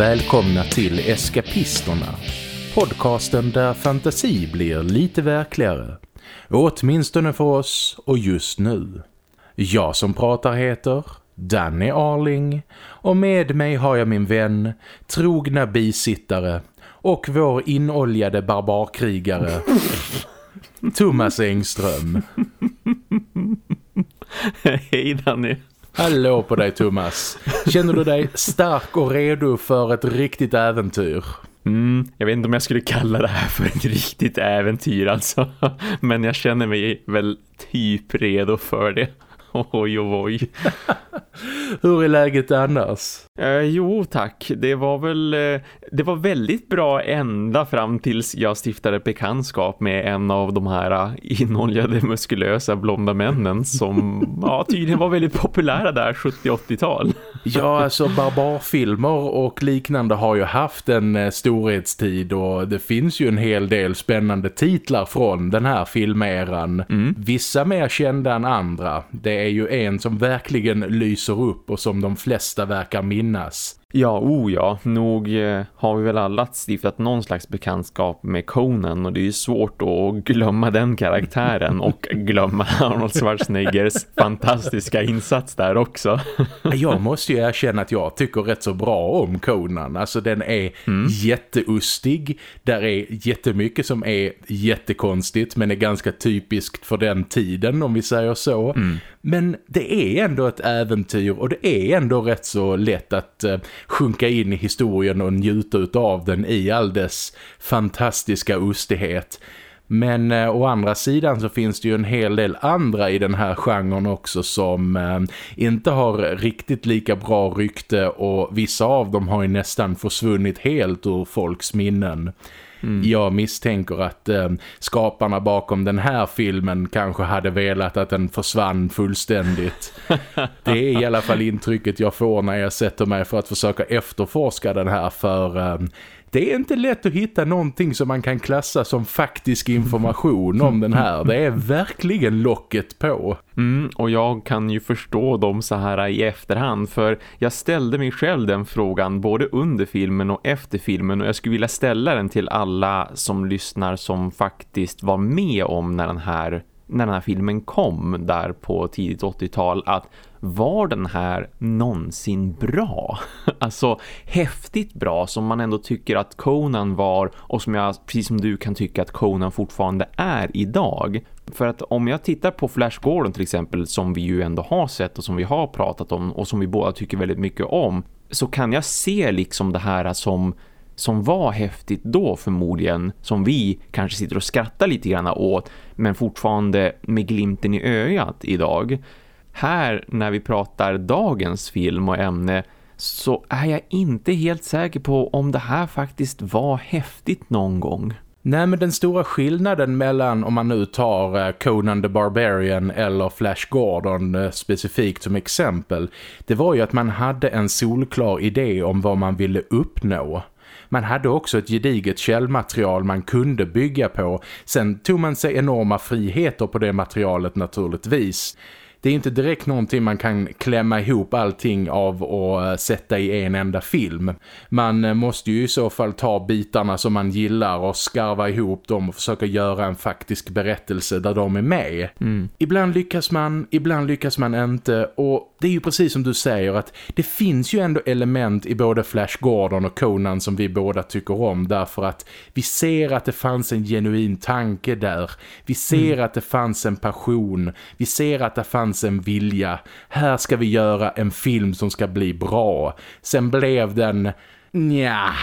Välkomna till Eskapisterna. Podcasten där fantasi blir lite verkligare. Åtminstone för oss och just nu. Jag som pratar heter Danny Arling och med mig har jag min vän, trogna bisittare och vår inoljade barbarkrigare Thomas Engström. Hej Danny. Hallå på dig Thomas. Känner du dig stark och redo för ett riktigt äventyr? Mm, jag vet inte om jag skulle kalla det här för ett riktigt äventyr alltså. Men jag känner mig väl typ redo för det. Oj, oj, oj. Hur är läget annars? Eh, jo tack, det var väl eh, det var väldigt bra ända fram tills jag stiftade bekantskap med en av de här uh, inoljade muskulösa blonda männen som ja, tydligen var väldigt populära där 70-80-tal. Ja, alltså barbarfilmer och liknande har ju haft en eh, storhetstid och det finns ju en hel del spännande titlar från den här filmeran. Mm. Vissa mer kända än andra. Det är ju en som verkligen lyser upp och som de flesta verkar minnas. Ja, oh ja. Nog eh, har vi väl alla stiftat någon slags bekantskap med Conan och det är ju svårt att glömma den karaktären och glömma Arnold Schwarzeneggers fantastiska insats där också. jag måste ju erkänna att jag tycker rätt så bra om Conan. Alltså den är mm. jätteustig. Där är jättemycket som är jättekonstigt men är ganska typiskt för den tiden om vi säger så. Mm. Men det är ändå ett äventyr och det är ändå rätt så lätt att eh, sjunka in i historien och njuta av den i all dess fantastiska ustighet. Men eh, å andra sidan så finns det ju en hel del andra i den här genren också som eh, inte har riktigt lika bra rykte och vissa av dem har ju nästan försvunnit helt ur folks minnen. Mm. Jag misstänker att eh, skaparna bakom den här filmen kanske hade velat att den försvann fullständigt. det är i alla fall intrycket jag får när jag sätter mig för att försöka efterforska den här för... Eh, det är inte lätt att hitta någonting som man kan klassa som faktisk information om den här. Det är verkligen locket på. Mm, och jag kan ju förstå dem så här i efterhand för jag ställde mig själv den frågan både under filmen och efter filmen och jag skulle vilja ställa den till alla som lyssnar som faktiskt var med om när den här när den här filmen kom där på tidigt 80-tal att var den här någonsin bra? alltså häftigt bra som man ändå tycker att Conan var och som jag, precis som du kan tycka att Conan fortfarande är idag. För att om jag tittar på Flash Gordon till exempel som vi ju ändå har sett och som vi har pratat om och som vi båda tycker väldigt mycket om så kan jag se liksom det här som som var häftigt då förmodligen som vi kanske sitter och skrattar lite grann åt men fortfarande med glimten i ögat idag. Här när vi pratar dagens film och ämne så är jag inte helt säker på om det här faktiskt var häftigt någon gång. Nej men den stora skillnaden mellan om man nu tar eh, Conan the Barbarian eller Flash Gordon eh, specifikt som exempel det var ju att man hade en solklar idé om vad man ville uppnå. Man hade också ett gediget källmaterial man kunde bygga på. Sen tog man sig enorma friheter på det materialet naturligtvis det är inte direkt någonting man kan klämma ihop allting av och eh, sätta i en enda film. Man eh, måste ju i så fall ta bitarna som man gillar och skarva ihop dem och försöka göra en faktisk berättelse där de är med. Mm. Ibland lyckas man, ibland lyckas man inte och det är ju precis som du säger att det finns ju ändå element i både Flash Gordon och Conan som vi båda tycker om därför att vi ser att det fanns en genuin tanke där. Vi ser mm. att det fanns en passion. Vi ser att det fanns en vilja. Här ska vi göra en film som ska bli bra. Sen blev den... Nja,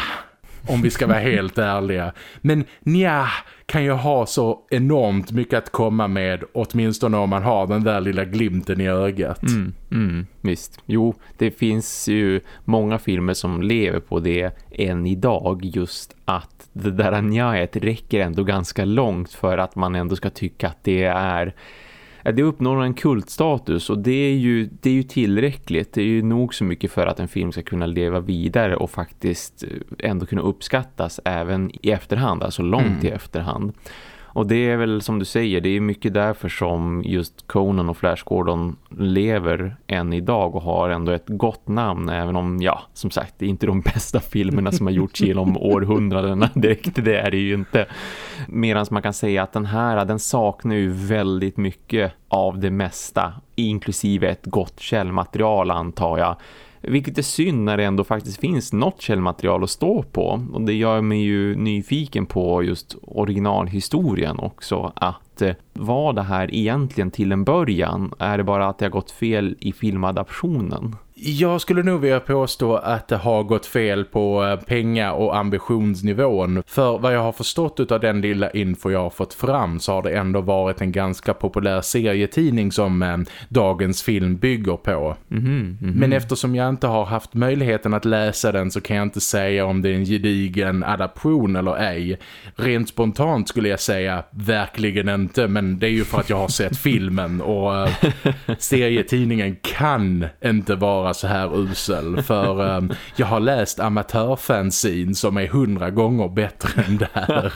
om vi ska vara helt ärliga. Men nja kan ju ha så enormt mycket att komma med åtminstone om man har den där lilla glimten i ögat. Mm, mm, visst. Jo, det finns ju många filmer som lever på det än idag just att det där njaet räcker ändå ganska långt för att man ändå ska tycka att det är det uppnår en kultstatus och det är, ju, det är ju tillräckligt. Det är ju nog så mycket för att en film ska kunna leva vidare och faktiskt eh, ändå kunna uppskattas även i efterhand, alltså långt mm. i efterhand. Och det är väl som du säger, det är mycket därför som just Conan och Flash Gordon lever än idag och har ändå ett gott namn även om, ja, som sagt, det är inte de bästa filmerna som har gjorts genom århundradena direkt, det är det ju inte. Medan man kan säga att den här, den saknar ju väldigt mycket av det mesta, inklusive ett gott källmaterial antar jag. Vilket är synd när det ändå faktiskt finns något källmaterial att stå på. Och det gör mig ju nyfiken på just originalhistorien också. Att eh, var det här egentligen till en början? Är det bara att det har gått fel i filmadaptionen? Jag skulle nog vilja påstå att det har gått fel på eh, penga- och ambitionsnivån. För vad jag har förstått av den lilla info jag har fått fram så har det ändå varit en ganska populär serietidning som eh, dagens film bygger på. Mm -hmm, mm -hmm. Men eftersom jag inte har haft möjligheten att läsa den så kan jag inte säga om det är en gedigen adaption eller ej. Rent spontant skulle jag säga verkligen inte men det är ju för att jag har sett filmen och eh, serietidningen kan inte vara vara så här usel för um, jag har läst amatörfanzin som är hundra gånger bättre än det här.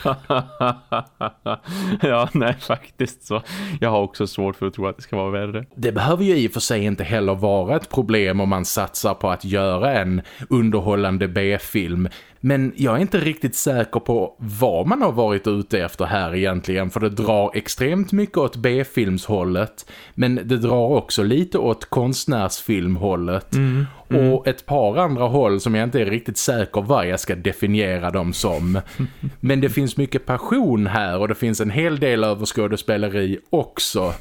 ja, nej faktiskt så. Jag har också svårt för att tro att det ska vara värre. Det behöver ju i och för sig inte heller vara ett problem om man satsar på att göra en underhållande B-film men jag är inte riktigt säker på vad man har varit ute efter här egentligen. För det drar extremt mycket åt B-filmshållet. Men det drar också lite åt konstnärsfilmhållet. Mm, mm. Och ett par andra håll som jag inte är riktigt säker vad jag ska definiera dem som. Men det finns mycket passion här och det finns en hel del överskådespeleri också.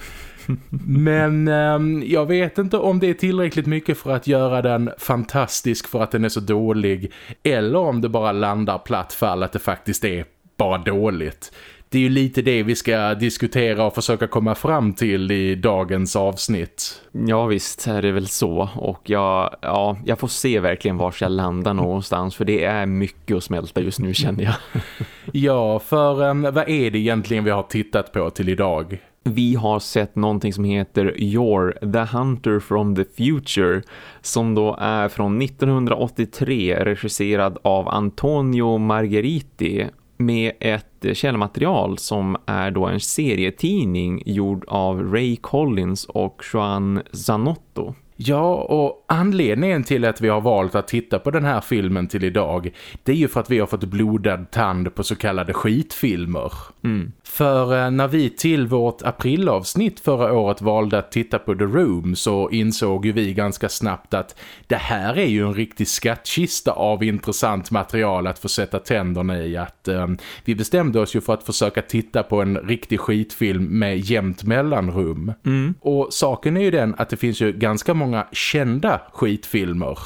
Men um, jag vet inte om det är tillräckligt mycket för att göra den fantastisk för att den är så dålig. Eller om det bara landar platt fall att det faktiskt är bara dåligt. Det är ju lite det vi ska diskutera och försöka komma fram till i dagens avsnitt. Ja visst är det väl så och jag, ja, jag får se verkligen var jag landar någonstans för det är mycket att smälta just nu känner jag. ja, för um, vad är det egentligen vi har tittat på till idag? Vi har sett någonting som heter Your, The Hunter from the Future som då är från 1983 regisserad av Antonio Margheriti med ett källmaterial som är då en serietidning gjord av Ray Collins och Juan Zanotto. Ja, och anledningen till att vi har valt att titta på den här filmen till idag det är ju för att vi har fått blodad tand på så kallade skitfilmer. Mm. För eh, när vi till vårt aprilavsnitt förra året valde att titta på The Room så insåg ju vi ganska snabbt att det här är ju en riktig skattkista av intressant material att få sätta tänderna i. Att eh, Vi bestämde oss ju för att försöka titta på en riktig skitfilm med jämnt mellanrum. Mm. Och saken är ju den att det finns ju ganska många kända skitfilmer.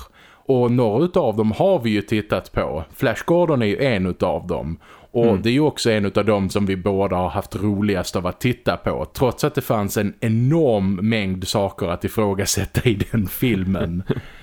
Och några av dem har vi ju tittat på. Flash Gordon är ju en av dem. Och mm. det är ju också en av dem som vi båda har haft roligast av att titta på. Trots att det fanns en enorm mängd saker att ifrågasätta i den filmen.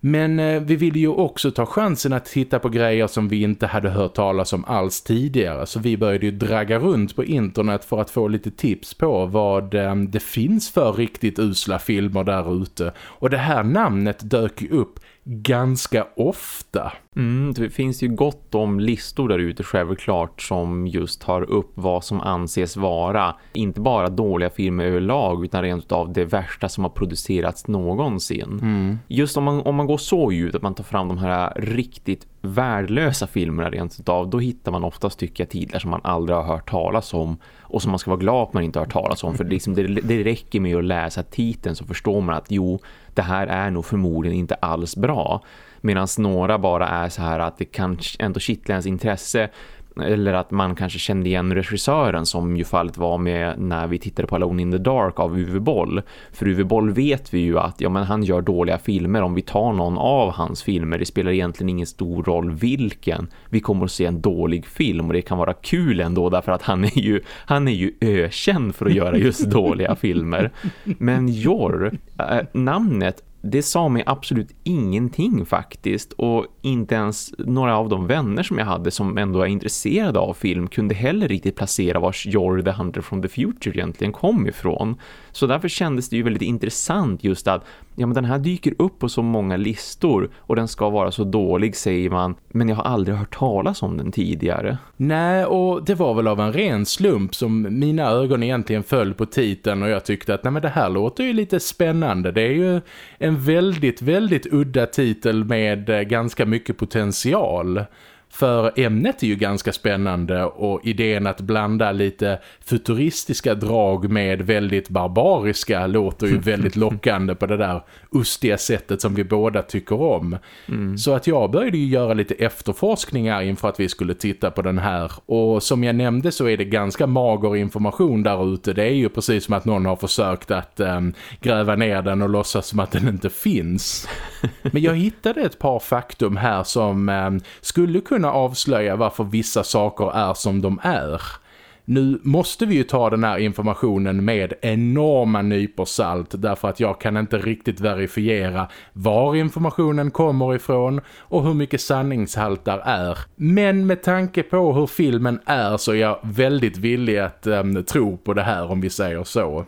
Men eh, vi ville ju också ta chansen att titta på grejer som vi inte hade hört talas om alls tidigare. Så vi började ju dragga runt på internet för att få lite tips på vad eh, det finns för riktigt usla filmer där ute. Och det här namnet dök upp ganska ofta. Mm, det finns ju gott om listor där ute självklart som just tar upp vad som anses vara inte bara dåliga filmer överlag utan rent av det värsta som har producerats någonsin. Mm. Just om man, om man går så ut att man tar fram de här riktigt värdelösa filmerna rent utav, då hittar man oftast tycker jag titlar som man aldrig har hört talas om och som man ska vara glad att man inte har hört talas om för det, liksom, det, det räcker med att läsa titeln så förstår man att jo, det här är nog förmodligen inte alls bra. Medan några bara är så här att det kan ändå kittla ens intresse eller att man kanske kände igen regissören som ju fallet var med när vi tittade på Alone in the Dark av Uwe Boll. För Uwe Boll vet vi ju att ja, men han gör dåliga filmer om vi tar någon av hans filmer. Det spelar egentligen ingen stor roll vilken. Vi kommer att se en dålig film och det kan vara kul ändå därför att han är ju, han är ju ökänd för att göra just dåliga filmer. Men Jor, äh, eh, namnet det sa mig absolut ingenting faktiskt och inte ens några av de vänner som jag hade som ändå är intresserade av film kunde heller riktigt placera vars You're the Hunter from the Future egentligen kom ifrån. Så därför kändes det ju väldigt intressant just att ja men den här dyker upp på så många listor och den ska vara så dålig säger man, men jag har aldrig hört talas om den tidigare. Nej, och det var väl av en ren slump som mina ögon egentligen föll på titeln och jag tyckte att nej men det här låter ju lite spännande. Det är ju en väldigt, väldigt udda titel med eh, ganska mycket potential. För ämnet är ju ganska spännande och idén att blanda lite futuristiska drag med väldigt barbariska låter ju väldigt lockande på det där ustiga sättet som vi båda tycker om. Mm. Så att jag började ju göra lite efterforskningar inför att vi skulle titta på den här. Och som jag nämnde så är det ganska mager information där ute. Det är ju precis som att någon har försökt att um, gräva ner den och låtsas som att den inte finns. Men jag hittade ett par faktum här som um, skulle kunna kunna avslöja varför vissa saker är som de är. Nu måste vi ju ta den här informationen med enorma nypor salt därför att jag kan inte riktigt verifiera var informationen kommer ifrån och hur mycket sanningshalt där är. Men med tanke på hur filmen är så är jag väldigt villig att äm, tro på det här om vi säger så.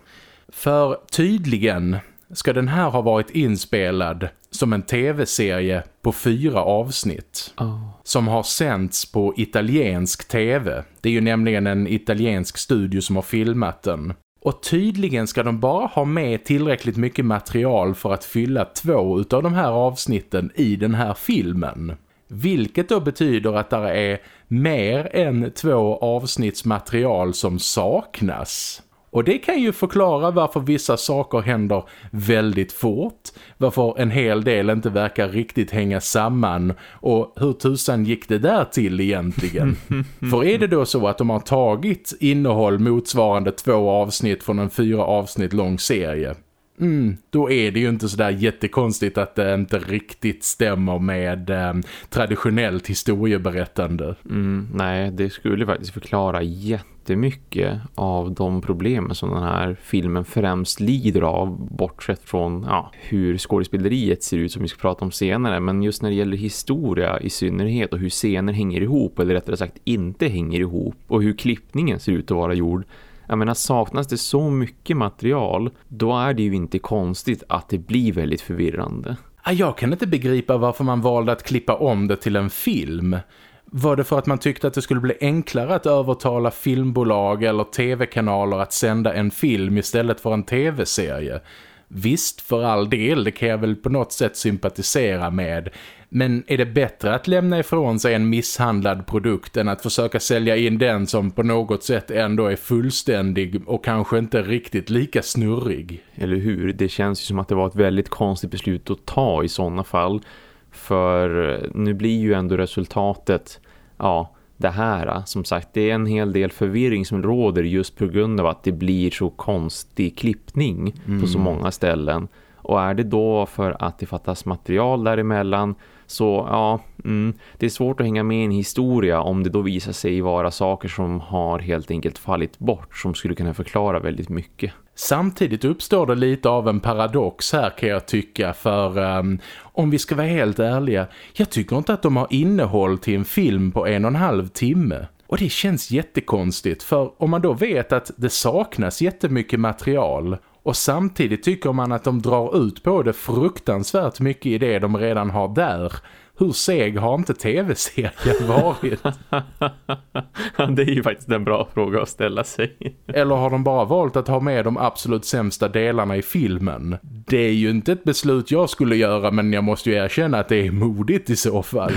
För tydligen ska den här ha varit inspelad som en tv-serie på fyra avsnitt. Oh. Som har sänts på italiensk tv. Det är ju nämligen en italiensk studio som har filmat den. Och tydligen ska de bara ha med tillräckligt mycket material för att fylla två utav de här avsnitten i den här filmen. Vilket då betyder att det är mer än två avsnittsmaterial som saknas. Och det kan ju förklara varför vissa saker händer väldigt fort, varför en hel del inte verkar riktigt hänga samman och hur tusan gick det där till egentligen? För är det då så att de har tagit innehåll motsvarande två avsnitt från en fyra avsnitt lång serie Mm, då är det ju inte sådär jättekonstigt att det inte riktigt stämmer med eh, traditionellt historieberättande. Mm, nej, det skulle faktiskt förklara jättemycket av de problem som den här filmen främst lider av bortsett från ja, hur skådespeleriet ser ut som vi ska prata om senare. Men just när det gäller historia i synnerhet och hur scener hänger ihop eller rättare sagt inte hänger ihop och hur klippningen ser ut att vara gjord jag menar, saknas det så mycket material, då är det ju inte konstigt att det blir väldigt förvirrande. Jag kan inte begripa varför man valde att klippa om det till en film. Var det för att man tyckte att det skulle bli enklare att övertala filmbolag eller tv-kanaler att sända en film istället för en tv-serie? Visst, för all del, det kan jag väl på något sätt sympatisera med. Men är det bättre att lämna ifrån sig en misshandlad produkt än att försöka sälja in den som på något sätt ändå är fullständig och kanske inte riktigt lika snurrig? Eller hur? Det känns ju som att det var ett väldigt konstigt beslut att ta i sådana fall. För nu blir ju ändå resultatet, ja, det här. Som sagt, det är en hel del förvirring som råder just på grund av att det blir så konstig klippning mm. på så mm. många ställen. Och är det då för att det fattas material däremellan så ja, mm, det är svårt att hänga med i en historia om det då visar sig vara saker som har helt enkelt fallit bort som skulle kunna förklara väldigt mycket. Samtidigt uppstår det lite av en paradox här kan jag tycka för um, om vi ska vara helt ärliga, jag tycker inte att de har innehåll till en film på en och en halv timme. Och det känns jättekonstigt för om man då vet att det saknas jättemycket material och samtidigt tycker man att de drar ut på det fruktansvärt mycket i det de redan har där. Hur seg har inte tv-serien varit? det är ju faktiskt en bra fråga att ställa sig. Eller har de bara valt att ha med de absolut sämsta delarna i filmen? Det är ju inte ett beslut jag skulle göra men jag måste ju erkänna att det är modigt i så fall.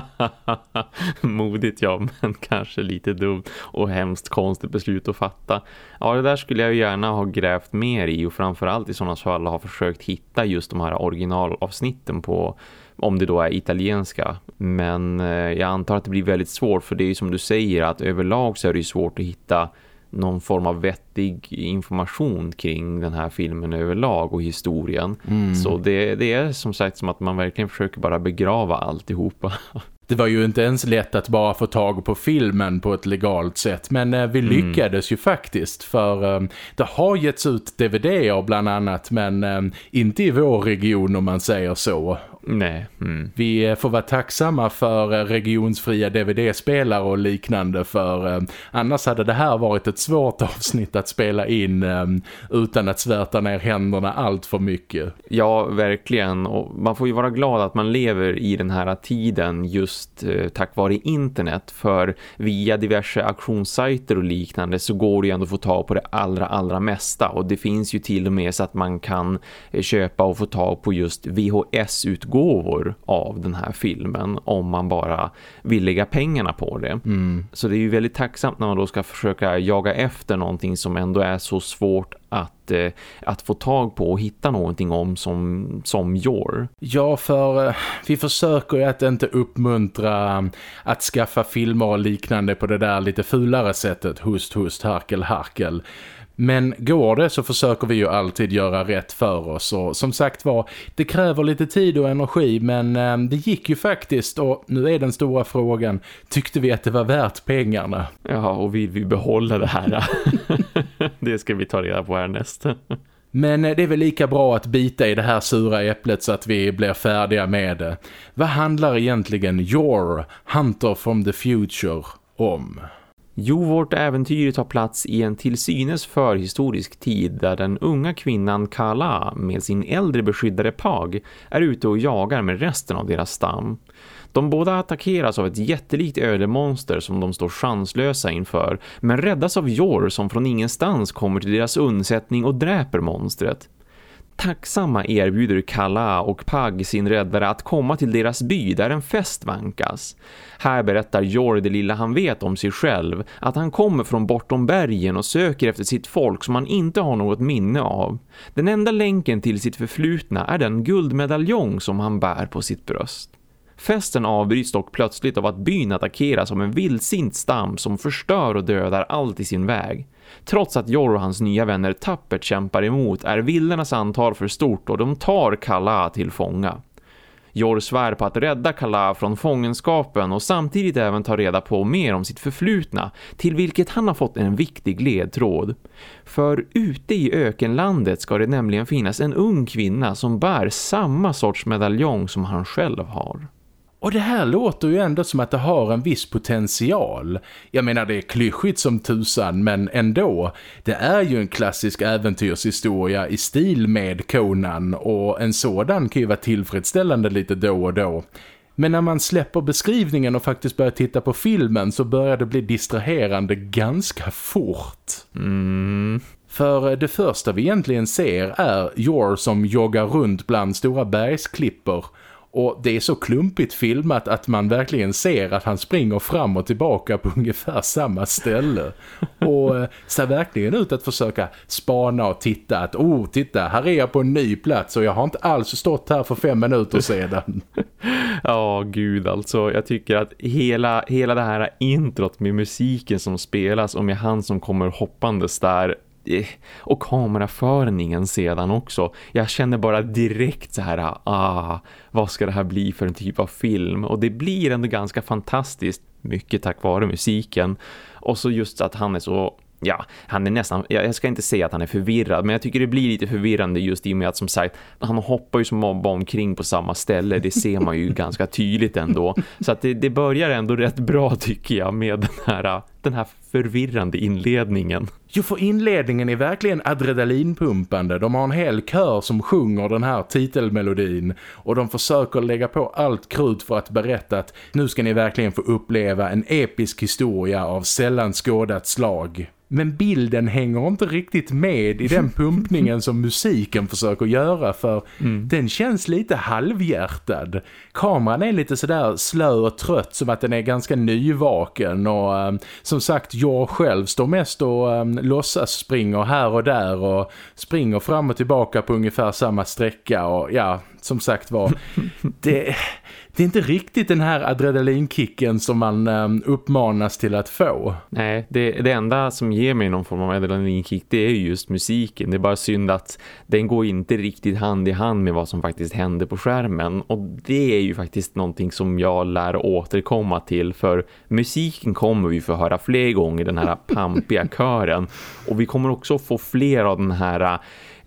modigt ja, men kanske lite dumt och hemskt konstigt beslut att fatta. Ja, det där skulle jag gärna ha grävt mer i och framförallt i sådana fall ha försökt hitta just de här originalavsnitten på om det då är italienska. Men eh, jag antar att det blir väldigt svårt för det är ju som du säger att överlag så är det ju svårt att hitta någon form av vettig information kring den här filmen överlag och historien. Mm. Så det, det, är som sagt som att man verkligen försöker bara begrava alltihopa. Det var ju inte ens lätt att bara få tag på filmen på ett legalt sätt men eh, vi mm. lyckades mm. ju faktiskt för eh, det har getts ut DVD bland annat men inte i vår region om man säger så. Nej. Mm. Vi eh, får vara tacksamma för eh, regionsfria DVD-spelare och liknande för eh, annars hade det här varit ett svårt avsnitt att spela in eh, utan att svärta ner händerna allt för mycket. Ja, verkligen. Och man får ju vara glad att man lever i den här tiden just eh, tack vare internet. För via diverse auktionssajter och liknande så går det ju ändå att få tag på det allra, allra mesta. Och det finns ju till och med så att man kan köpa och få tag på just VHS-utgåvor av den här filmen om man bara vill lägga pengarna på det. Mm. Så det är ju väldigt tacksamt när man då ska försöka jaga efter någonting som ändå är så svårt att, eh, att få tag på och hitta någonting om som, som Your. Ja, för eh, vi försöker ju att inte uppmuntra att skaffa filmer och liknande på det där lite fulare sättet. Hust, hust, harkel, harkel. Men går det så försöker vi ju alltid göra rätt för oss och som sagt var, det kräver lite tid och energi men eh, det gick ju faktiskt och nu är den stora frågan, tyckte vi att det var värt pengarna? Ja, och vill vi behålla det här? det ska vi ta reda på härnäst. Men eh, det är väl lika bra att bita i det här sura äpplet så att vi blir färdiga med det. Vad handlar egentligen Your Hunter from the Future om? Jo, vårt äventyr tar plats i en till synes förhistorisk tid där den unga kvinnan Kala med sin äldre beskyddare Pag är ute och jagar med resten av deras stam. De båda attackeras av ett jättelikt ödemonster som de står chanslösa inför men räddas av Jor som från ingenstans kommer till deras undsättning och dräper monstret. Tacksamma erbjuder Kala och Pag sin räddare att komma till deras by där en fest vankas. Här berättar Jor det lilla han vet om sig själv, att han kommer från bortom bergen och söker efter sitt folk som han inte har något minne av. Den enda länken till sitt förflutna är den guldmedaljong som han bär på sitt bröst. Festen avbryts dock plötsligt av att byn attackeras av en vildsint stam som förstör och dödar allt i sin väg. Trots att Jor och hans nya vänner tappert kämpar emot är villernas antal för stort och de tar Kala till fånga. Jor svär på att rädda Kala från fångenskapen och samtidigt även ta reda på mer om sitt förflutna till vilket han har fått en viktig ledtråd. För ute i ökenlandet ska det nämligen finnas en ung kvinna som bär samma sorts medaljong som han själv har. Och det här låter ju ändå som att det har en viss potential. Jag menar det är klyschigt som tusan men ändå. Det är ju en klassisk äventyrshistoria i stil med Conan och en sådan kan ju vara tillfredsställande lite då och då. Men när man släpper beskrivningen och faktiskt börjar titta på filmen så börjar det bli distraherande ganska fort. Mm. För det första vi egentligen ser är Jor som joggar runt bland stora bergsklipper och det är så klumpigt filmat att man verkligen ser att han springer fram och tillbaka på ungefär samma ställe. Och eh, ser verkligen ut att försöka spana och titta att, oh titta, här är jag på en ny plats och jag har inte alls stått här för fem minuter sedan. Ja, oh, gud alltså. Jag tycker att hela, hela det här introt med musiken som spelas och med han som kommer hoppandes där och kameraförningen sedan också. Jag känner bara direkt så här, ah, vad ska det här bli för en typ av film? Och det blir ändå ganska fantastiskt, mycket tack vare musiken. Och så just att han är så ja, han är nästan, jag ska inte säga att han är förvirrad men jag tycker det blir lite förvirrande just i och med att som sagt, han hoppar ju som bara omkring på samma ställe, det ser man ju ganska tydligt ändå. Så att det, det, börjar ändå rätt bra tycker jag med den här, den här förvirrande inledningen. Jo, för inledningen är verkligen adrenalinpumpande. De har en hel kör som sjunger den här titelmelodin och de försöker lägga på allt krut för att berätta att nu ska ni verkligen få uppleva en episk historia av sällan skådat slag. Men bilden hänger inte riktigt med i den pumpningen som musiken försöker göra för mm. den känns lite halvhjärtad. Kameran är lite sådär slö och trött som att den är ganska nyvaken och um, som sagt jag själv står mest och um, låtsas springer här och där och springer fram och tillbaka på ungefär samma sträcka och ja, som sagt var det, det är inte riktigt den här adrenalinkicken som man um, uppmanas till att få. Nej, det, det enda som ger mig någon form av adrenalinkick det är just musiken. Det är bara synd att den går inte riktigt hand i hand med vad som faktiskt händer på skärmen. Och det är ju faktiskt någonting som jag lär återkomma till för musiken kommer vi få höra fler gånger den här pampiga kören. Och vi kommer också få fler av den här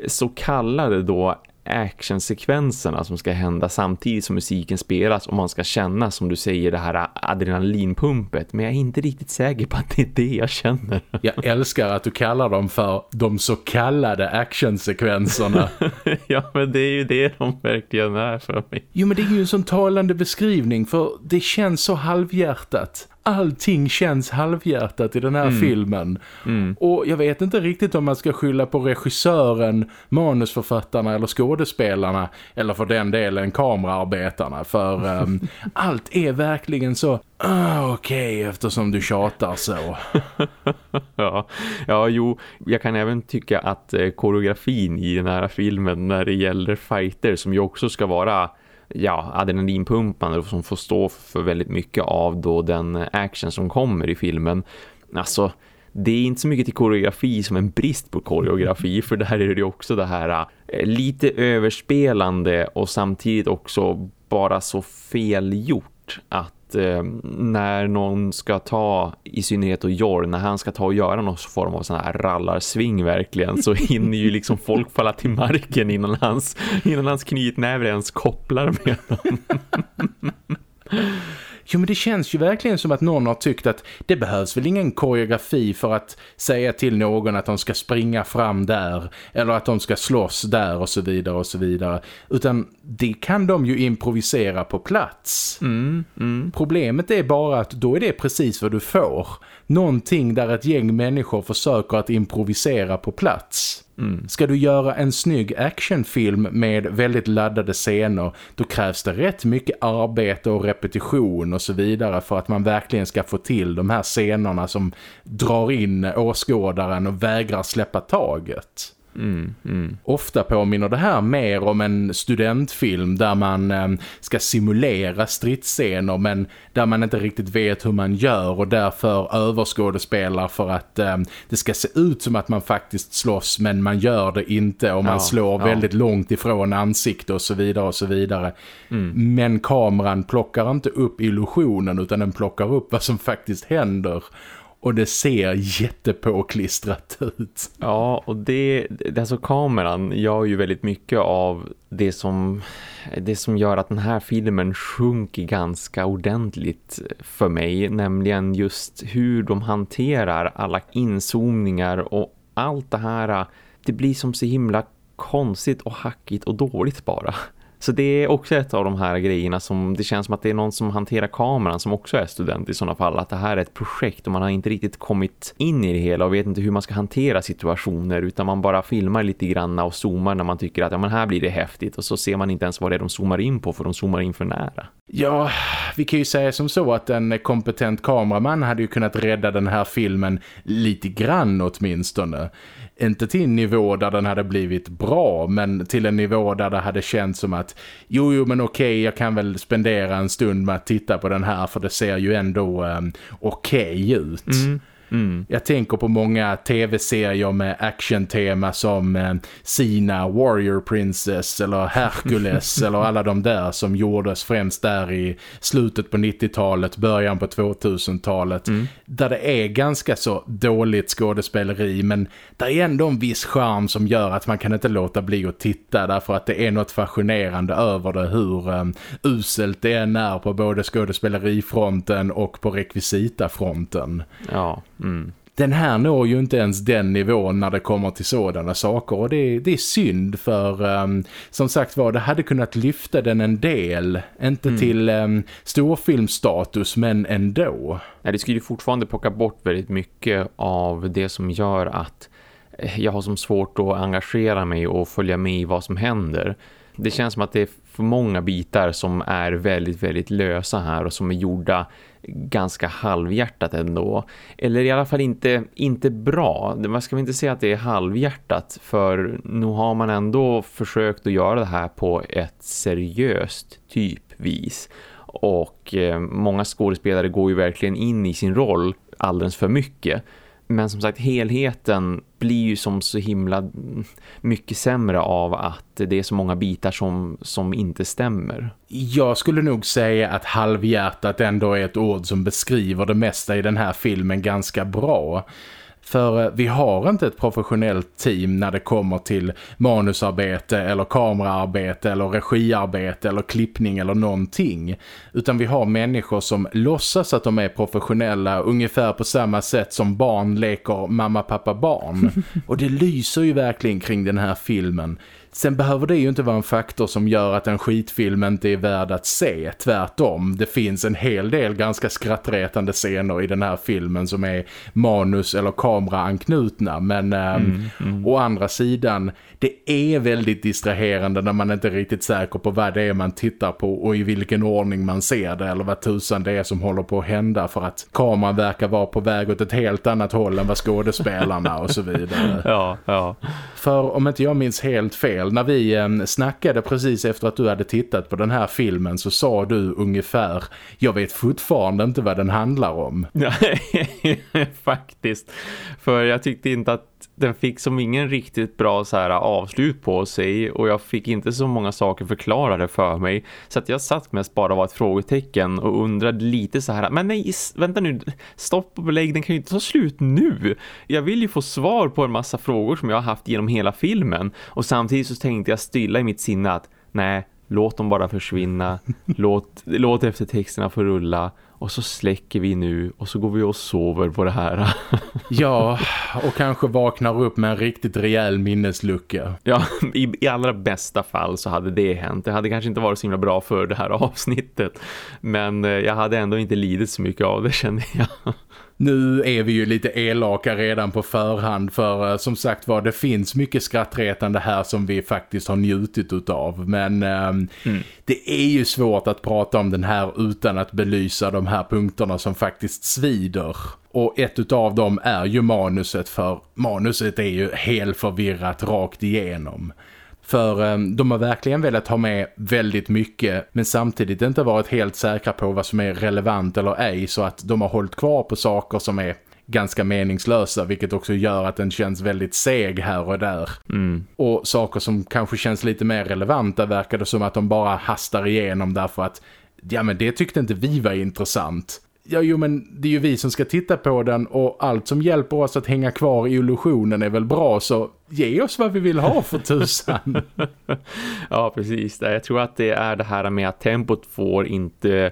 så kallade då actionsekvenserna som ska hända samtidigt som musiken spelas och man ska känna som du säger det här adrenalinpumpet men jag är inte riktigt säker på att det är det jag känner. Jag älskar att du kallar dem för de så kallade actionsekvenserna. ja men det är ju det de verkligen är för mig. Jo men det är ju en sån talande beskrivning för det känns så halvhjärtat allting känns halvhjärtat i den här mm. filmen. Mm. Och jag vet inte riktigt om man ska skylla på regissören, manusförfattarna eller skådespelarna eller för den delen kameraarbetarna. För um, allt är verkligen så ah, okej okay, eftersom du tjatar så. ja. ja, jo, jag kan även tycka att eh, koreografin i den här filmen när det gäller fighter som ju också ska vara ja, adrenalinpumpande som får stå för väldigt mycket av då den action som kommer i filmen. Alltså, det är inte så mycket till koreografi som en brist på koreografi för där är det också det här eh, lite överspelande och samtidigt också bara så felgjort att eh, när någon ska ta, i synnerhet och Jor, när han ska ta och göra någon form av sån här rallarsving verkligen så hinner ju liksom folk falla till marken innan hans, innan hans knytnäver ens kopplar med dem. Jo men det känns ju verkligen som att någon har tyckt att det behövs väl ingen koreografi för att säga till någon att de ska springa fram där eller att de ska slåss där och så vidare och så vidare. Utan det kan de ju improvisera på plats. Mm, mm. Problemet är bara att då är det precis vad du får. Någonting där ett gäng människor försöker att improvisera på plats. Mm. Ska du göra en snygg actionfilm med väldigt laddade scener då krävs det rätt mycket arbete och repetition och så vidare för att man verkligen ska få till de här scenerna som drar in åskådaren och vägrar släppa taget. Mm, mm. Ofta påminner det här mer om en studentfilm där man eh, ska simulera stridsscener men där man inte riktigt vet hur man gör och därför överskådespelar för att eh, det ska se ut som att man faktiskt slåss men man gör det inte och man ja, slår ja. väldigt långt ifrån ansikte och så vidare och så vidare. Mm. Men kameran plockar inte upp illusionen utan den plockar upp vad som faktiskt händer och det ser jättepåklistrat ut. Ja, och det, alltså kameran gör ju väldigt mycket av det som, det som gör att den här filmen sjunker ganska ordentligt för mig. Nämligen just hur de hanterar alla inzoomningar och allt det här. Det blir som så himla konstigt och hackigt och dåligt bara. Så det är också ett av de här grejerna som det känns som att det är någon som hanterar kameran som också är student i sådana fall. Att det här är ett projekt och man har inte riktigt kommit in i det hela och vet inte hur man ska hantera situationer utan man bara filmar lite granna och zoomar när man tycker att ja, men här blir det häftigt och så ser man inte ens vad det är de zoomar in på för de zoomar in för nära. Ja, vi kan ju säga som så att en kompetent kameraman hade ju kunnat rädda den här filmen lite grann åtminstone inte till en nivå där den hade blivit bra men till en nivå där det hade känts som att jo, jo men okej, jag kan väl spendera en stund med att titta på den här för det ser ju ändå um, okej ut. Mm. Mm. Jag tänker på många tv-serier med action-tema som eh, Sina, Warrior Princess eller Hercules eller alla de där som gjordes främst där i slutet på 90-talet, början på 2000-talet. Mm. Där det är ganska så dåligt skådespeleri men det är ändå en viss charm som gör att man kan inte låta bli att titta därför att det är något fascinerande över det hur um, uselt det än är på både skådespelerifronten och på rekvisitafronten. Ja. Mm. Den här når ju inte ens den nivån när det kommer till sådana saker och det, det är synd för um, som sagt var det hade kunnat lyfta den en del, inte mm. till um, storfilmstatus men ändå. Nej, det skulle ju fortfarande plocka bort väldigt mycket av det som gör att eh, jag har som svårt att engagera mig och följa med i vad som händer. Det känns som att det för många bitar som är väldigt, väldigt lösa här och som är gjorda ganska halvhjärtat ändå. Eller i alla fall inte, inte bra. Man ska väl inte säga att det är halvhjärtat för nu har man ändå försökt att göra det här på ett seriöst typvis. Och eh, många skådespelare går ju verkligen in i sin roll alldeles för mycket. Men som sagt, helheten blir ju som så himla mycket sämre av att det är så många bitar som, som inte stämmer. Jag skulle nog säga att halvhjärtat ändå är ett ord som beskriver det mesta i den här filmen ganska bra. För eh, vi har inte ett professionellt team när det kommer till manusarbete eller kameraarbete eller regiarbete eller klippning eller någonting. Utan vi har människor som låtsas att de är professionella ungefär på samma sätt som barn leker mamma, pappa, barn. Och det lyser ju verkligen kring den här filmen. Sen behöver det ju inte vara en faktor som gör att en skitfilm inte är värd att se. Tvärtom, det finns en hel del ganska skrattretande scener i den här filmen som är manus- eller kameraanknutna. Men ehm, mm, mm. å andra sidan, det är väldigt distraherande när man inte är riktigt säker på vad det är man tittar på och i vilken ordning man ser det eller vad tusan det är som håller på att hända för att kameran verkar vara på väg åt ett helt annat håll än vad skådespelarna och så vidare. Ja, ja. För om inte jag minns helt fel, när vi eh, snackade precis efter att du hade tittat på den här filmen så sa du ungefär, jag vet fortfarande inte vad den handlar om. Ja, faktiskt. För jag tyckte inte att den fick som ingen riktigt bra så här avslut på sig och jag fick inte så många saker förklarade för mig. Så att jag satt mest bara var ett frågetecken och undrade lite så här men nej, vänta nu, stopp och belägg, den kan ju inte ta slut nu. Jag vill ju få svar på en massa frågor som jag har haft genom hela filmen. Och samtidigt så tänkte jag stilla i mitt sinne att nej, låt dem bara försvinna, låt, låt eftertexterna få rulla och så släcker vi nu och så går vi och sover på det här. ja, och kanske vaknar upp med en riktigt rejäl minneslucka. Ja, i, i allra bästa fall så hade det hänt. Det hade kanske inte varit så himla bra för det här avsnittet. Men eh, jag hade ändå inte lidit så mycket av det känner jag. Nu är vi ju lite elaka redan på förhand för eh, som sagt var det finns mycket skrattretande här som vi faktiskt har njutit utav men eh, mm. det är ju svårt att prata om den här utan att belysa de här punkterna som faktiskt svider. Och ett utav dem är ju manuset för manuset är ju helt förvirrat rakt igenom. För um, de har verkligen velat ha med väldigt mycket men samtidigt inte varit helt säkra på vad som är relevant eller ej så att de har hållit kvar på saker som är ganska meningslösa vilket också gör att den känns väldigt seg här och där. Mm. Och saker som kanske känns lite mer relevanta verkar det som att de bara hastar igenom därför att ja men det tyckte inte vi var intressant ja jo men det är ju vi som ska titta på den och allt som hjälper oss att hänga kvar i illusionen är väl bra så ge oss vad vi vill ha för tusan. ja precis, jag tror att det är det här med att tempot får inte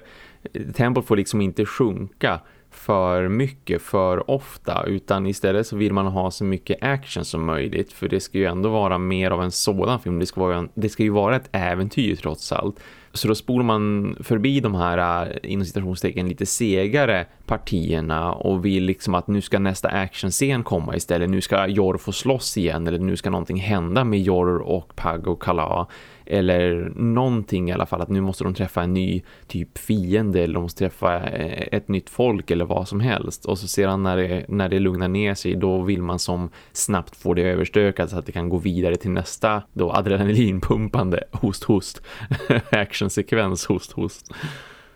tempot får liksom inte sjunka för mycket för ofta. Utan istället så vill man ha så mycket action som möjligt. För det ska ju ändå vara mer av en sådan film. Det ska, vara, det ska ju vara ett äventyr trots allt. Så då spolar man förbi de här äh, inom citationstecken lite segare partierna och vill liksom att nu ska nästa actionscen komma istället. Nu ska Jor få slåss igen eller nu ska någonting hända med Jor och Pag och Kala eller någonting i alla fall att nu måste de träffa en ny typ fiende eller de måste träffa eh, ett nytt folk eller vad som helst. Och så sedan när det, när det lugnar ner sig då vill man som snabbt få det överstökat så att det kan gå vidare till nästa då adrenalinpumpande host host. Actionsekvens host host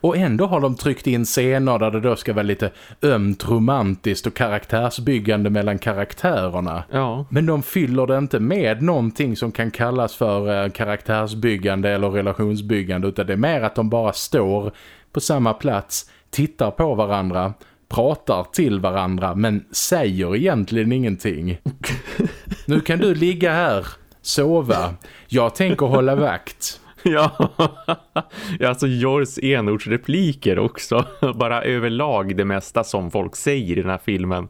och ändå har de tryckt in scener där det då ska vara lite ömt romantiskt och karaktärsbyggande mellan karaktärerna. Ja. Men de fyller det inte med någonting som kan kallas för eh, karaktärsbyggande eller relationsbyggande utan det är mer att de bara står på samma plats, tittar på varandra, pratar till varandra men säger egentligen ingenting. nu kan du ligga här, sova. Jag tänker hålla vakt. Ja, alltså Jors enordsrepliker också. Bara överlag det mesta som folk säger i den här filmen.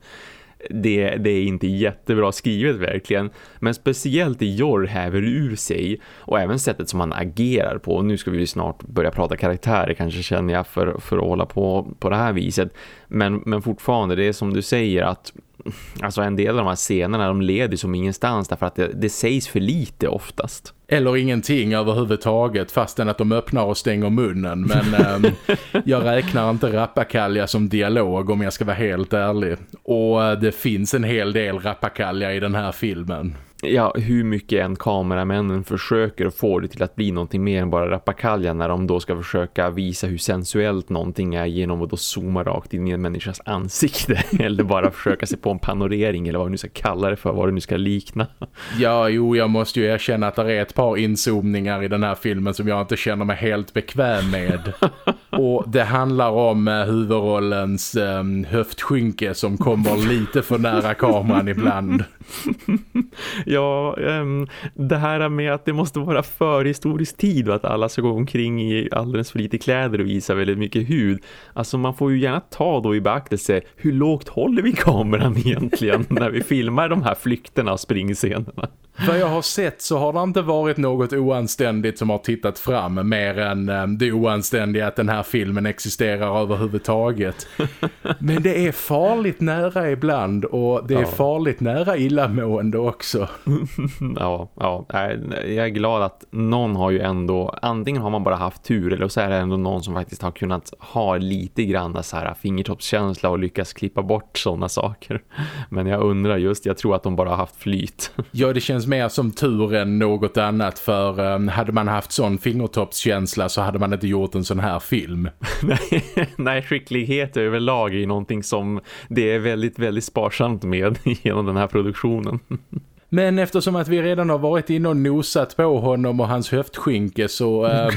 Det, det, är inte jättebra skrivet verkligen. Men speciellt i Jor häver ur sig. Och även sättet som han agerar på. Och nu ska vi ju snart börja prata karaktärer kanske känner jag för, för att hålla på på det här viset. Men, men fortfarande, det är som du säger att alltså en del av de här scenerna de leder som ingenstans därför att det, det sägs för lite oftast. Eller ingenting överhuvudtaget fastän att de öppnar och stänger munnen. Men eh, jag räknar inte rappakalja som dialog om jag ska vara helt ärlig. Och eh, det finns en hel del rappakalja i den här filmen ja, hur mycket en kameramännen försöker få det till att bli någonting mer än bara rappakalja när de då ska försöka visa hur sensuellt någonting är genom att då zooma rakt in i en människas ansikte eller bara försöka se på en panorering eller vad du nu ska kalla det för, vad det nu ska likna. Ja, jo, jag måste ju erkänna att det är ett par inzoomningar i den här filmen som jag inte känner mig helt bekväm med. Och det handlar om uh, huvudrollens um, höftskynke som kommer lite för nära kameran ibland. ja, um, det här med att det måste vara förhistorisk tid och att alla ska gå omkring i alldeles för lite kläder och visa väldigt mycket hud. Alltså man får ju gärna ta då i beaktelse hur lågt håller vi kameran egentligen när vi filmar de här flykterna och springscenerna. Vad jag har sett så har det inte varit något oanständigt som har tittat fram mer än um, det oanständiga att den här filmen existerar överhuvudtaget. Men det är farligt nära ibland och det är ja. farligt nära illamående också. ja, ja, jag är glad att någon har ju ändå, antingen har man bara haft tur eller så är det ändå någon som faktiskt har kunnat ha lite grann så här fingertoppskänsla och lyckas klippa bort sådana saker. Men jag undrar just, jag tror att de bara har haft flyt. ja, det känns mer som tur än något annat för um, hade man haft sån fingertoppskänsla så hade man inte gjort en sån här film. Nej, skicklighet överlag är någonting som det är väldigt, väldigt sparsamt med genom den här produktionen. Men eftersom att vi redan har varit inne och nosat på honom och hans höftskynke så eh,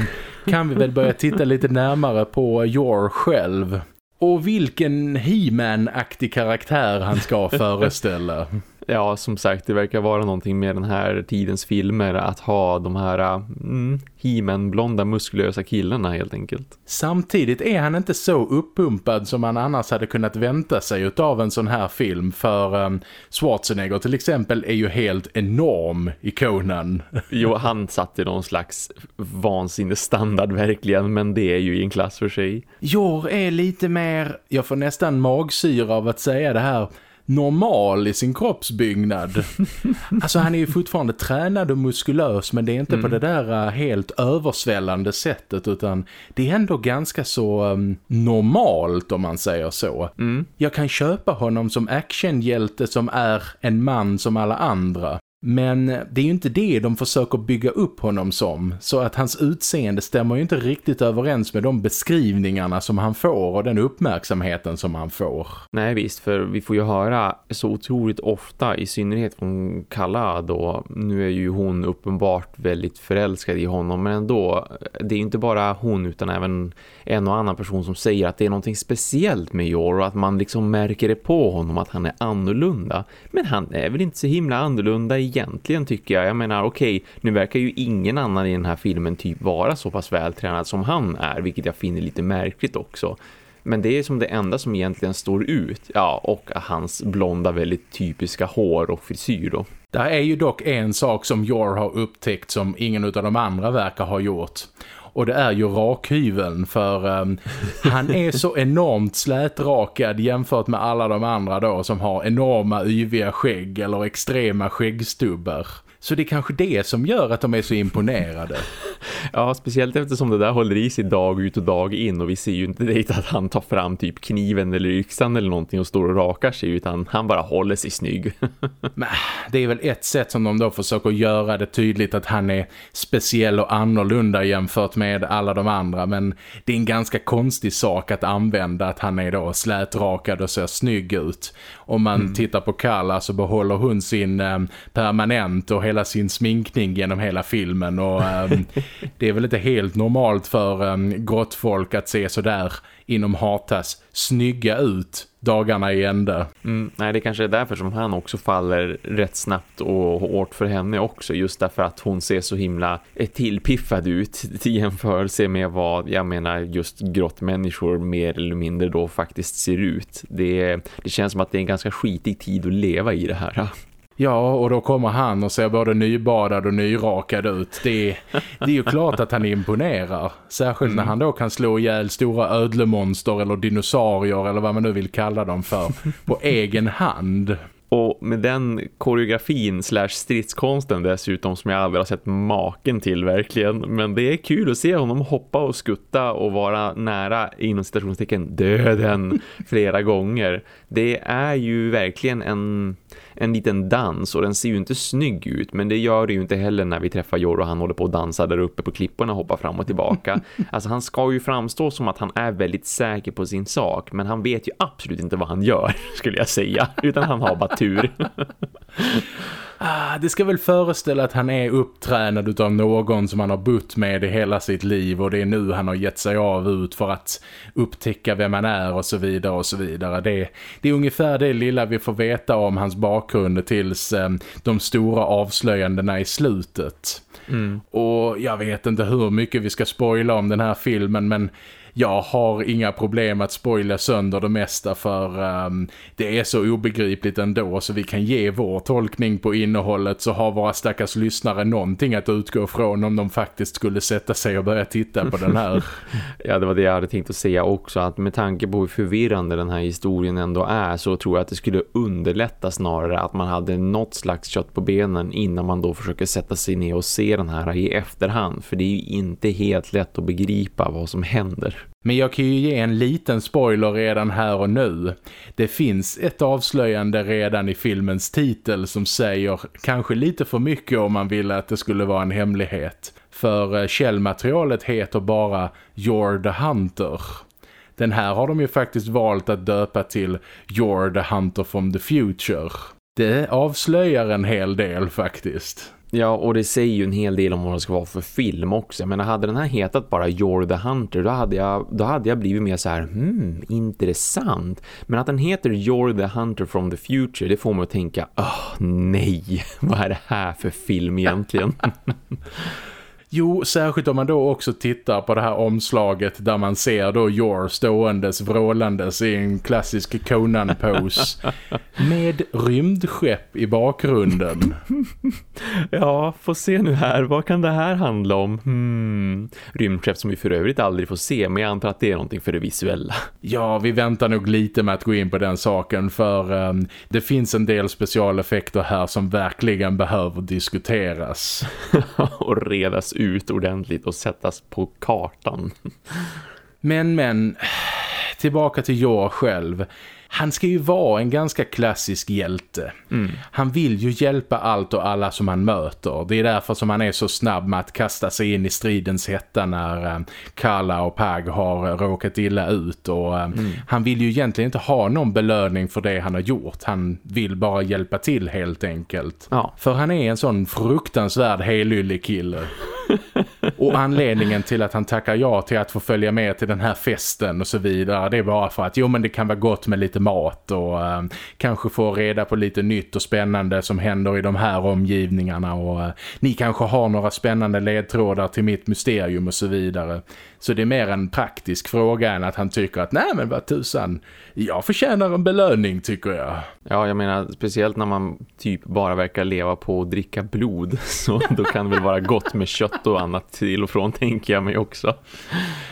kan vi väl börja titta lite närmare på Yor själv. Och vilken He-Man-aktig karaktär han ska föreställa. Ja, som sagt, det verkar vara någonting med den här tidens filmer att ha de här mm, himen blonda muskulösa killarna helt enkelt. Samtidigt är han inte så uppumpad som man annars hade kunnat vänta sig av en sån här film för um, Schwarzenegger till exempel är ju helt enorm i Conan. jo, han satte någon slags vansinnestandard verkligen, men det är ju i en klass för sig. Jor är lite mer, jag får nästan magsyra av att säga det här, normal i sin kroppsbyggnad. alltså han är ju fortfarande tränad och muskulös men det är inte mm. på det där uh, helt översvällande sättet utan det är ändå ganska så um, normalt om man säger så. Mm. Jag kan köpa honom som actionhjälte som är en man som alla andra. Men det är ju inte det de försöker bygga upp honom som. Så att hans utseende stämmer ju inte riktigt överens med de beskrivningarna som han får och den uppmärksamheten som han får. Nej visst, för vi får ju höra så otroligt ofta, i synnerhet från Kalla då. Nu är ju hon uppenbart väldigt förälskad i honom, men ändå, det är ju inte bara hon utan även en och annan person som säger att det är någonting speciellt med Jor och att man liksom märker det på honom att han är annorlunda. Men han är väl inte så himla annorlunda egentligen tycker jag. Jag menar okej, okay, nu verkar ju ingen annan i den här filmen typ vara så pass vältränad som han är, vilket jag finner lite märkligt också. Men det är som det enda som egentligen står ut. Ja, och hans blonda väldigt typiska hår och frisyr då. Det är ju dock en sak som Jor har upptäckt som ingen av de andra verkar ha gjort. Och det är ju rakhyveln för um, han är så enormt slätrakad jämfört med alla de andra då som har enorma yviga skägg eller extrema skäggstubbar. Så det är kanske det som gör att de är så imponerade. ja, speciellt eftersom det där håller i sig dag ut och dag in och vi ser ju inte det att han tar fram typ kniven eller yxan eller någonting och står och rakar sig utan han bara håller sig snygg. Men det är väl ett sätt som de då försöker göra det tydligt att han är speciell och annorlunda jämfört med alla de andra men det är en ganska konstig sak att använda att han är då slätrakad och ser snygg ut. Om man mm. tittar på Kalla så behåller hon sin eh, permanent och hela sin sminkning genom hela filmen och um, det är väl inte helt normalt för um, gott folk att se så där inom Hartas snygga ut dagarna i ända. Mm, nej, det kanske är därför som han också faller rätt snabbt och hårt för henne också. Just därför att hon ser så himla tillpiffad ut i jämförelse med vad jag menar just grottmänniskor mer eller mindre då faktiskt ser ut. Det, det känns som att det är en ganska skitig tid att leva i det här. Ja, och då kommer han och ser både nybadad och nyrakad ut. Det, det är ju klart att han imponerar. Särskilt mm. när han då kan slå ihjäl stora ödlemonster eller dinosaurier eller vad man nu vill kalla dem för på egen hand. Och med den koreografin slash stridskonsten dessutom som jag aldrig har sett maken till verkligen. Men det är kul att se honom hoppa och skutta och vara nära inom citationstecken döden flera gånger. Det är ju verkligen en en liten dans och den ser ju inte snygg ut men det gör det ju inte heller när vi träffar Jorro och han håller på att dansa där uppe på klipporna och hoppar fram och tillbaka. Alltså han ska ju framstå som att han är väldigt säker på sin sak men han vet ju absolut inte vad han gör skulle jag säga utan han har bara tur. Ah, det ska väl föreställa att han är upptränad av någon som han har bott med i hela sitt liv och det är nu han har gett sig av ut för att upptäcka vem han är och så vidare och så vidare. Det, det är ungefär det lilla vi får veta om hans bakgrund tills eh, de stora avslöjandena i slutet. Mm. Och jag vet inte hur mycket vi ska spoila om den här filmen men jag har inga problem att spoila sönder det mesta för um, det är så obegripligt ändå så vi kan ge vår tolkning på innehållet så har våra stackars lyssnare någonting att utgå från om de faktiskt skulle sätta sig och börja titta på den här. ja, det var det jag hade tänkt att säga också att med tanke på hur förvirrande den här historien ändå är så tror jag att det skulle underlätta snarare att man hade något slags kött på benen innan man då försöker sätta sig ner och se den här i efterhand för det är ju inte helt lätt att begripa vad som händer. Men jag kan ju ge en liten spoiler redan här och nu. Det finns ett avslöjande redan i filmens titel som säger kanske lite för mycket om man ville att det skulle vara en hemlighet. För eh, källmaterialet heter bara You're the Hunter. Den här har de ju faktiskt valt att döpa till You're the Hunter from the Future. Det avslöjar en hel del faktiskt. Ja, och det säger ju en hel del om vad det ska vara för film också. Men hade den här hetat bara You're the Hunter, då hade jag, då hade jag blivit mer så här, hmm, intressant. Men att den heter You're the Hunter from the Future, det får mig att tänka, åh oh, nej, vad är det här för film egentligen? Jo, särskilt om man då också tittar på det här omslaget där man ser då Yor ståendes, vrålandes i en klassisk Conan-pose med rymdskepp i bakgrunden. ja, får se nu här. Vad kan det här handla om? Hmm. Rymdskepp som vi för övrigt aldrig får se, men jag antar att det är någonting för det visuella. Ja, vi väntar nog lite med att gå in på den saken för um, det finns en del specialeffekter här som verkligen behöver diskuteras. och redas ut ordentligt och sättas på kartan. Men, men, tillbaka till jag själv han ska ju vara en ganska klassisk hjälte. Mm. Han vill ju hjälpa allt och alla som han möter. Det är därför som han är så snabb med att kasta sig in i stridens hetta när eh, Kala och Pag har råkat illa ut. Och, eh, mm. Han vill ju egentligen inte ha någon belöning för det han har gjort. Han vill bara hjälpa till helt enkelt. Ja. För han är en sån fruktansvärd helylle kille. och anledningen till att han tackar ja till att få följa med till den här festen och så vidare det är bara för att jo men det kan vara gott med lite mat och eh, kanske få reda på lite nytt och spännande som händer i de här omgivningarna och eh, ni kanske har några spännande ledtrådar till mitt mysterium och så vidare. Så det är mer en praktisk fråga än att han tycker att nej men vad tusan, jag förtjänar en belöning tycker jag. Ja, jag menar speciellt när man typ bara verkar leva på att dricka blod så då kan det väl vara gott med kött och annat till och från tänker jag mig också.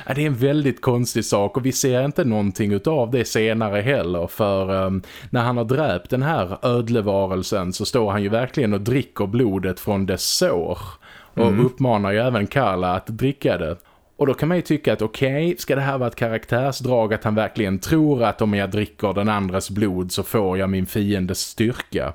Ja, det är en väldigt konstig sak och vi ser inte någonting av det senare heller för um, när han har dräpt den här ödlevarelsen så står han ju verkligen och dricker blodet från dess sår och mm. uppmanar ju även Karla att dricka det. Och då kan man ju tycka att okej, okay, ska det här vara ett karaktärsdrag att han verkligen tror att om jag dricker den andras blod så får jag min fiendes styrka.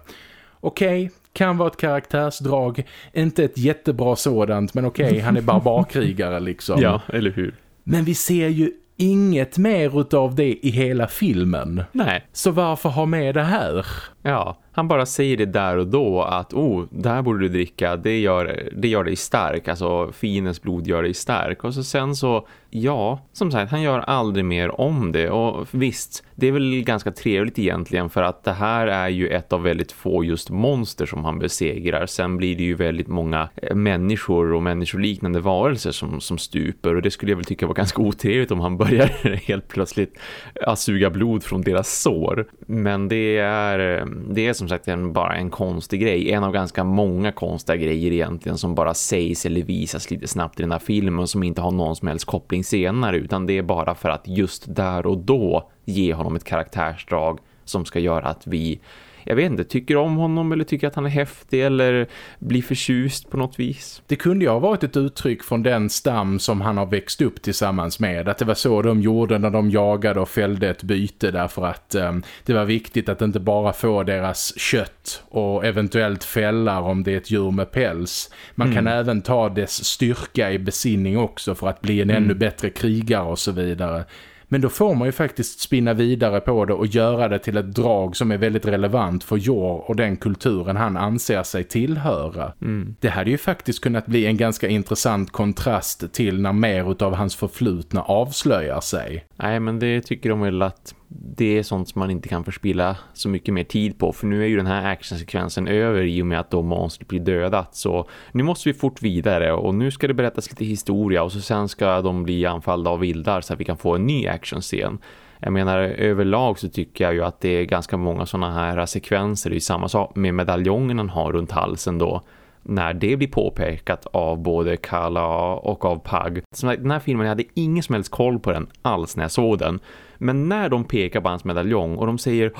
Okej, okay, kan vara ett karaktärsdrag. Inte ett jättebra sådant, men okej, okay, han är barbarkrigare liksom. Ja, eller hur? Men vi ser ju inget mer av det i hela filmen. Nej. Så varför ha med det här? Ja, han bara säger det där och då att oh, det här borde du dricka, det gör, det gör dig stark, alltså fiendens blod gör dig stark. Och så sen så, ja, som sagt, han gör aldrig mer om det. Och visst, det är väl ganska trevligt egentligen för att det här är ju ett av väldigt få just monster som han besegrar. Sen blir det ju väldigt många eh, människor och människoliknande varelser som, som stuper och det skulle jag väl tycka var ganska otrevligt om han börjar helt plötsligt att suga blod från deras sår. Men det är, eh, Ehm, det är som sagt en, bara en konstig grej. En av ganska många konstiga grejer egentligen som bara sägs eller visas lite snabbt i den här filmen som inte har någon som helst koppling senare utan det är bara för att just där och då ge honom ett karaktärsdrag som ska göra att vi jag vet inte, tycker om honom eller tycker att han är häftig eller blir förtjust på något vis. Det kunde ju ha varit ett uttryck från den stam som han har växt upp tillsammans med. Att det var så de gjorde när de jagade och fällde ett byte därför att um, det var viktigt att inte bara få deras kött och eventuellt fällar om det är ett djur med päls. Man mm. kan även ta dess styrka i besinning också för att bli en mm. ännu bättre krigare och så vidare. Men då får man ju faktiskt spinna vidare på det och göra det till ett drag som är väldigt relevant för Jor och den kulturen han anser sig tillhöra. Mm. Det hade ju faktiskt kunnat bli en ganska intressant kontrast till när mer av hans förflutna avslöjar sig. Nej, men det tycker de väl att det är sånt som man inte kan förspilla så mycket mer tid på för nu är ju den här actionsekvensen över i och med att då monstret blir dödat så nu måste vi fort vidare och nu ska det berättas lite historia och så sen ska de bli anfallda av vildar så att vi kan få en ny actionscen. Jag menar överlag så tycker jag ju att det är ganska många sådana här sekvenser, det är samma sak med medaljongen han har runt halsen då när det blir påpekat av både Kala och av Pag. Så den här filmen, jag hade ingen som helst koll på den alls när jag såg den. Men när de pekar på hans medaljong och de säger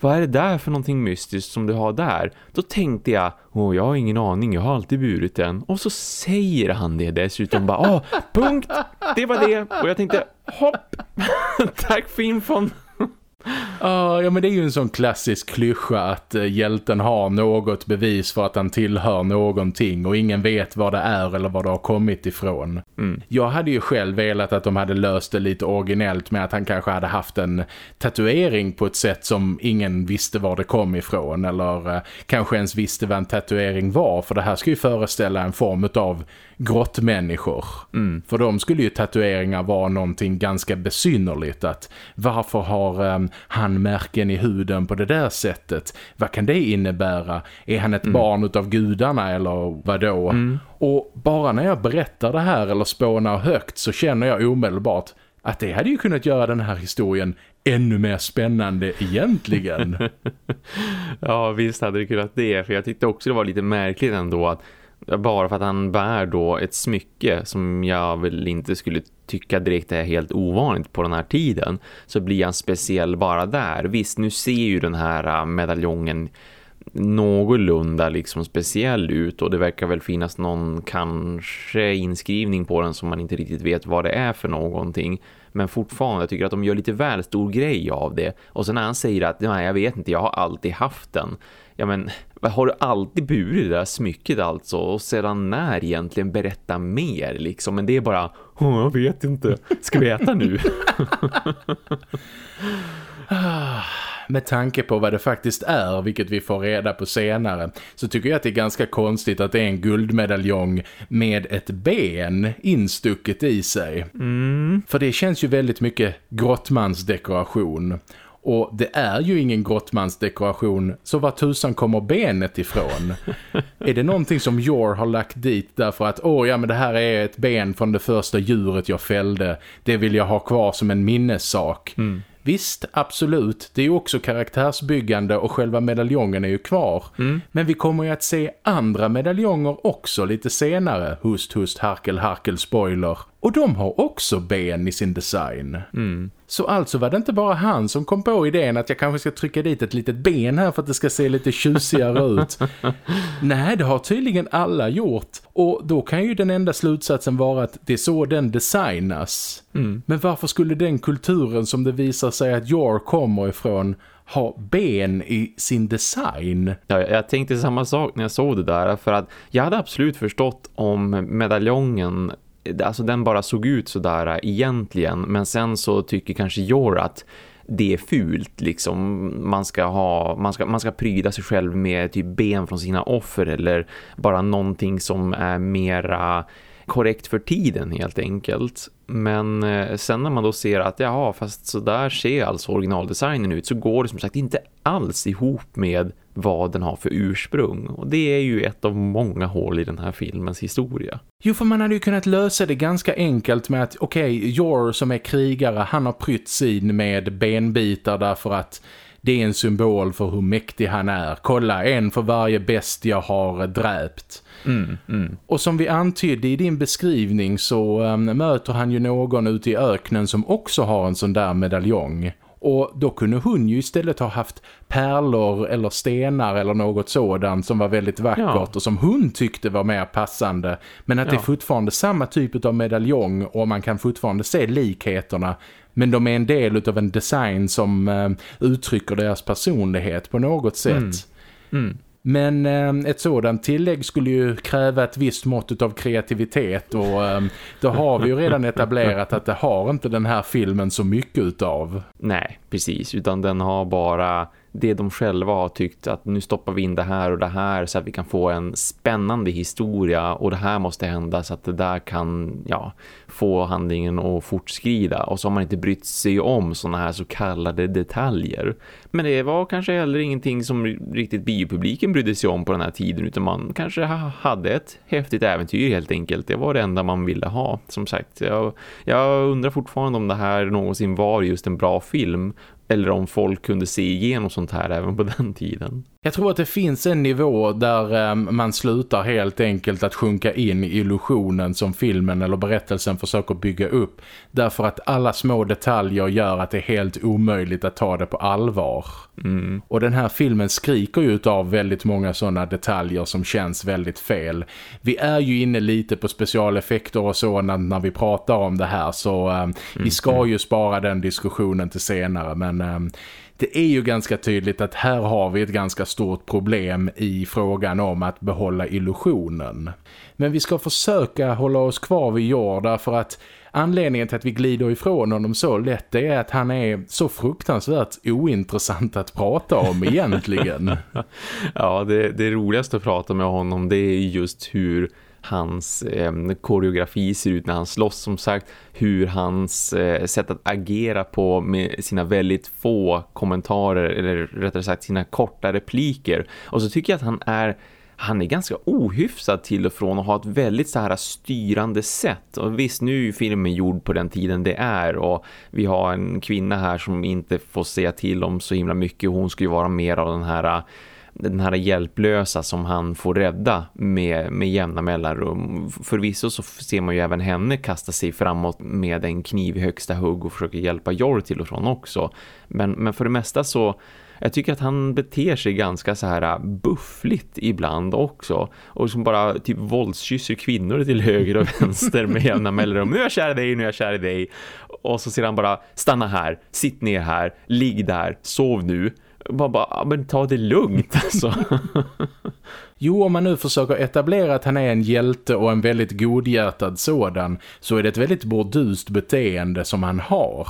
vad är det där för någonting mystiskt som du har där? Då tänkte jag, åh jag har ingen aning, jag har alltid burit den. Och så säger han det dessutom bara, åh, punkt, det var det. Och jag tänkte, hopp, tack för infon. Uh, ja men det är ju en sån klassisk klyscha att uh, hjälten har något bevis för att han tillhör någonting och ingen vet vad det är eller vad det har kommit ifrån. Mm. Jag hade ju själv velat att de hade löst det lite originellt med att han kanske hade haft en tatuering på ett sätt som ingen visste var det kom ifrån eller uh, kanske ens visste vad en tatuering var för det här ska ju föreställa en form av grottmänniskor. Mm. För de skulle ju tatueringar vara någonting ganska besynnerligt. Att varför har um, han märken i huden på det där sättet? Vad kan det innebära? Är han ett mm. barn utav gudarna eller vad då? Mm. Och bara när jag berättar det här eller spånar högt så känner jag omedelbart att det hade ju kunnat göra den här historien ännu mer spännande egentligen. ja, visst hade det kunnat det. För jag tyckte också det var lite märkligt ändå att bara för att han bär då ett smycke som jag väl inte skulle tycka direkt är helt ovanligt på den här tiden så blir han speciell bara där. Visst, nu ser ju den här äh, medaljongen någorlunda liksom speciell ut och det verkar väl finnas någon kanske inskrivning på den som man inte riktigt vet vad det är för någonting. Men fortfarande jag tycker att de gör lite väl stor grej av det. Och sen när han säger att nej jag vet inte, jag har alltid haft den ja men har du alltid burit det där smycket alltså och sedan när egentligen berätta mer liksom men det är bara oh, jag vet inte, ska vi äta nu? Med tanke på vad det faktiskt är, vilket vi får reda på senare, så tycker jag att det är ganska konstigt att det är en guldmedaljong med ett ben instucket i sig. Mm. För det känns ju väldigt mycket grottmansdekoration. Och det är ju ingen grottmansdekoration, så var tusan kommer benet ifrån? är det någonting som Jor har lagt dit därför att åh ja men det här är ett ben från det första djuret jag fällde. Det vill jag ha kvar som en minnessak. Mm. Visst, absolut. Det är ju också karaktärsbyggande och själva medaljongen är ju kvar. Mm. Men vi kommer ju att se andra medaljonger också lite senare. Hust, hust, harkel, harkel, spoiler. Och de har också ben i sin design. Mm. Så alltså var det inte bara han som kom på idén att jag kanske ska trycka dit ett litet ben här för att det ska se lite tjusigare ut. Nej, det har tydligen alla gjort. Och då kan ju den enda slutsatsen vara att det är så den designas. Mm. Men varför skulle den kulturen som det visar sig att York kommer ifrån ha ben i sin design. Ja, jag tänkte samma sak när jag såg det där för att jag hade absolut förstått om medaljongen alltså den bara såg ut sådär äh, egentligen. Men sen så tycker kanske Jor att det är fult liksom. Man ska ha man ska man ska pryda sig själv med typ ben från sina offer eller bara någonting som är mera korrekt för tiden helt enkelt. Men eh, sen när man då ser att ja, fast så där ser alltså originaldesignen ut så går det som sagt inte alls ihop med vad den har för ursprung. Och det är ju ett av många hål i den här filmens historia. Jo, för man hade ju kunnat lösa det ganska enkelt med att okej, okay, Jor som är krigare, han har prytt sin med benbitar därför att det är en symbol för hur mäktig han är. Kolla, en för varje bäst jag har dräpt. Mm, mm. Och som vi antydde i din beskrivning så um, möter han ju någon ute i öknen som också har en sån där medaljong. Och då kunde hon ju istället ha haft pärlor eller stenar eller något sådant som var väldigt vackert ja. och som hon tyckte var mer passande. Men att ja. det är fortfarande samma typ av medaljong och man kan fortfarande se likheterna. Men de är en del av en design som uh, uttrycker deras personlighet på något sätt. Mm. Mm. Men eh, ett sådant tillägg skulle ju kräva ett visst mått av kreativitet och eh, då har vi ju redan etablerat att det har inte den här filmen så mycket utav. Nej, precis. Utan den har bara det de själva har tyckt att nu stoppar vi in det här och det här så att vi kan få en spännande historia och det här måste hända så att det där kan ja, få handlingen att fortskrida och så har man inte brytt sig om sådana här så kallade detaljer. Men det var kanske heller ingenting som riktigt biopubliken brydde sig om på den här tiden utan man kanske hade ett häftigt äventyr helt enkelt. Det var det enda man ville ha. Som sagt, jag, jag undrar fortfarande om det här någonsin var just en bra film eller om folk kunde se igenom sånt här även på den tiden. Jag tror att det finns en nivå där eh, man slutar helt enkelt att sjunka in i illusionen som filmen eller berättelsen försöker bygga upp. Därför att alla små detaljer gör att det är helt omöjligt att ta det på allvar. Mm. Och den här filmen skriker ju av väldigt många sådana detaljer som känns väldigt fel. Vi är ju inne lite på specialeffekter och så när, vi pratar om det här så eh, vi ska mm. ju spara den diskussionen till senare men eh, det är ju ganska tydligt att här har vi ett ganska stort problem i frågan om att behålla illusionen. Men vi ska försöka hålla oss kvar vid jord därför att anledningen till att vi glider ifrån honom så lätt det är att han är så fruktansvärt ointressant att prata om egentligen. ja, det, det roligaste att prata med honom det är just hur hans eh, koreografi ser ut när han slåss som sagt, hur hans eh, sätt att agera på med sina väldigt få kommentarer eller rättare sagt sina korta repliker. Och så tycker jag att han är han är ganska ohyfsad till och från och har ett väldigt så här styrande sätt. Och visst, nu är filmen gjord på den tiden det är och vi har en kvinna här som inte får säga till om så himla mycket. Hon ska ju vara mer av den här den här hjälplösa som han får rädda med, med jämna mellanrum. Förvisso så ser man ju även henne kasta sig framåt med en kniv i högsta hugg och försöker hjälpa Jor till och från också. Men, men för det mesta så jag tycker att han beter sig ganska så här äh, buffligt ibland också. Och som bara typ våldskysser kvinnor till höger och vänster med jämna mellanrum. Nu är jag kär i dig, nu är jag kär i dig. Och så ser han bara, stanna här, sitt ner här, ligg där, sov nu. Bara, bara men ta det lugnt alltså. Jo, om man nu försöker etablera att han är en hjälte och en väldigt godhjärtad sådan så är det ett väldigt bordust beteende som han har.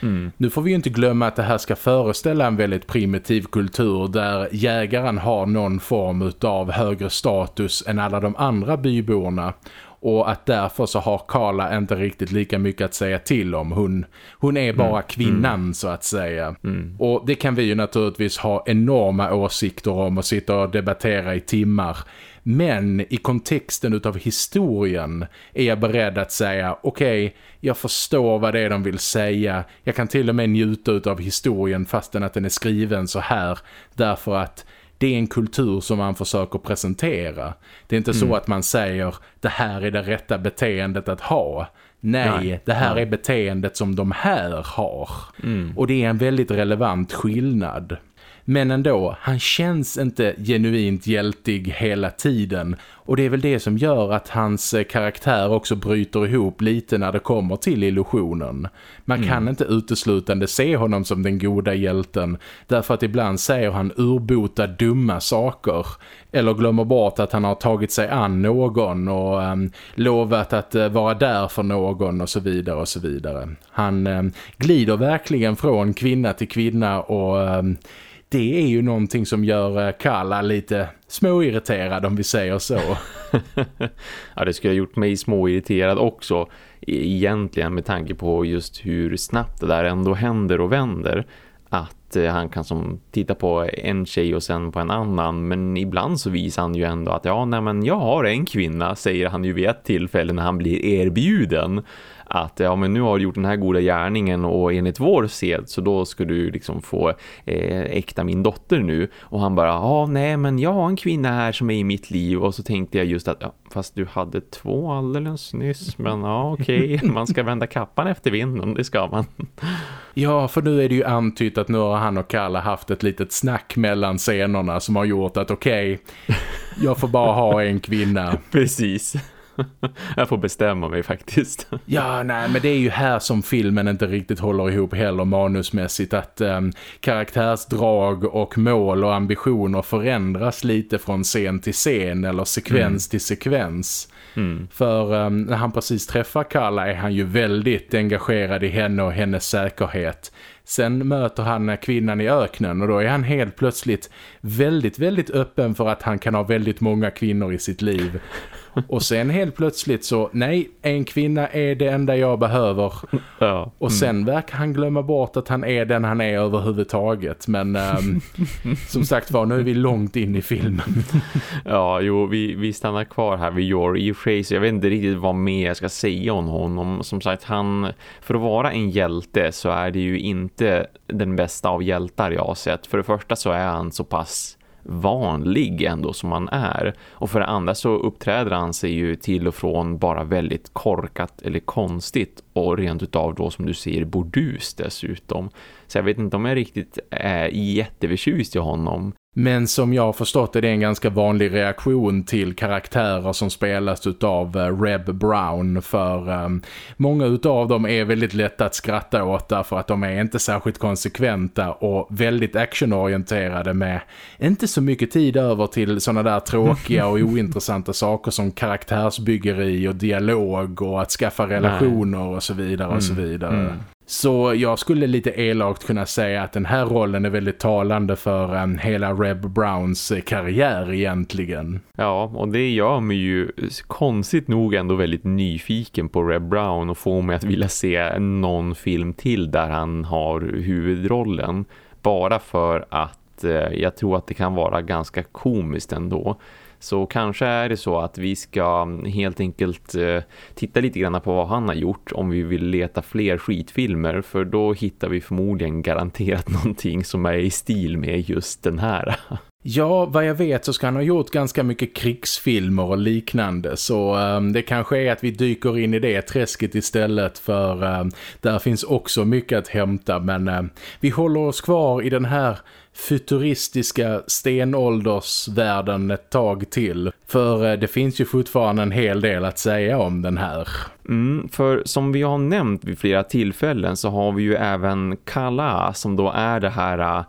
Mm. Nu får vi ju inte glömma att det här ska föreställa en väldigt primitiv kultur där jägaren har någon form av högre status än alla de andra byborna och att därför så har Carla inte riktigt lika mycket att säga till om. Hon, hon är bara mm. kvinnan mm. så att säga. Mm. Och det kan vi ju naturligtvis ha enorma åsikter om och sitta och debattera i timmar. Men i kontexten utav historien är jag beredd att säga okej, okay, jag förstår vad det är de vill säga. Jag kan till och med njuta utav historien fastän att den är skriven så här. Därför att det är en kultur som man försöker presentera. Det är inte mm. så att man säger det här är det rätta beteendet att ha. Nej, Nej. det här är beteendet som de här har. Mm. Och det är en väldigt relevant skillnad. Men ändå, han känns inte genuint hjältig hela tiden och det är väl det som gör att hans eh, karaktär också bryter ihop lite när det kommer till illusionen. Man kan mm. inte uteslutande se honom som den goda hjälten därför att ibland säger han urbota dumma saker eller glömmer bort att han har tagit sig an någon och um, lovat att uh, vara där för någon och så vidare och så vidare. Han um, glider verkligen från kvinna till kvinna och um, det är ju någonting som gör eh, Kalla lite småirriterad om vi säger så. ja, det skulle ha gjort mig småirriterad också e-, egentligen med tanke på just hur snabbt det där ändå händer och vänder. Att eh, han kan som titta på en tjej och sen på en annan men ibland så visar han ju ändå att ja, nej men jag har en kvinna säger han ju vid ett tillfälle när han blir erbjuden att ja men nu har du gjort den här goda gärningen och enligt vår sed så då ska du liksom få eh, äkta min dotter nu och han bara ja nej men jag har en kvinna här som är i mitt liv och så tänkte jag just att ja, fast du hade två alldeles nyss men ja okej okay. man ska vända kappan efter vinden det ska man Ja, för nu är det ju antytt att nu har han och Kalle haft ett litet snack mellan scenerna som har gjort att okej, okay, jag får bara ha en kvinna. Precis. jag får bestämma mig faktiskt. ja, nej, men det är ju här som filmen inte riktigt håller ihop heller manusmässigt. Att um, karaktärsdrag och mål och ambitioner förändras lite från scen till scen eller sekvens mm. till sekvens. Mm. För um, när han precis träffar Kalla är han ju väldigt engagerad i henne och hennes säkerhet. Sen möter han kvinnan i öknen och då är han helt plötsligt väldigt, väldigt öppen för att han kan ha väldigt många kvinnor i sitt liv. Och sen helt plötsligt så, nej, en kvinna är det enda jag behöver. Ja. Mm. Och sen verkar han glömma bort att han är den han är överhuvudtaget. Men um, som sagt var, nu är vi långt in i filmen. ja, jo, vi, vi stannar kvar här vid Jory. Fraser, jag vet inte riktigt vad mer jag ska säga om honom. Som sagt, han, för att vara en hjälte så är det ju inte den bästa av hjältar jag har sett. För det första så är han så pass vanlig ändå som han är. Och för det andra så uppträder han sig ju till och från bara väldigt korkat eller konstigt och rent utav då som du ser bordus dessutom. Så jag vet inte om jag riktigt är jätteförtjust i honom. Men som jag har förstått är det en ganska vanlig reaktion till karaktärer som spelas av uh, Reb Brown för um, många utav dem är väldigt lätta att skratta åt därför att de är inte särskilt konsekventa och väldigt actionorienterade med inte så mycket tid över till sådana där tråkiga och ointressanta saker som karaktärsbyggeri och dialog och att skaffa relationer och så vidare och så mm. vidare. Mm. Så jag skulle lite elakt kunna säga att den här rollen är väldigt talande för um, hela Reb Browns eh, karriär egentligen. Ja, och det gör mig ju konstigt nog ändå väldigt nyfiken på Reb Brown och får mig att vilja se någon film till där han har huvudrollen. Bara för att eh, jag tror att det kan vara ganska komiskt ändå. Så kanske är det så att vi ska mm, helt enkelt eh, titta lite grann på vad han har gjort om vi vill leta fler skitfilmer för då hittar vi förmodligen garanterat någonting som är i stil med just den här. Ja, vad jag vet så ska han ha gjort ganska mycket krigsfilmer och liknande så um, det kanske är att vi dyker in i det träsket istället för um, där finns också mycket att hämta men um, vi håller oss kvar i den här futuristiska stenåldersvärlden ett tag till. För eh, det finns ju fortfarande en hel del att säga om den här. Mm, för som vi har nämnt vid flera tillfällen så har vi ju även Kala som då är det här eh,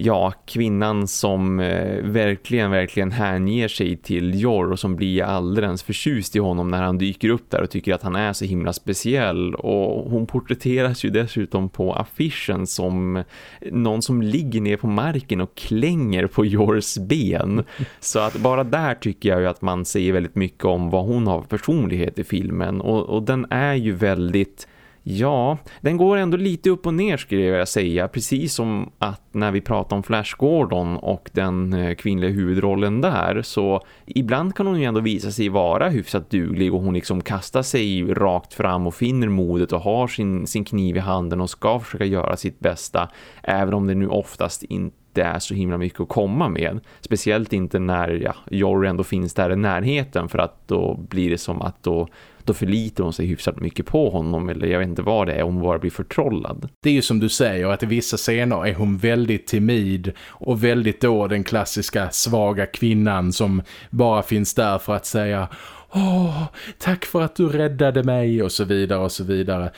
ja, kvinnan som eh, verkligen, verkligen hänger sig till Jor och som blir alldeles förtjust i honom när han dyker upp där och tycker att han är så himla speciell. Och hon porträtteras ju dessutom på affischen som någon som ligger ner på marken och klänger på Jors ben. Så att bara där tycker jag ju att man säger väldigt mycket om vad hon har för personlighet i filmen. Och, och den är ju väldigt Ja, den går ändå lite upp och ner skulle jag säga. Precis som att när vi pratar om Flash Gordon och den eh, kvinnliga huvudrollen där så ibland kan hon ju ändå visa sig vara hyfsat duglig och hon liksom kastar sig rakt fram och finner modet och har sin, sin kniv i handen och ska försöka göra sitt bästa även om det nu oftast inte är så himla mycket att komma med. Speciellt inte när ja, Jory ändå finns där i närheten för att då blir det som att då då förlitar hon sig hyfsat mycket på honom eller jag vet inte vad det är, hon bara blir förtrollad. Det är ju som du säger att i vissa scener är hon väldigt timid och väldigt då den klassiska svaga kvinnan som bara finns där för att säga Åh, tack för att du räddade mig och så vidare och så vidare.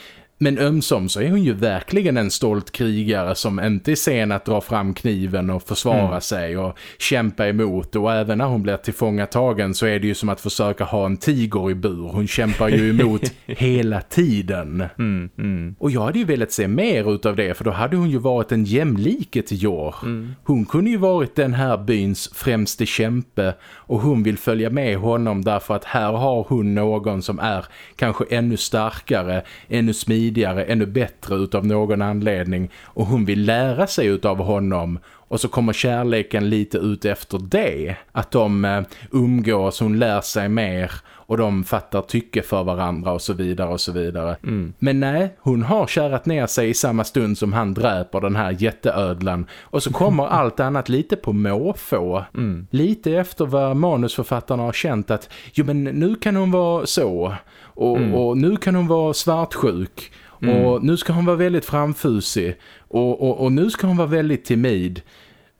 Men ömsom så är hon ju verkligen en stolt krigare som inte är sen att dra fram kniven och försvara mm. sig och kämpa emot. Och även när hon blir tillfångatagen så är det ju som att försöka ha en tiger i bur. Hon kämpar ju emot hela tiden. Mm, mm. Och jag hade ju velat se mer utav det för då hade hon ju varit en jämlike till Jor. Mm. Hon kunde ju varit den här byns främste kämpe och hon vill följa med honom därför att här har hon någon som är kanske ännu starkare, ännu smidigare ännu bättre utav någon anledning. Och hon vill lära sig utav honom och så kommer kärleken lite ut efter det. Att de eh, umgås, hon lär sig mer och de fattar tycke för varandra och så vidare och så vidare. Mm. Men nej, hon har kärat ner sig i samma stund som han dräper den här jätteödlan. Och så kommer allt annat lite på måfå. Mm. Lite efter vad manusförfattarna har känt att jo men nu kan hon vara så. Och, mm. och nu kan hon vara svartsjuk. Mm. Och nu ska hon vara väldigt framfusig. Och, och, och nu ska hon vara väldigt timid.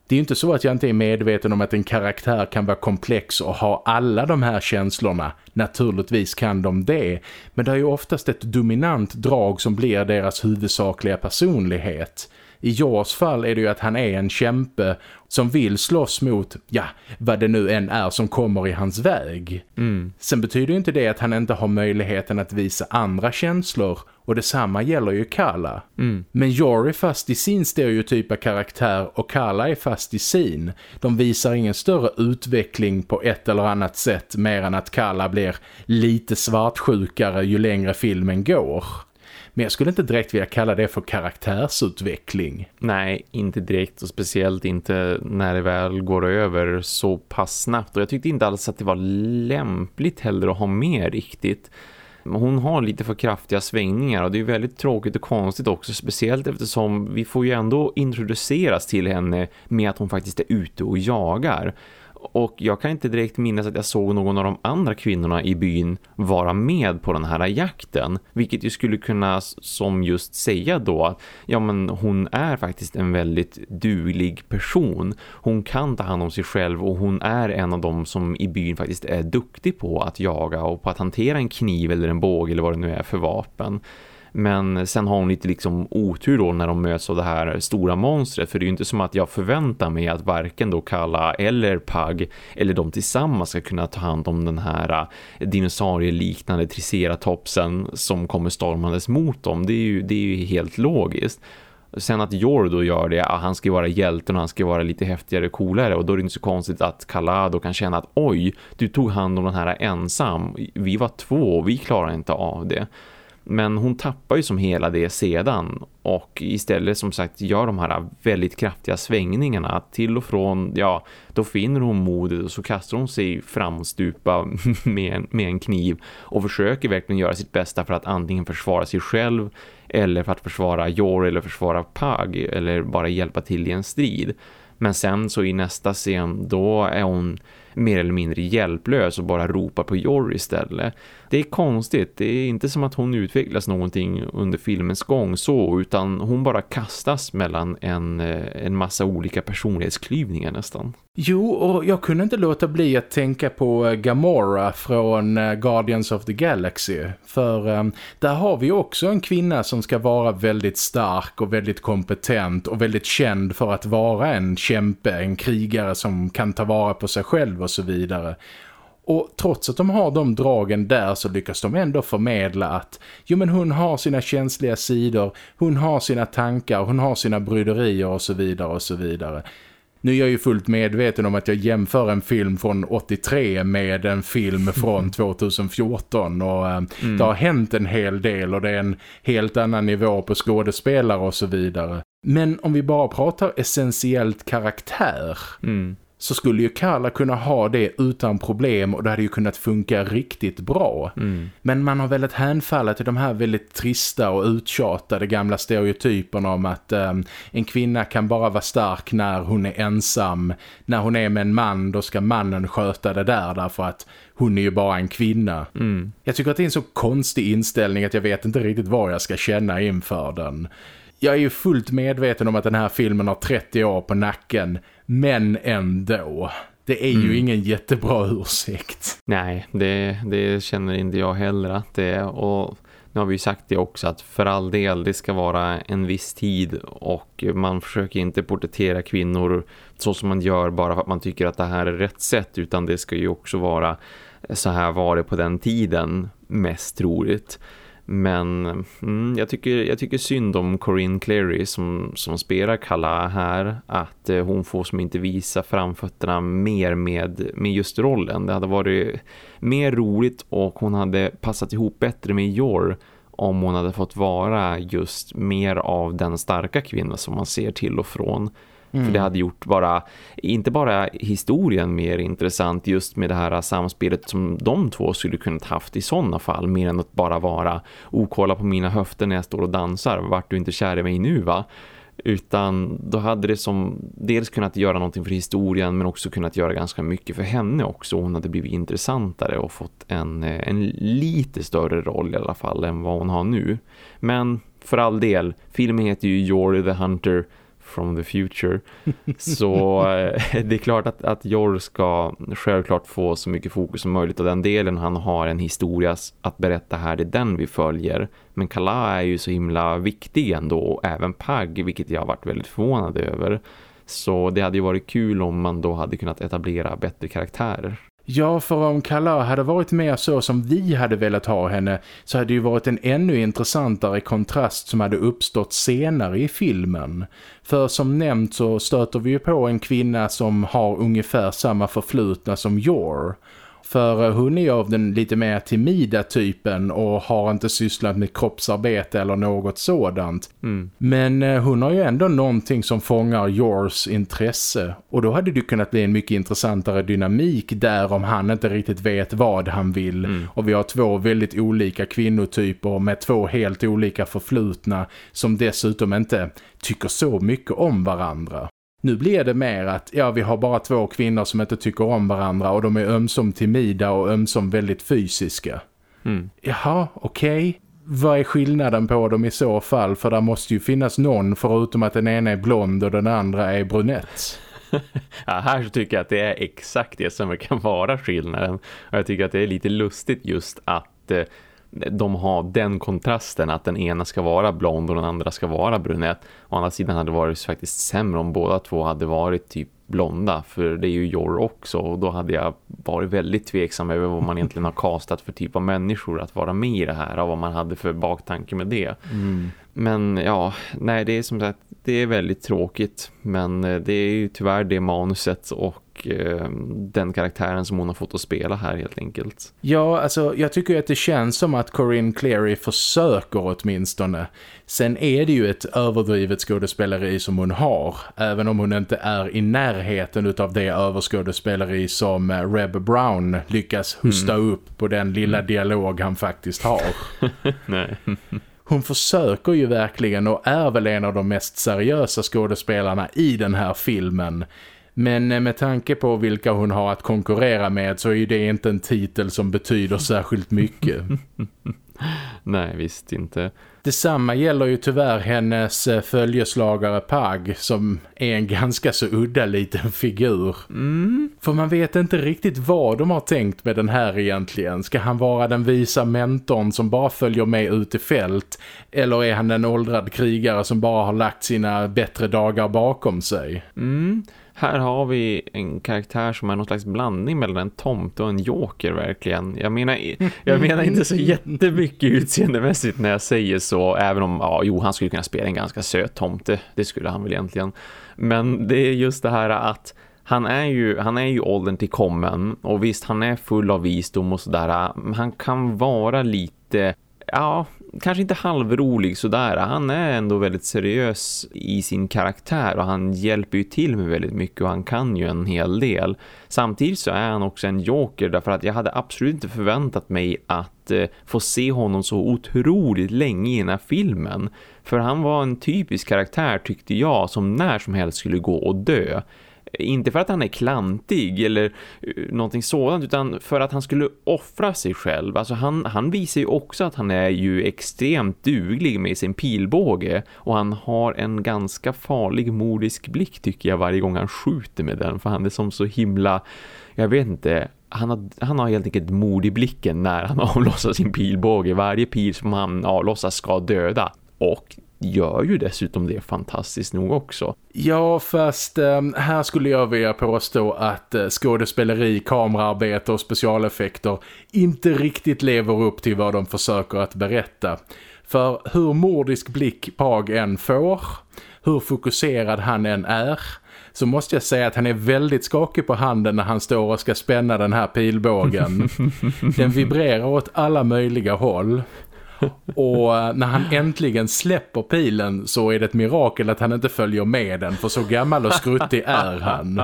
Det är ju inte så att jag inte är medveten om att en karaktär kan vara komplex och ha alla de här känslorna. Naturligtvis kan de det. Men det är ju oftast ett dominant drag som blir deras huvudsakliga personlighet. I Jaws fall är det ju att han är en kämpe som vill slåss mot, ja, vad det nu än är som kommer i hans väg. Mm. Sen betyder ju inte det att han inte har möjligheten att visa andra känslor och detsamma gäller ju Kala. Mm. Men Yor är fast i sin stereotypa karaktär och Kala är fast i sin. De visar ingen större utveckling på ett eller annat sätt mer än att Kala blir lite svartsjukare ju längre filmen går. Men jag skulle inte direkt vilja kalla det för karaktärsutveckling. Nej, inte direkt och speciellt inte när det väl går över så pass snabbt. Och jag tyckte inte alls att det var lämpligt heller att ha med riktigt. Hon har lite för kraftiga svängningar och det är väldigt tråkigt och konstigt också. Speciellt eftersom vi får ju ändå introduceras till henne med att hon faktiskt är ute och jagar. Och jag kan inte direkt minnas att jag såg någon av de andra kvinnorna i byn vara med på den här jakten. Vilket ju skulle kunna som just säga då att ja men hon är faktiskt en väldigt duglig person. Hon kan ta hand om sig själv och hon är en av dem som i byn faktiskt är duktig på att jaga och på att hantera en kniv eller en båg eller vad det nu är för vapen. Men sen har hon lite liksom otur då när de möts av det här stora monstret. För det är ju inte som att jag förväntar mig att varken då Kalla eller Pag eller de tillsammans ska kunna ta hand om den här äh, dinosaurieliknande triceratopsen som kommer stormandes mot dem. Det är ju, det är ju helt logiskt. Sen att Jor då gör det, ja, han ska vara hjälten och han ska vara lite häftigare och coolare och då är det inte så konstigt att Kalado kan känna att oj, du tog hand om den här ensam. Vi var två och vi klarar inte av det. Men hon tappar ju som hela det sedan och istället som sagt gör de här väldigt kraftiga svängningarna till och från, ja, då finner hon modet och så kastar hon sig framstupa med en, med en kniv och försöker verkligen göra sitt bästa för att antingen försvara sig själv eller för att försvara Jor eller försvara Pag eller bara hjälpa till i en strid. Men sen så i nästa scen då är hon mer eller mindre hjälplös och bara ropar på Jor istället. Det är konstigt, det är inte som att hon utvecklas någonting under filmens gång så utan hon bara kastas mellan en, eh, en massa olika personlighetsklyvningar nästan. Jo, och jag kunde inte låta bli att tänka på eh, Gamora från eh, Guardians of the Galaxy. För um, där har vi också en kvinna som ska vara väldigt stark och väldigt kompetent och väldigt känd för att vara en kämpe, en krigare som kan ta vara på sig själv och så vidare. Och trots att de har de dragen där så lyckas de ändå förmedla att jo men hon har sina känsliga sidor, hon har sina tankar, hon har sina bryderier och så vidare och så vidare. Nu är jag ju fullt medveten om att jag jämför en film från 83 med en film från 2014 och äh, mm. det har hänt en hel del och det är en helt annan nivå på skådespelare och så vidare. Men om vi bara pratar essentiellt karaktär mm så skulle ju Karla kunna ha det utan problem och det hade ju kunnat funka riktigt bra. Mm. Men man har väldigt hänfallit till de här väldigt trista och uttjatade gamla stereotyperna om att um, en kvinna kan bara vara stark när hon är ensam. När hon är med en man då ska mannen sköta det där därför att hon är ju bara en kvinna. Mm. Jag tycker att det är en så konstig inställning att jag vet inte riktigt vad jag ska känna inför den. Jag är ju fullt medveten om att den här filmen har 30 år på nacken men ändå. Det är ju mm. ingen jättebra ursäkt. Nej, det, det känner inte jag heller att det är. Och nu har vi ju sagt det också att för all del det ska vara en viss tid och man försöker inte porträttera kvinnor så som man gör bara för att man tycker att det här är rätt sätt utan det ska ju också vara så här var det på den tiden mest troligt. Men mm, jag, tycker, jag tycker synd om Corinne Clary som, som spelar Kalla här. Att eh, hon får som inte visa framfötterna mer med, med just rollen. Det hade varit mer roligt och hon hade passat ihop bättre med Jor om hon hade fått vara just mer av den starka kvinna som man ser till och från. Mm. För det hade gjort bara, inte bara historien mer intressant just med det här samspelet som de två skulle kunnat haft i sådana fall. Mer än att bara vara, okolla på mina höfter när jag står och dansar. Vart du inte kär i mig nu va? Utan då hade det som dels kunnat göra någonting för historien men också kunnat göra ganska mycket för henne också. Hon hade blivit intressantare och fått en, en lite större roll i alla fall än vad hon har nu. Men för all del, filmen heter ju Jory the Hunter from the future. Så eh, det är klart att, att Jor ska självklart få så mycket fokus som möjligt av den delen. Han har en historia att berätta här, det är den vi följer. Men Kala är ju så himla viktig ändå, och även Pag, vilket jag har varit väldigt förvånad över. Så det hade ju varit kul om man då hade kunnat etablera bättre karaktärer. Ja, för om Kala hade varit mer så som vi hade velat ha henne så hade det ju varit en ännu intressantare kontrast som hade uppstått senare i filmen. För som nämnt så stöter vi ju på en kvinna som har ungefär samma förflutna som Yor. För eh, hon är av den lite mer timida typen och har inte sysslat med kroppsarbete eller något sådant. Mm. Men eh, hon har ju ändå någonting som fångar Yours intresse. Och då hade det kunnat bli en mycket intressantare dynamik där om han inte riktigt vet vad han vill. Mm. Och vi har två väldigt olika kvinnotyper med två helt olika förflutna som dessutom inte tycker så mycket om varandra. Nu blir det mer att ja, vi har bara två kvinnor som inte tycker om varandra och de är ömsom timida och ömsom väldigt fysiska. Mm. Jaha, okej. Okay. Vad är skillnaden på dem i så fall? För det måste ju finnas någon förutom att den ena är blond och den andra är brunett. ja, här så tycker jag att det är exakt det som kan vara skillnaden. Och jag tycker att det är lite lustigt just att eh, de har den kontrasten att den ena ska vara blond och den andra ska vara brunett. Å andra sidan hade det varit faktiskt sämre om båda två hade varit typ blonda för det är ju Jor också och då hade jag varit väldigt tveksam över vad man egentligen har kastat för typ av människor att vara med i det här och vad man hade för baktanke med det. Mm. Men ja, nej det är som sagt det är väldigt tråkigt men eh, det är ju tyvärr det manuset och eh, den karaktären som hon har fått att spela här helt enkelt. Ja, alltså jag tycker att det känns som att Corinne Cleary försöker åtminstone. Sen är det ju ett överdrivet skådespeleri som hon har, även om hon inte är i närheten av det överskådespeleri som eh, Reb Brown lyckas husta mm. upp på den lilla mm. dialog han faktiskt har. Nej. Hon försöker ju verkligen och är väl en av de mest seriösa skådespelarna i den här filmen. Men eh, med tanke på vilka hon har att konkurrera med så är det inte en titel som betyder särskilt mycket. Nej, visst inte. Detsamma gäller ju tyvärr hennes eh, följeslagare Pag som är en ganska så udda liten figur. Mm. För man vet inte riktigt vad de har tänkt med den här egentligen. Ska han vara den visa mentorn som bara följer med ut i fält? Eller är han en åldrad krigare som bara har lagt sina bättre dagar bakom sig? Mm. Här har vi en karaktär som är någon slags blandning mellan en tomte och en joker verkligen. Jag menar, jag menar inte så jättemycket utseendemässigt när jag säger så. Även om, ja, jo, han skulle kunna spela en ganska söt tomte. Det skulle han väl egentligen. Men det är just det här att han är ju, han är ju åldern till kommen. Och visst, han är full av visdom och sådär. Han kan vara lite ja, kanske inte halvrolig sådär. Han är ändå väldigt seriös i sin karaktär och han hjälper ju till med väldigt mycket och han kan ju en hel del. Samtidigt så är han också en joker därför att jag hade absolut inte förväntat mig att eh, få se honom så otroligt länge i den här filmen. För han var en typisk karaktär tyckte jag som när som helst skulle gå och dö. Inte för att han är klantig eller eh, någonting sådant utan för att han skulle offra sig själv. Alltså han, han visar ju också att han är ju extremt duglig med sin pilbåge och han har en ganska farlig modisk blick tycker jag varje gång han skjuter med den för han är som så himla, jag vet inte, han har, han har helt enkelt mod i blicken när han avlossar sin pilbåge. Varje pil som han avlossar ska döda. Och gör ju dessutom det fantastiskt nog också. Ja, fast eh, här skulle jag vilja påstå att eh, skådespeleri, kameraarbete och specialeffekter inte riktigt lever upp till vad de försöker att berätta. För hur mordisk blick Pag än får, hur fokuserad han än är, så måste jag säga att han är väldigt skakig på handen när han står och ska spänna den här pilbågen. Den vibrerar åt alla möjliga håll. Och eh, när han äntligen släpper pilen så är det ett mirakel att han inte följer med den för så gammal och skruttig är han.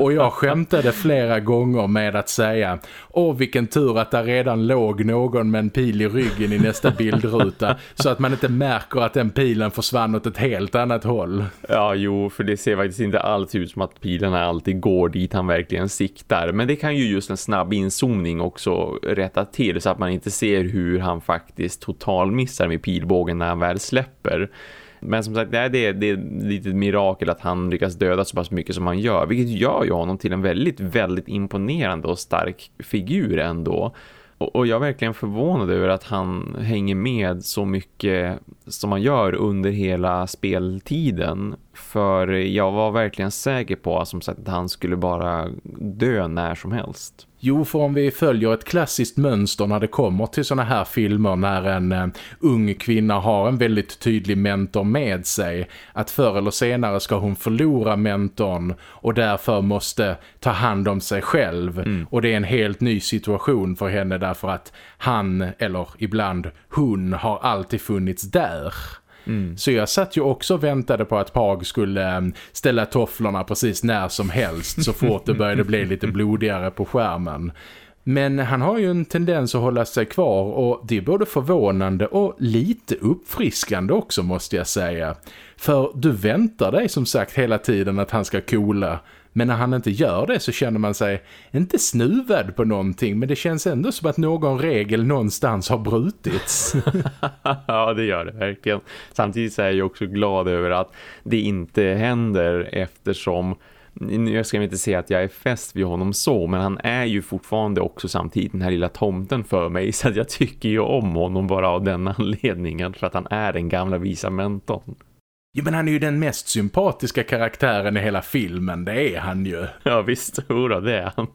Och jag skämtade flera gånger med att säga Åh vilken tur att det redan låg någon med en pil i ryggen i nästa bildruta så att man inte märker att den pilen försvann åt ett helt annat håll. Ja, jo, för det ser faktiskt inte alls ut som att pilarna alltid går dit han verkligen siktar. Men det kan ju just en snabb inzoomning också rätta till så att man inte ser hur han faktiskt totalmissar med pilbågen när han väl släpper. Men som sagt, det är, det är lite ett mirakel att han lyckas döda så pass mycket som han gör. Vilket gör ju honom till en väldigt, väldigt imponerande och stark figur ändå. Och jag är verkligen förvånad över att han hänger med så mycket som han gör under hela speltiden. För jag var verkligen säker på som sagt, att han skulle bara dö när som helst. Jo, för om vi följer ett klassiskt mönster när det kommer till såna här filmer när en uh, ung kvinna har en väldigt tydlig mentor med sig att förr eller senare ska hon förlora mentorn och därför måste ta hand om sig själv mm. och det är en helt ny situation för henne därför att han eller ibland hon har alltid funnits där. Mm. Så jag satt ju också och väntade på att Pag skulle ehm, ställa tofflorna precis när som helst så fort det började bli lite blodigare på skärmen. Men han har ju en tendens att hålla sig kvar och det är både förvånande och lite uppfriskande också måste jag säga. För du väntar dig som sagt hela tiden att han ska coola men när han inte gör det så känner man sig inte snuvad på någonting men det känns ändå som att någon regel någonstans har brutits. ja, det gör det verkligen. Samtidigt så är jag också glad över att det inte händer eftersom jag ska inte säga att jag är fäst vid honom så men han är ju fortfarande också samtidigt den här lilla tomten för mig så att jag tycker ju om honom bara av den anledningen för att han är den gamla visa mentorn. Jo men han är ju den mest sympatiska karaktären i hela filmen, det är han ju. Ja visst, hurra det är han.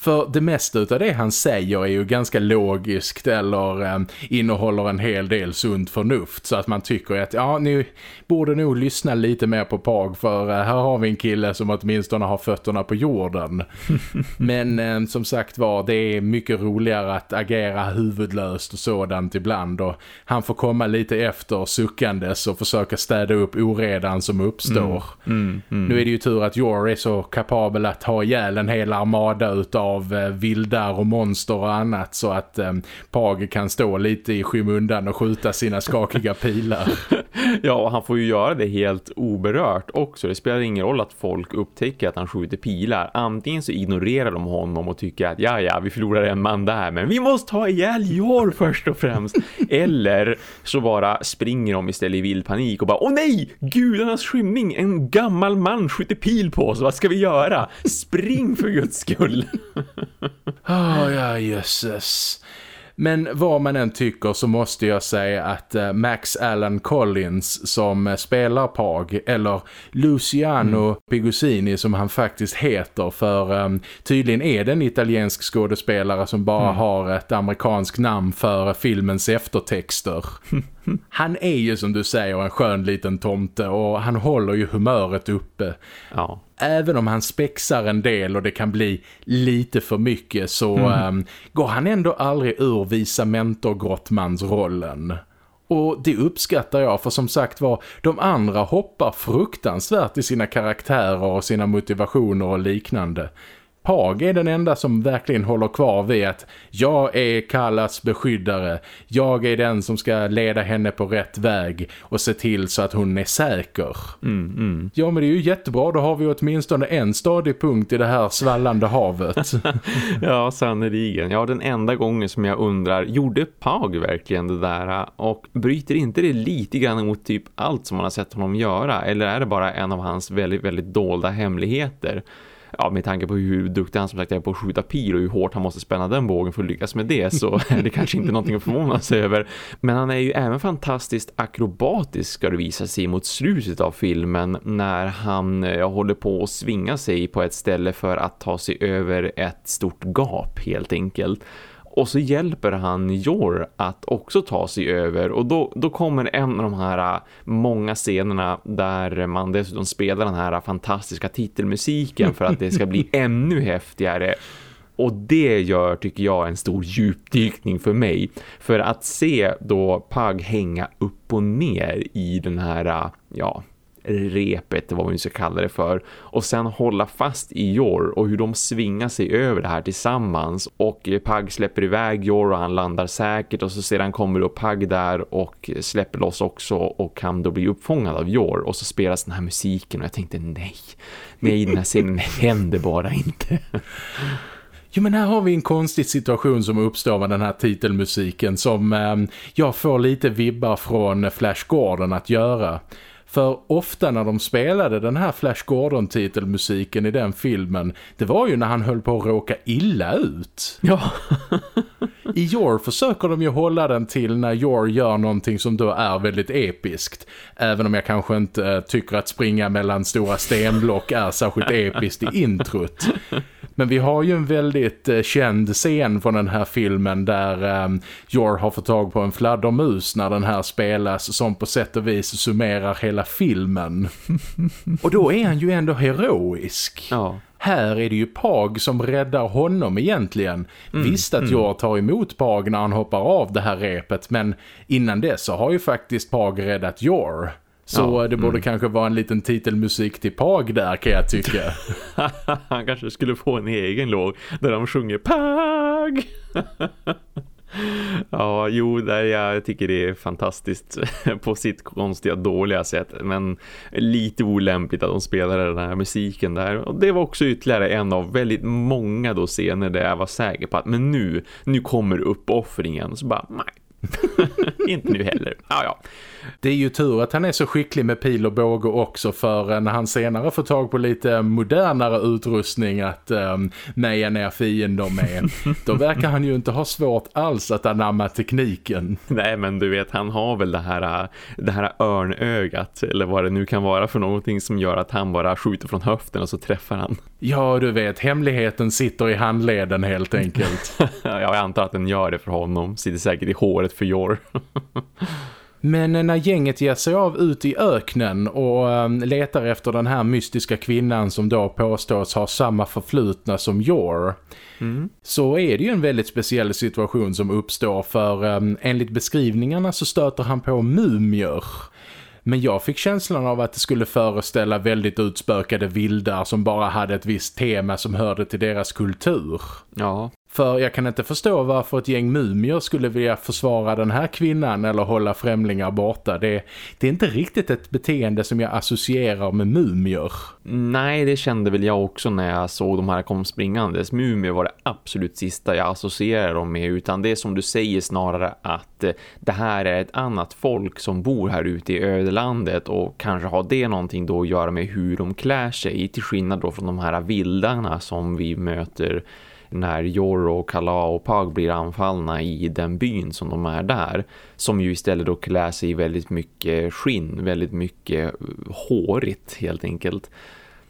För det mesta av det han säger är ju ganska logiskt eller eh, innehåller en hel del sunt förnuft så att man tycker att ja, ni borde nog lyssna lite mer på Pag för eh, här har vi en kille som åtminstone har fötterna på jorden. Men eh, som sagt var, det är mycket roligare att agera huvudlöst och sådant ibland och han får komma lite efter suckandes och försöka städa upp oredan som uppstår. Mm, mm, mm. Nu är det ju tur att Jor är så kapabel att ha ihjäl en hel armada utav av eh, vildar och monster och annat så att eh, Page kan stå lite i skymundan och skjuta sina skakiga pilar. ja, och han får ju göra det helt oberört också. Det spelar ingen roll att folk upptäcker att han skjuter pilar. Antingen så ignorerar de honom och tycker att ja, ja, vi förlorar en man där, men vi måste ta ihjäl Jor först och främst. Eller så bara springer de istället i vild panik och bara, åh nej, gudarnas skymning, en gammal man skjuter pil på oss, vad ska vi göra? Spring för guds skull! Oh, ja, jösses. Men vad man än tycker så måste jag säga att eh, Max Allen Collins som eh, spelar Pag eller Luciano mm. Pigosini som han faktiskt heter för um, tydligen är det en italiensk skådespelare som bara mm. har ett amerikanskt namn för filmens eftertexter. han är ju som du säger en skön liten tomte och han håller ju humöret uppe. Ja även om han spexar en del och det kan bli lite för mycket så mm. um, går han ändå aldrig ur visa mentor-grottmans-rollen. Och det uppskattar jag för som sagt var, de andra hoppar fruktansvärt i sina karaktärer och sina motivationer och liknande. Pag är den enda som verkligen håller kvar vid att jag är Kallas beskyddare. Jag är den som ska leda henne på rätt väg och se till så att hon är säker. Mm, mm. Ja men det är ju jättebra, då har vi åtminstone en stadig punkt i det här svallande havet. ja, sannoliken. Ja, den enda gången som jag undrar, gjorde Pag verkligen det där? Och bryter inte det lite grann mot typ allt som man har sett honom göra? Eller är det bara en av hans väldigt, väldigt dolda hemligheter? Ja, med tanke på hur duktig han som sagt är på att skjuta pil och hur hårt han måste spänna den bågen för att lyckas med det så är det kanske inte någonting att förvåna sig över. Men han är ju även fantastiskt akrobatisk ska det visa sig mot slutet av filmen när han ja, håller på att svinga sig på ett ställe för att ta sig över ett stort gap helt enkelt. Och så hjälper han Jor att också ta sig över. Och då, då kommer en av de här äh, många scenerna där man dessutom spelar den här fantastiska titelmusiken för att det ska bli ännu häftigare. Och det gör, tycker jag, en stor djupdykning för mig. För att se då Pug hänga upp och ner i den här, äh, ja, repet, vad man ska kalla det för. Och sen hålla fast i Jor och hur de svingar sig över det här tillsammans. Och eh, Pag släpper iväg Jor och han landar säkert och så sedan kommer då Pag där och släpper loss också och kan då bli uppfångad av Jor. Och så spelas den här musiken och jag tänkte nej, nej den här scenen händer bara inte. Jo men här har vi en konstig situation som uppstår med den här titelmusiken som eh, jag får lite vibbar från Flash Gordon att göra. För ofta när de spelade den här Flash Gordon-titelmusiken i den filmen, det var ju när han höll på att råka illa ut. Ja. I Yor försöker de ju hålla den till när Yor gör någonting som då är väldigt episkt. Även om jag kanske inte eh, tycker att springa mellan stora stenblock är särskilt episkt i introt. Men vi har ju en väldigt eh, känd scen från den här filmen där eh, Yor har fått tag på en fladdermus när den här spelas som på sätt och vis summerar hela filmen. och då är han ju ändå heroisk. Ja. Här är det ju Pag som räddar honom egentligen. Mm, Visst att mm. jag tar emot Pag när han hoppar av det här repet men innan dess så har ju faktiskt Pag räddat Yor. Så ja, det borde mm. kanske vara en liten titelmusik till Pag där kan jag tycka. Han kanske skulle få en egen låg där de sjunger Pag! ja, jo, där jag tycker det är fantastiskt på sitt konstiga, dåliga sätt. Men lite olämpligt att de spelade den här musiken där. Och det var också ytterligare en av väldigt många då scener där jag var säker på att men nu, nu kommer uppoffringen. Så bara, nej, inte nu heller. Ja, ja. Det är ju tur att han är så skicklig med pil och båge också för när han senare får tag på lite modernare utrustning att um, meja ner fiender med. Då verkar han ju inte ha svårt alls att anamma tekniken. Nej men du vet han har väl det här, det här örnögat eller vad det nu kan vara för någonting som gör att han bara skjuter från höften och så träffar han. Ja du vet, hemligheten sitter i handleden helt enkelt. ja, jag antar att den gör det för honom. Sitter säkert i håret för Jor. Men när gänget ger sig av ut i öknen och um, letar efter den här mystiska kvinnan som då påstås ha samma förflutna som Yor mm. så är det ju en väldigt speciell situation som uppstår för um, enligt beskrivningarna så stöter han på mumier men jag fick känslan av att det skulle föreställa väldigt utspökade vildar som bara hade ett visst tema som hörde till deras kultur. Ja. För jag kan inte förstå varför ett gäng mumier skulle vilja försvara den här kvinnan eller hålla främlingar borta. Det, det är inte riktigt ett beteende som jag associerar med mumier. Nej, det kände väl jag också när jag såg de här kom springandes. Mumier var det absolut sista jag associerade dem med utan det är som du säger snarare att eh, det här är ett annat folk som bor här ute i ödelandet och kanske har det någonting då att göra med hur de klär sig till skillnad då från de här vildarna som vi möter när Jorro, Kala och Pag blir anfallna i den byn som de är där. Som ju istället då klär sig i väldigt mycket skinn, väldigt mycket hårigt helt enkelt.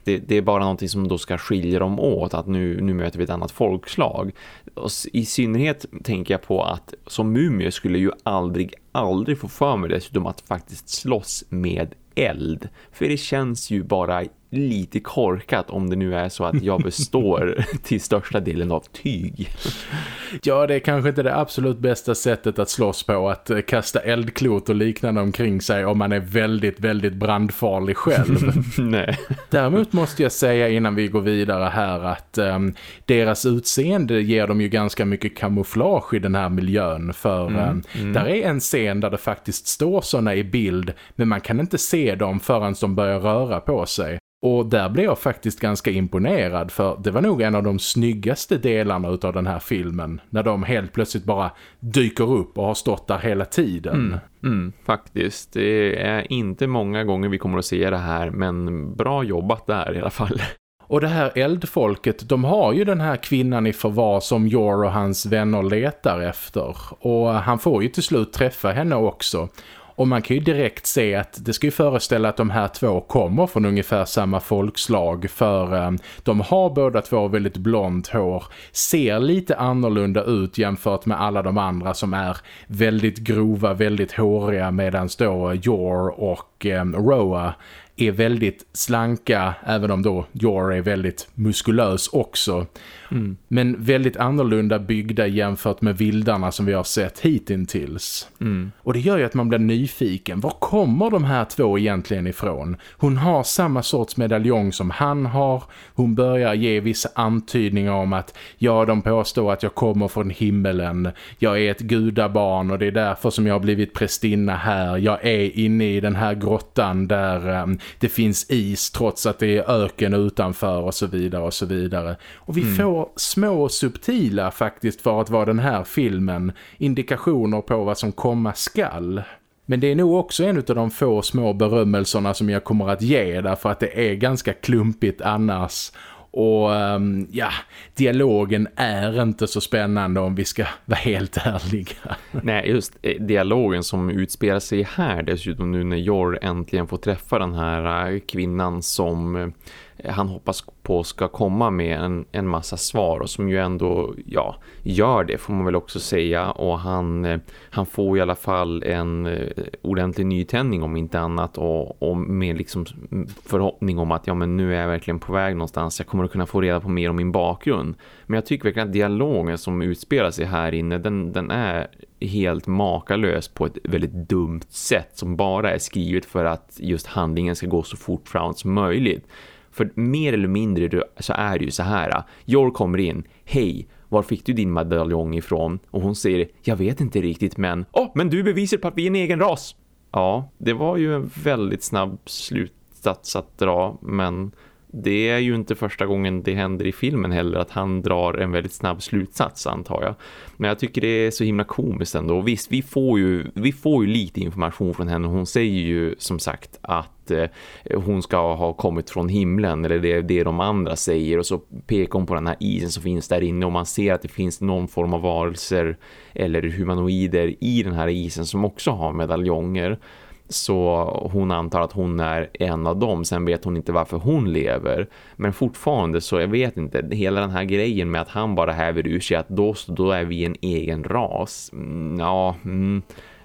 Det, det, är bara någonting som då ska skilja dem åt att nu, nu möter vi ett annat folkslag. Och I synnerhet tänker jag på att som mumie skulle ju aldrig, aldrig få för mig dessutom att faktiskt slåss med eld. För det känns ju bara lite korkat om det nu är så att jag består till största delen av tyg. Ja, det är kanske inte det absolut bästa sättet att slåss på att kasta eldklot och liknande omkring sig om man är väldigt, väldigt brandfarlig själv. Nej. Däremot måste jag säga innan vi går vidare här att um, deras utseende ger dem ju ganska mycket kamouflage i den här miljön för mm, um, mm. där är en scen där det faktiskt står sådana i bild men man kan inte se dem förrän de börjar röra på sig. Och där blev jag faktiskt ganska imponerad för det var nog en av de snyggaste delarna av den här filmen. När de helt plötsligt bara dyker upp och har stått där hela tiden. Mm, mm, faktiskt. Det är inte många gånger vi kommer att se det här men bra jobbat där i alla fall. Och det här eldfolket, de har ju den här kvinnan i förvar som Jor och hans vänner letar efter. Och han får ju till slut träffa henne också. Och man kan ju direkt se att det ska ju föreställa att de här två kommer från ungefär samma folkslag. För eh, de har båda två väldigt blont hår, ser lite annorlunda ut jämfört med alla de andra som är väldigt grova, väldigt håriga. Medan då Jor och eh, Roa är väldigt slanka även om då Jor är väldigt muskulös också. Mm. Men väldigt annorlunda byggda jämfört med vildarna som vi har sett hittills. Mm. Och det gör ju att man blir nyfiken. Var kommer de här två egentligen ifrån? Hon har samma sorts medaljong som han har. Hon börjar ge vissa antydningar om att ja, de påstår att jag kommer från himmelen. Jag är ett gudabarn och det är därför som jag har blivit prästinna här. Jag är inne i den här grottan där um, det finns is trots att det är öken utanför och så vidare och så vidare. Och vi mm. får små subtila faktiskt för att vara den här filmen indikationer på vad som komma skall. Men det är nog också en av de få små berömmelserna som jag kommer att ge därför att det är ganska klumpigt annars. Och um, ja, dialogen är inte så spännande om vi ska vara helt ärliga. Nej, just eh, dialogen som utspelar sig här dessutom nu när Jor äntligen får träffa den här eh, kvinnan som eh, Eh, han hoppas på ska komma med en, en massa svar och som ju ändå ja, gör det får man väl också säga. Och han, eh, han får i alla fall en eh, ordentlig nytändning om inte annat och, och med liksom förhoppning om att ja men nu är jag verkligen på väg någonstans. Jag kommer att kunna få reda på mer om min bakgrund. Men jag tycker verkligen att dialogen som utspelar sig här inne den, den är helt makalös på ett väldigt dumt sätt som bara är skrivet för att just handlingen ska gå så fort fram som möjligt för mer eller mindre så är det ju så här. Äh, Jor kommer in. Hej, var fick du din medaljong ifrån? Och hon säger, jag vet inte riktigt men... Åh, oh, men du bevisar på att vi är en egen ras. Ja, det var ju en väldigt snabb slutsats att dra. Men det är ju inte första gången det händer i filmen heller att han drar en väldigt snabb slutsats antar jag. Men jag tycker det är så himla komiskt ändå. Visst, vi får ju, vi får ju lite information från henne. Hon säger ju som sagt att eh, hon ska ha kommit från himlen eller det är det de andra säger och så pekar hon på den här isen som finns där inne och man ser att det finns någon form av varelser eller humanoider i den här isen som också har medaljonger. Så hon antar att hon är en av dem. Sen vet hon inte varför hon lever. Men fortfarande så jag vet inte. Hela den här grejen med att han bara häver ur sig att då, då är vi en egen ras. Mm, ja, mm,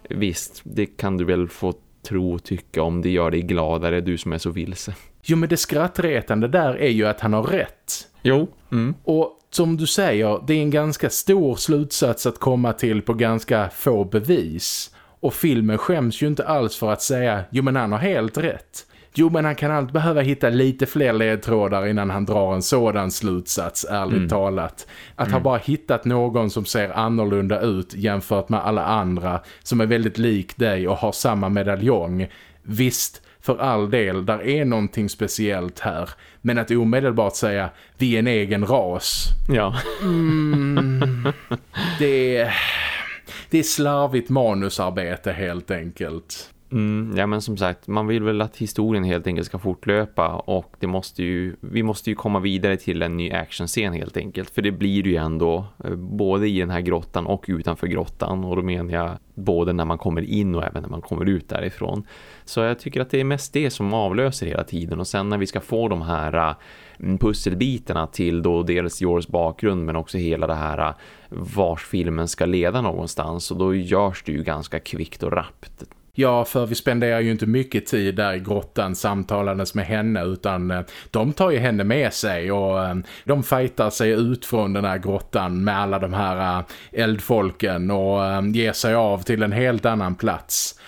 visst. Det kan du väl få tro och tycka om det gör dig gladare, du som är så vilse. Jo, men det skrattretande där är ju att han har rätt. Jo. Mm. Och som du säger, det är en ganska stor slutsats att komma till på ganska få bevis. Och filmen skäms ju inte alls för att säga, jo men han har helt rätt. Jo men han kan allt behöva hitta lite fler ledtrådar innan han drar en sådan slutsats, ärligt mm. talat. Att mm. ha bara hittat någon som ser annorlunda ut jämfört med alla andra som är väldigt lik dig och har samma medaljong. Visst, för all del, där är någonting speciellt här. Men att omedelbart säga, vi är en egen ras. Ja. Mm, det det är slarvigt manusarbete helt enkelt. Mm, ja men som sagt, man vill väl att historien helt enkelt ska fortlöpa och det måste ju, vi måste ju komma vidare till en ny actionscen helt enkelt. För det blir ju ändå eh, både i den här grottan och utanför grottan och då menar jag både när man kommer in och även när man kommer ut därifrån. Så jag tycker att det är mest det som avlöser hela tiden och sen när vi ska få de här eh, pusselbitarna till då dels Jors bakgrund men också hela det här eh, vars filmen ska leda någonstans och då görs det ju ganska kvickt och rappt. Ja, för vi spenderar ju inte mycket tid där i grottan samtalandes med henne utan eh, de tar ju henne med sig och eh, de fightar sig ut från den här grottan med alla de här eh, eldfolken och ger sig av till en helt annan plats.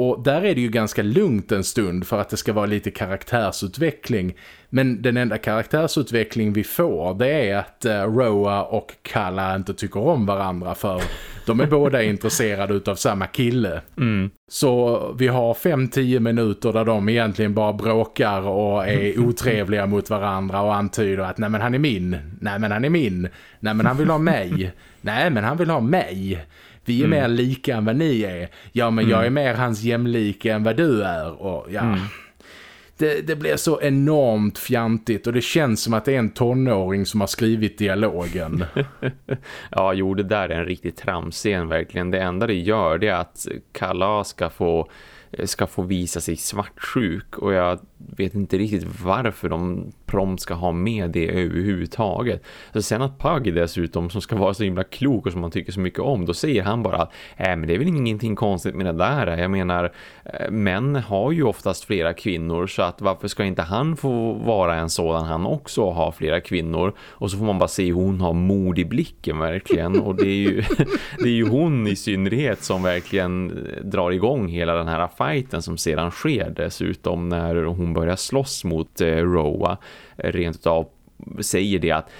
Och där är det ju ganska lugnt en stund för att det ska vara lite karaktärsutveckling. Men den enda karaktärsutveckling vi får det är att uh, Roa och Kalla inte tycker om varandra för de är båda intresserade av samma kille. Mm. Så vi har 5-10 minuter där de egentligen bara bråkar och är otrevliga mot varandra och antyder att nej men han är min, nej men han är min, nej men han vill ha mig, nej men han vill ha mig. Vi är mm. mer lika än vad ni är. Ja, men mm. jag är mer hans jämlika än vad du är. Och ja... Mm. Det, det blir så enormt fjantigt och det känns som att det är en tonåring som har skrivit dialogen. ja, jo, det där är en riktigt tramscen verkligen. Det enda det gör det är att Kalla ska få ska få visa sig svartsjuk och jag vet inte riktigt varför de prompt ska ha med det överhuvudtaget. Så sen att Pug dessutom som ska vara så himla klok och som man tycker så mycket om, då säger han bara att äh, men det är väl ingenting konstigt med det där. Jag menar, eh, män har ju oftast flera kvinnor så att varför ska inte han få vara en sådan han också och ha flera kvinnor? Och så får man bara se hon har mod i blicken verkligen och det är ju, det är ju hon i synnerhet som verkligen eh, drar igång hela den här fighten som sedan sker dessutom när hon börjar slåss mot eh, Roa rent av säger det att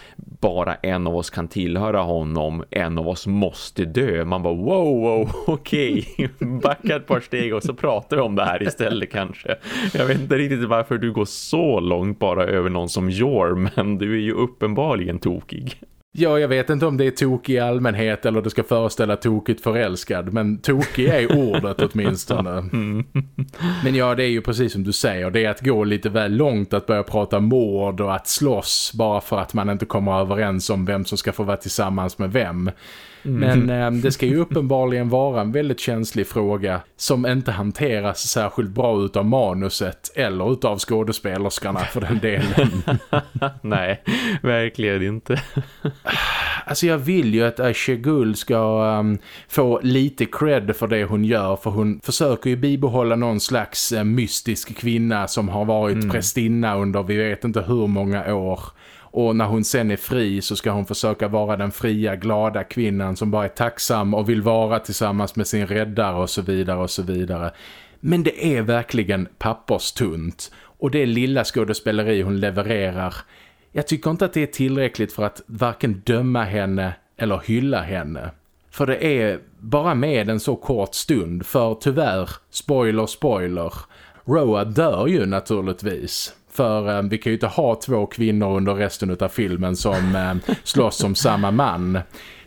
bara en av oss kan tillhöra honom, en av oss måste dö. Man bara wow, wow okej, okay. backa ett par steg och så pratar vi om det här istället kanske. Jag vet inte riktigt varför du går så långt bara över någon som Jor, men du är ju uppenbarligen tokig. Ja, jag vet inte om det är tokig i allmänhet eller det ska föreställa tokigt förälskad. Men tokig är ordet åtminstone. Mm. Men ja, det är ju precis som du säger. Det är att gå lite väl långt att börja prata mord och att slåss bara för att man inte kommer överens om vem som ska få vara tillsammans med vem. Mm. Men eh, det ska ju uppenbarligen vara en väldigt känslig fråga som inte hanteras särskilt bra utav manuset eller utav skådespelerskarna för den delen. Nej, verkligen inte. alltså jag vill ju att Asha Gull ska um, få lite cred för det hon gör för hon försöker ju bibehålla någon slags uh, mystisk kvinna som har varit mm. prästinna under vi vet inte hur många år. Och när hon sen är fri så ska hon försöka vara den fria, glada kvinnan som bara är tacksam och vill vara tillsammans med sin räddare och så vidare och så vidare. Men det är verkligen papperstunt. Och det lilla skådespeleri hon levererar, jag tycker inte att det är tillräckligt för att varken döma henne eller hylla henne. För det är bara med en så kort stund, för tyvärr, spoiler, spoiler, Roa dör ju naturligtvis. För eh, vi kan ju inte ha två kvinnor under resten av filmen som eh, slåss som samma man.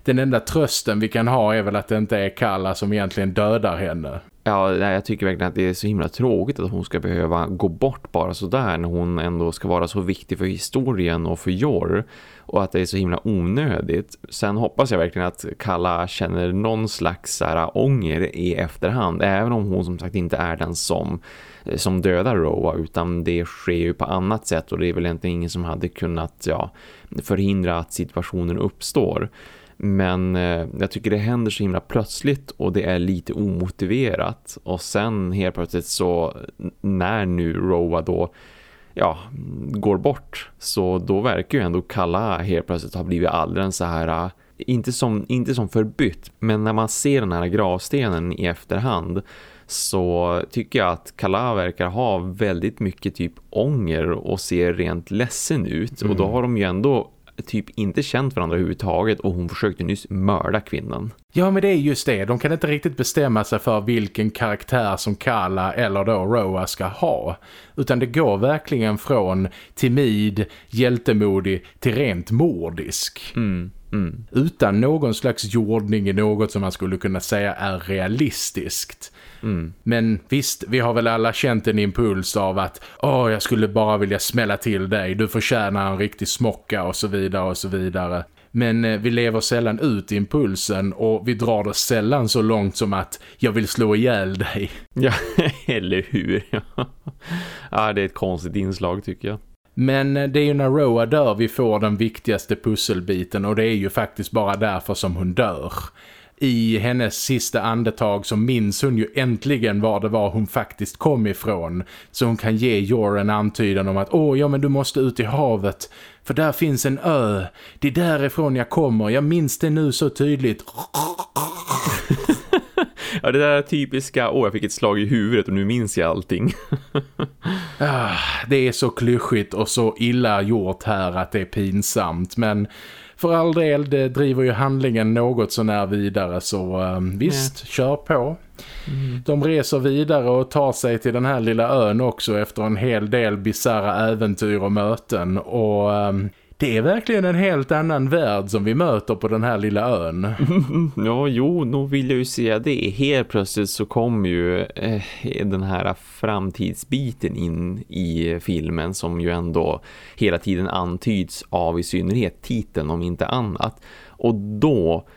Den enda trösten vi kan ha är väl att det inte är Kalla som egentligen dödar henne. Ja, jag tycker verkligen att det är så himla tråkigt att hon ska behöva gå bort bara sådär när hon ändå ska vara så viktig för historien och för Jor och att det är så himla onödigt. Sen hoppas jag verkligen att Kalla känner någon slags så här, äh, ånger i efterhand även om hon som sagt inte är den som Eh, som dödar Roa utan det sker ju på annat sätt och det är väl egentligen ingen som hade kunnat ja, förhindra att situationen uppstår. Men eh, jag tycker det händer så himla plötsligt och det är lite omotiverat. Och sen helt plötsligt så när nu Roa då ja, går bort så då verkar ju ändå Kalla helt plötsligt ha blivit alldeles så här eh, inte som, inte som förbytt men när man ser den här gravstenen i efterhand så tycker jag att Kala verkar ha väldigt mycket typ ånger och ser rent ledsen ut. Mm. Och då mm. har de ju ändå typ inte känt varandra överhuvudtaget och hon försökte nyss mörda kvinnan. Ja men det är just det, de kan inte riktigt bestämma sig för vilken karaktär som Kala eller då Roa ska ha. Utan det går verkligen från timid, hjältemodig till rent mordisk. Mm. Mm. Utan någon slags jordning i något som man skulle kunna säga är realistiskt. Mm. Men visst, vi har väl alla känt en impuls av att åh, jag skulle bara vilja smälla till dig, du förtjänar en riktig smocka och så vidare och så vidare. Men eh, vi lever sällan ut impulsen och vi drar det sällan så långt som att jag vill slå ihjäl dig. Ja, eller hur? ja, det är ett konstigt inslag tycker jag. Men eh, det är ju när Roa dör vi får den viktigaste pusselbiten och det är ju faktiskt bara därför som hon dör i hennes sista andetag så minns hon ju äntligen var det var hon faktiskt kom ifrån. Så hon kan ge Jor en antydan om att åh ja men du måste ut i havet. För där finns en ö. Det är därifrån jag kommer. Jag minns det nu så tydligt. ja det där typiska, åh jag fick ett slag i huvudet och nu minns jag allting. ah, det är så klyschigt och så illa gjort här att det är pinsamt. Men för all del, det driver ju handlingen något så när vidare så um, visst, ja. kör på. Mm. De reser vidare och tar sig till den här lilla ön också efter en hel del bizarra äventyr och möten och um, det är verkligen en helt annan värld som vi möter på den här lilla ön. ja, jo, nog vill jag ju säga det. Helt plötsligt så kommer ju eh, den här framtidsbiten in i filmen som ju ändå hela tiden antyds av i synnerhet titeln om inte annat. Och då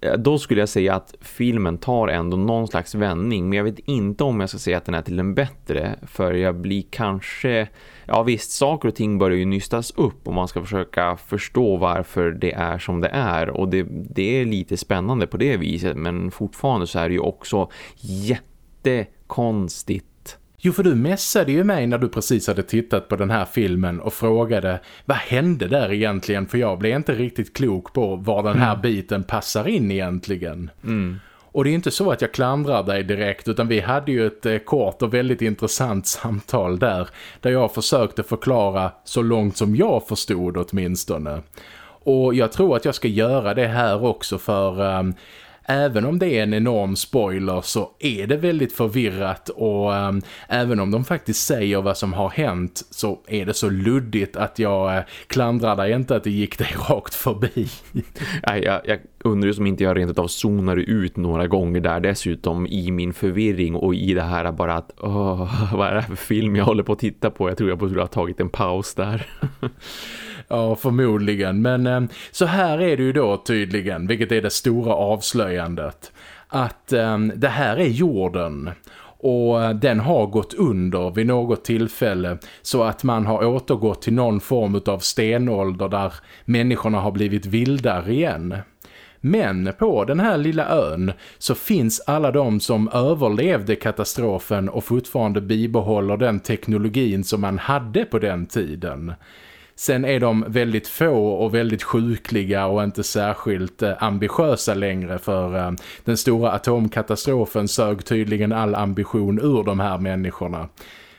eh, då skulle jag säga att filmen tar ändå någon slags vändning men jag vet inte om jag ska säga att den är till en bättre för jag blir kanske ja visst, saker och ting börjar ju nystas upp och man ska försöka förstå varför det är som det är och det, det är lite spännande på det viset men fortfarande så är det ju också jättekonstigt Jo, för du mässade ju mig när du precis hade tittat på den här filmen och frågade vad hände där egentligen? För jag blev inte riktigt klok på var den här mm. biten passar in egentligen. Mm. Och det är inte så att jag klandrar dig direkt utan vi hade ju ett eh, kort och väldigt intressant samtal där. Där jag försökte förklara så långt som jag förstod åtminstone. Och jag tror att jag ska göra det här också för um, även om det är en enorm spoiler så är det väldigt förvirrat och um, även om de faktiskt säger vad som har hänt så är det så luddigt att jag uh, klandrar dig inte att det gick dig rakt förbi. Nej, jag, jag undrar som inte jag rent av zonade ut några gånger där dessutom i min förvirring och i det här bara att åh, vad är det här för film jag håller på att titta på? Jag tror jag borde ha tagit en paus där. Ja, förmodligen. Men eh, så här är det ju då tydligen, vilket är det stora avslöjandet. Att eh, det här är jorden och eh, den har gått under vid något tillfälle så att man har återgått till någon form av stenålder där människorna har blivit vildare igen. Men på den här lilla ön så finns alla de som överlevde katastrofen och fortfarande bibehåller den teknologin som man hade på den tiden. Sen är de väldigt få och väldigt sjukliga och inte särskilt eh, ambitiösa längre för eh, den stora atomkatastrofen sög tydligen all ambition ur de här människorna.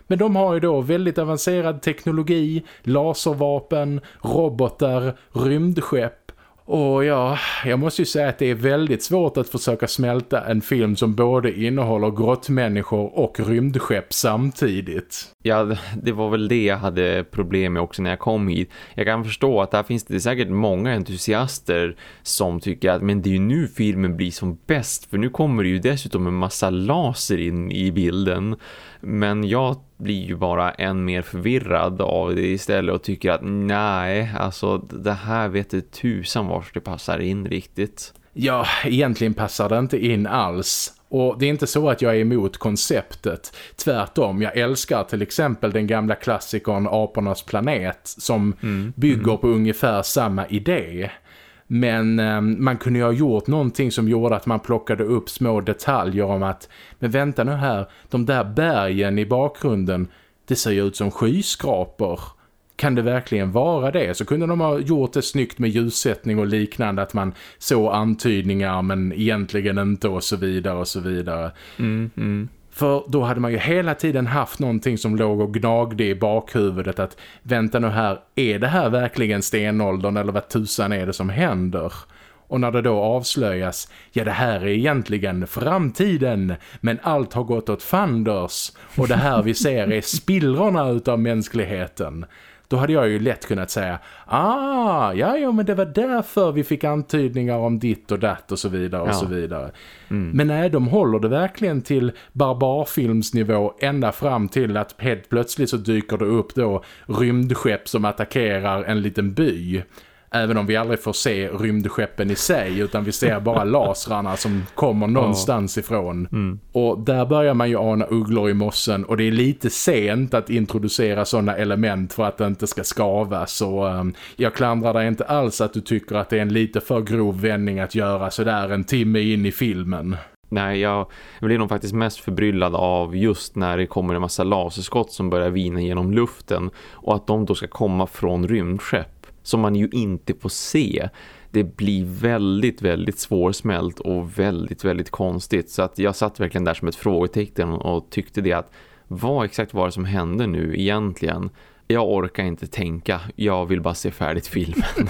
Men de har ju då väldigt avancerad teknologi, laservapen, robotar, rymdskepp och ja, jag måste ju säga att det är väldigt svårt att försöka smälta en film som både innehåller grottmänniskor och rymdskepp samtidigt. Ja, det var väl det jag hade problem med också när jag kom hit. Jag kan förstå att där finns det säkert många entusiaster som tycker att men det är ju nu filmen blir som bäst för nu kommer det ju dessutom en massa laser in i bilden. Men jag blir ju bara än mer förvirrad av det istället och tycker att nej, alltså det här vet du tusan vart det passar in riktigt. Ja, egentligen passar det inte in alls. Och det är inte så att jag är emot konceptet. Tvärtom, jag älskar till exempel den gamla klassikern Apornas planet som mm. bygger mm. på ungefär samma idé. Men eh, man kunde ju ha gjort någonting som gjorde att man plockade upp små detaljer om att men vänta nu här, de där bergen i bakgrunden, det ser ju ut som skyskrapor. Kan det verkligen vara det? Så kunde de ha gjort det snyggt med ljussättning och liknande att man såg antydningar men egentligen inte och så vidare och så vidare. Mm, mm. För då hade man ju hela tiden haft någonting som låg och gnagde i bakhuvudet att vänta nu här, är det här verkligen stenåldern eller vad tusan är det som händer? Och när det då avslöjas, ja det här är egentligen framtiden, men allt har gått åt fanders och det här vi ser är spillrorna utav mänskligheten då hade jag ju lätt kunnat säga ah, ja, ja men det var därför vi fick antydningar om ditt och datt och så vidare och ja. så vidare. Mm. Men nej, de håller det verkligen till barbarfilmsnivå ända fram till att helt plötsligt så dyker det upp då rymdskepp som attackerar en liten by. Även om vi aldrig får se rymdskeppen i sig utan vi ser bara lasrarna som kommer någonstans ifrån. Mm. Och där börjar man ju ana ugglor i mossen och det är lite sent att introducera sådana element för att det inte ska skavas. Så um, jag klandrar dig inte alls att du tycker att det är en lite för grov vändning att göra sådär en timme in i filmen. Nej, jag blir nog faktiskt mest förbryllad av just när det kommer en massa laserskott som börjar vina genom luften och att de då ska komma från rymdskepp som man ju inte får se. Det blir väldigt, väldigt svårsmält och väldigt, väldigt konstigt. Så att jag satt verkligen där som ett frågetecken och tyckte det att vad exakt var det som hände nu egentligen? Jag orkar inte tänka, jag vill bara se färdigt filmen.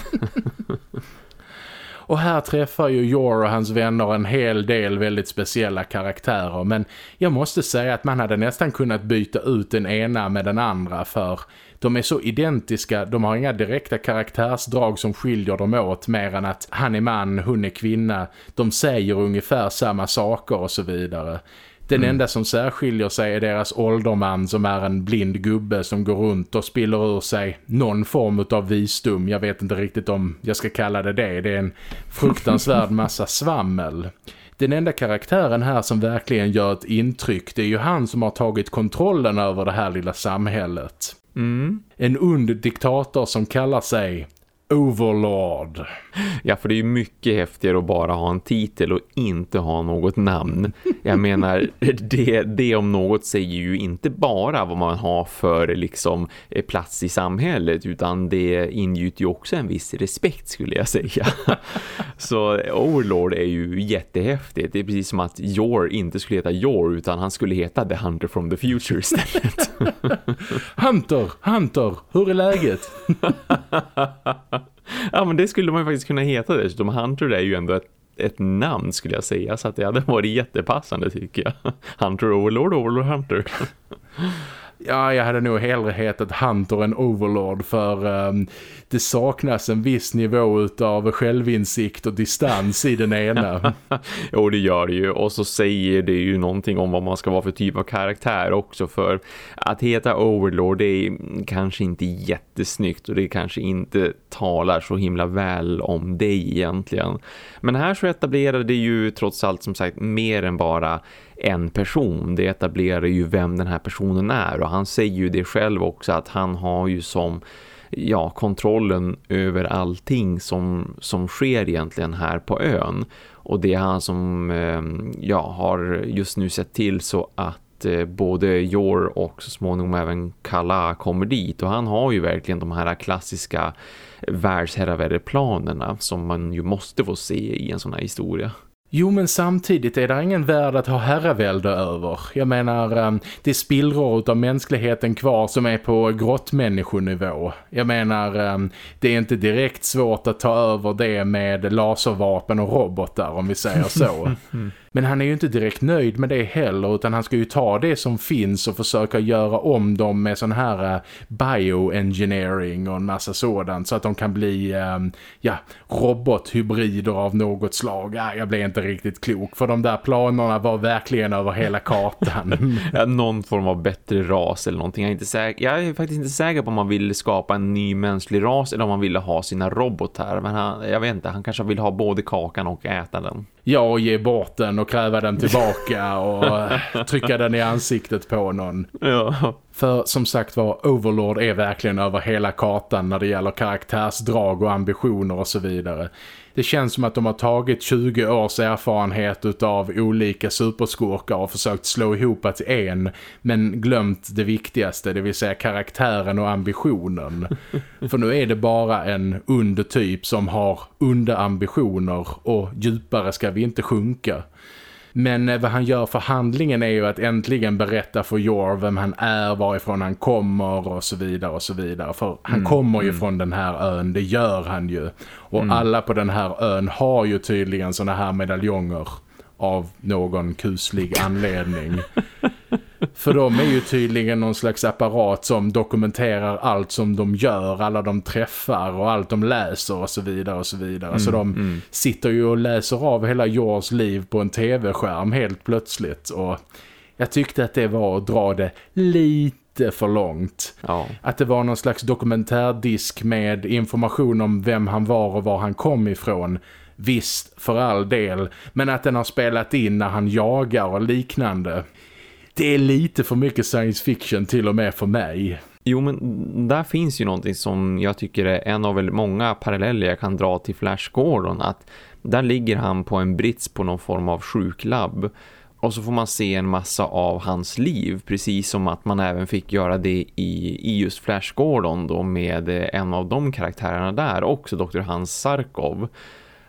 Och här träffar ju Jor och hans vänner en hel del väldigt speciella karaktärer. Men jag måste säga att man hade nästan kunnat byta ut den ena med den andra för de är så identiska, de har inga direkta karaktärsdrag som skiljer dem åt mer än att han är man, hon är kvinna. De säger ungefär samma saker och så vidare. Den mm. enda som särskiljer sig är deras ålderman som är en blind gubbe som går runt och spiller ur sig någon form av visdom. Jag vet inte riktigt om jag ska kalla det det. Det är en fruktansvärd massa svammel. Den enda karaktären här som verkligen gör ett intryck det är ju han som har tagit kontrollen över det här lilla samhället. Mm. En ond diktator som kallar sig Overlord. Ja, för det är ju mycket häftigare att bara ha en titel och inte ha något namn. Jag menar, det, det om något säger ju inte bara vad man har för liksom eh, plats i samhället utan det ingjuter ju också en viss respekt skulle jag säga. Så Overlord är ju jättehäftigt. Det är precis som att Yor inte skulle heta Yor utan han skulle heta The Hunter from the Future istället. Hunter, Hunter, hur är läget? Ja men det skulle man ju faktiskt kunna heta dessutom. Hunter är ju ändå ett, ett namn skulle jag säga så att det hade varit jättepassande tycker jag. Hunter Overlord, Overlord Hunter. Ja, jag hade nog hellre hetat Hunter än Overlord för um, det saknas en viss nivå av självinsikt och distans i den ena. jo, det gör det ju. Och så säger det ju någonting om vad man ska vara för typ av karaktär också. För att heta Overlord det är kanske inte jättesnyggt och det kanske inte talar så himla väl om dig egentligen. Men här så etablerar det ju trots allt som sagt mer än bara en person. Det etablerar ju vem den här personen är och han säger ju det själv också att han har ju som ja, kontrollen över allting som, som sker egentligen här på ön. Och det är han som eh, ja, har just nu sett till så att eh, både Jor och så småningom även Kalla kommer dit. Och han har ju verkligen de här klassiska världsherravärdeplanerna som man ju måste få se i en sån här historia. Jo men samtidigt är det ingen värld att ha herravälde över. Jag menar, ehm, det är spillror av mänskligheten kvar som är på grottmänniskonivå. Jag menar, ehm, det är inte direkt svårt att ta över det med laservapen och robotar om vi säger så. Men han är ju inte direkt nöjd med det heller utan han ska ju ta det som finns och försöka göra om dem med sån här eh, bioengineering och en massa sådant så att de kan bli ehm, ja, robothybrider av något slag. Ja, jag blev inte riktigt klok för de där planerna var verkligen över hela kartan. ja, någon form av bättre ras eller någonting. Jag är, inte säker, jag är faktiskt inte säker på om man vill skapa en ny mänsklig ras eller om man ville ha sina robotar. Men han, jag vet inte, han kanske vill ha både kakan och äta den. Ja, och ge bort den och kräva den tillbaka och trycka den i ansiktet på någon. Ja. För som sagt var, Overlord är verkligen över hela kartan när det gäller karaktärsdrag och ambitioner och så vidare. Det känns som att de har tagit 20 års erfarenhet av olika superskurkar och försökt slå ihop till en men glömt det viktigaste, det vill säga karaktären och ambitionen. För nu är det bara en undertyp som har underambitioner och djupare ska vi inte sjunka. Men eh, vad han gör för handlingen är ju att äntligen berätta för Jor vem han är, varifrån han kommer och så vidare och så vidare. För han mm, kommer ju mm. från den här ön, det gör han ju. Och mm. alla på den här ön har ju tydligen såna här medaljonger av någon kuslig anledning. För de är ju tydligen någon slags apparat som dokumenterar allt som de gör, alla de träffar och allt de läser och så vidare och så vidare. Mm, så de mm. sitter ju och läser av hela Jors liv på en tv-skärm helt plötsligt och jag tyckte att det var att dra det lite för långt. Ja. Att det var någon slags dokumentärdisk med information om vem han var och var han kom ifrån. Visst, för all del. Men att den har spelat in när han jagar och liknande det är lite för mycket science fiction till och med för mig. Jo, men där finns ju någonting som jag tycker är en av väldigt många paralleller jag kan dra till Flash Gordon. Att där ligger han på en brits på någon form av sjuklabb. Och så får man se en massa av hans liv. Precis som att man även fick göra det i, i just Flash Gordon då med en av de karaktärerna där. Också Dr. Hans Sarkov.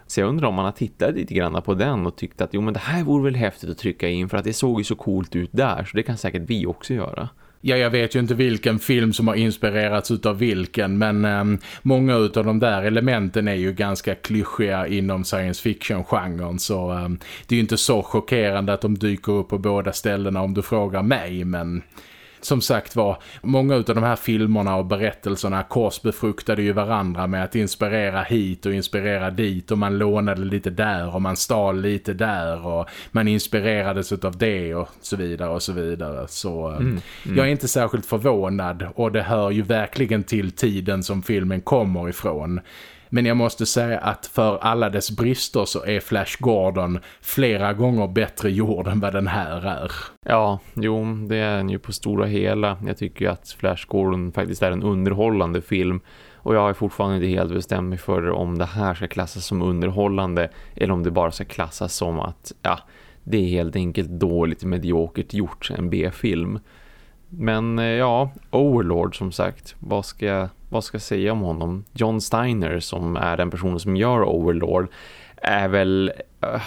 Så jag undrar om man har tittat lite grann på den och tyckt att jo men det här vore väl häftigt att trycka in för att det såg ju så coolt ut där så det kan säkert vi också göra. Ja, jag vet ju inte vilken film som har inspirerats utav vilken men eh, många utav de där elementen är ju ganska klyschiga inom science fiction-genren så eh, det är ju inte så chockerande att de dyker upp på båda ställena om du frågar mig men som sagt var, många av de här filmerna och berättelserna korsbefruktade ju varandra med att inspirera hit och inspirera dit och man lånade lite där och man stal lite där och man inspirerades av det och så vidare och så vidare. Så mm, mm. jag är inte särskilt förvånad och det hör ju verkligen till tiden som filmen kommer ifrån. Men jag måste säga att för alla dess brister så är Flash Gordon flera gånger bättre gjord än vad den här är. Ja, jo, det är den ju på stora hela. Jag tycker ju att Flash Gordon faktiskt är en underhållande film. Och jag har fortfarande inte helt bestämt mig för om det här ska klassas som underhållande eller om det bara ska klassas som att ja, det är helt enkelt dåligt mediokert gjort, en B-film. Men eh, ja, Overlord som sagt, vad ska, jag, vad ska jag säga om honom? John Steiner som är den personen som gör Overlord är väl... Uh,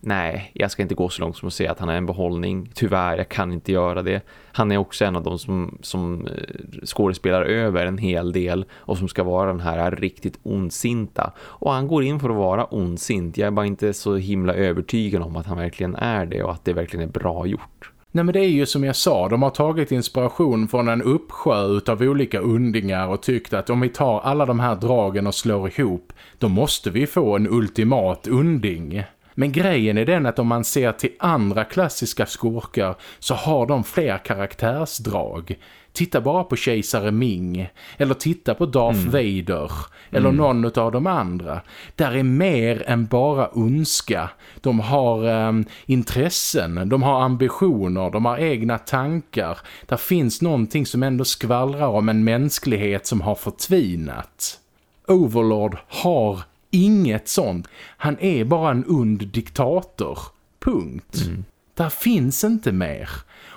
nej, jag ska inte gå så långt som att säga att han är en behållning. Tyvärr, jag kan inte göra det. Han är också en av de som, som eh, skådespelar över en hel del och som ska vara den här riktigt ondsinta. Och han går in för att vara ondsint. Jag är bara inte så himla övertygad om att han verkligen är det och att det verkligen är bra gjort. Nej men det är ju som jag sa, de har tagit inspiration från en uppsjö av olika undingar och tyckt att om vi tar alla de här dragen och slår ihop, då måste vi få en ultimat unding. Men grejen är den att om man ser till andra klassiska skurkar så har de fler karaktärsdrag. Titta bara på kejsare Ming. Eller titta på Darth mm. Vader. Eller mm. någon av de andra. Där är mer än bara ondska. De har eh, intressen. De har ambitioner. De har egna tankar. Där finns någonting som ändå skvallrar om en mänsklighet som har förtvinat. Overlord har inget sånt. Han är bara en ond diktator. Punkt. Mm. Där finns inte mer.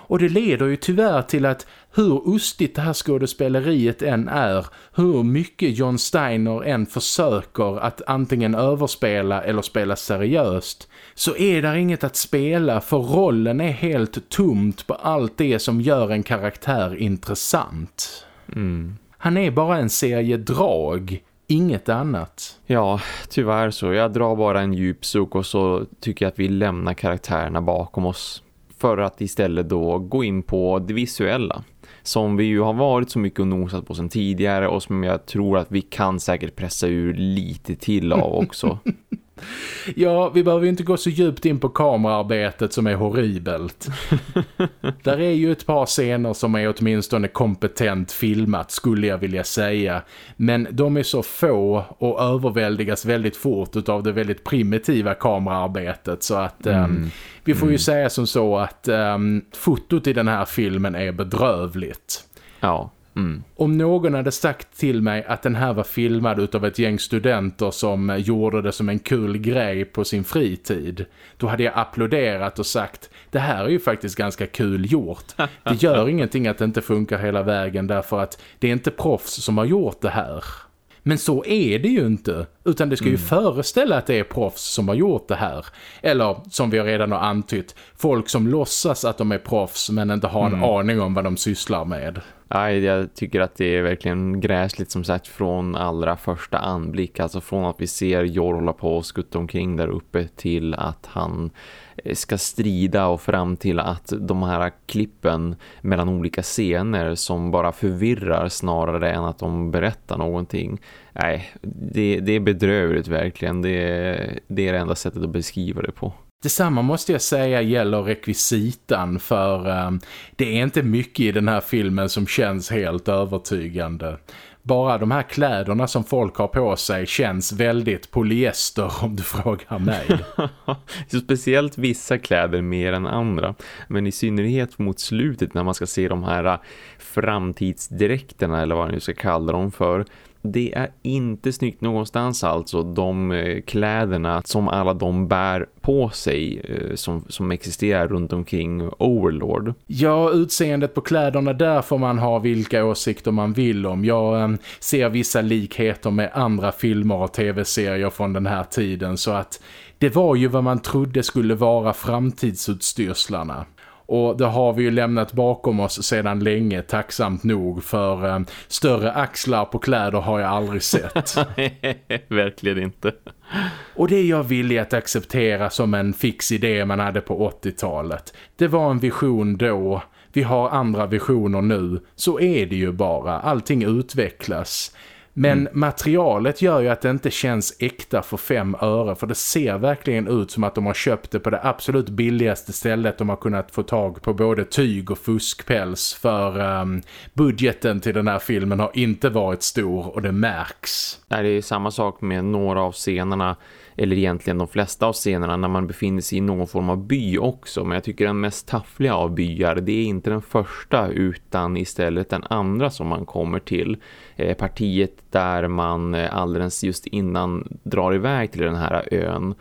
Och det leder ju tyvärr till att hur ustigt det här skådespeleriet än är, hur mycket John Steiner än försöker att antingen överspela eller spela seriöst, så är där inget att spela för rollen är helt tomt på allt det som gör en karaktär intressant. Mm. Han är bara en serie drag, inget annat. Ja, tyvärr så. Jag drar bara en djup suck och så tycker jag att vi lämnar karaktärerna bakom oss för att istället då gå in på det visuella som vi ju har varit så mycket och nosat på sedan tidigare och som jag tror att vi kan säkert pressa ur lite till av också. Ja, vi behöver inte gå så djupt in på kameraarbetet som är horribelt. Där är ju ett par scener som är åtminstone kompetent filmat skulle jag vilja säga. Men de är så få och överväldigas väldigt fort av det väldigt primitiva kameraarbetet så att mm. um, vi får ju mm. säga som så att um, fotot i den här filmen är bedrövligt. Ja. Mm. Om någon hade sagt till mig att den här var filmad av ett gäng studenter som gjorde det som en kul grej på sin fritid, då hade jag applåderat och sagt det här är ju faktiskt ganska kul gjort. Det gör ingenting att det inte funkar hela vägen därför att det är inte proffs som har gjort det här. Men så är det ju inte. Utan det ska ju mm. föreställa att det är proffs som har gjort det här. Eller som vi redan har antytt, folk som låtsas att de är proffs men inte har en mm. aning om vad de sysslar med. Nej, jag tycker att det är verkligen gräsligt som sagt från allra första anblick. Alltså från att vi ser Jor hålla på och skutta omkring där uppe till att han eh, ska strida och fram till att de här klippen mellan olika scener som bara förvirrar snarare än att de berättar någonting. Nej, det, det är bedrövligt verkligen. Det, det är det enda sättet att beskriva det på. Detsamma måste jag säga gäller rekvisitan för um, det är inte mycket i den här filmen som känns helt övertygande. Bara de här kläderna som folk har på sig känns väldigt polyester om du frågar mig. Speciellt vissa kläder mer än andra. Men i synnerhet mot slutet när man ska se de här äh, framtidsdräkterna eller vad man nu ska kalla dem för det är inte snyggt någonstans alltså de eh, kläderna som alla de bär på sig eh, som, som existerar runt omkring Overlord. Ja, utseendet på kläderna där får man ha vilka åsikter man vill om. Jag ehm, ser vissa likheter med andra filmer och tv-serier från den här tiden så att det var ju vad man trodde skulle vara framtidsutstyrslarna. Och det har vi ju lämnat bakom oss sedan länge, tacksamt nog. För eh, större axlar på kläder har jag aldrig sett. Verkligen inte. Och det är jag villig att acceptera som en fix idé man hade på 80-talet. Det var en vision då. Vi har andra visioner nu. Så är det ju bara. Allting utvecklas. Men mm. materialet gör ju att det inte känns äkta för fem öre. För det ser verkligen ut som att de har köpt det på det absolut billigaste stället de har kunnat få tag på både tyg och fuskpäls. För um, budgeten till den här filmen har inte varit stor och det märks. Nej, det är samma sak med några av scenerna eller egentligen de flesta av scenerna när man befinner sig i någon form av by också. Men jag tycker den mest taffliga av byar, det är inte den första utan istället den andra som man kommer till. Eh, partiet där man eh, alldeles just innan drar iväg till den här ön.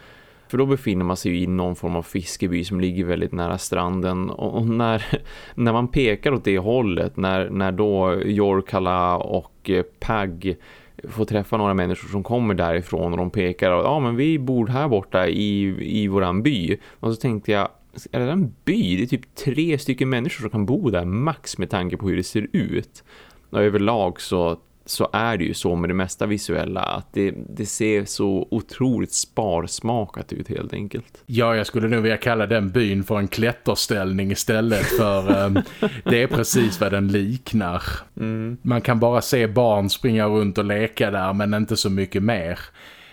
För då befinner man sig i någon form av fiskeby som ligger väldigt nära stranden. Och när, när man pekar åt det hållet, när, när då Jorkala och eh, Pag får träffa några människor som kommer därifrån och de pekar och ja men vi bor här borta i, i våran by. Och så tänkte jag, är det en by? Det är typ tre stycken människor som kan bo där max med tanke på hur det ser ut. Och överlag så så är det ju så med det mesta visuella att det, det ser så otroligt sparsmakat ut helt enkelt. Ja, jag skulle nog vilja kalla den byn för en klätterställning istället för um, det är precis vad den liknar. Mm. Man kan bara se barn springa runt och leka där men inte så mycket mer.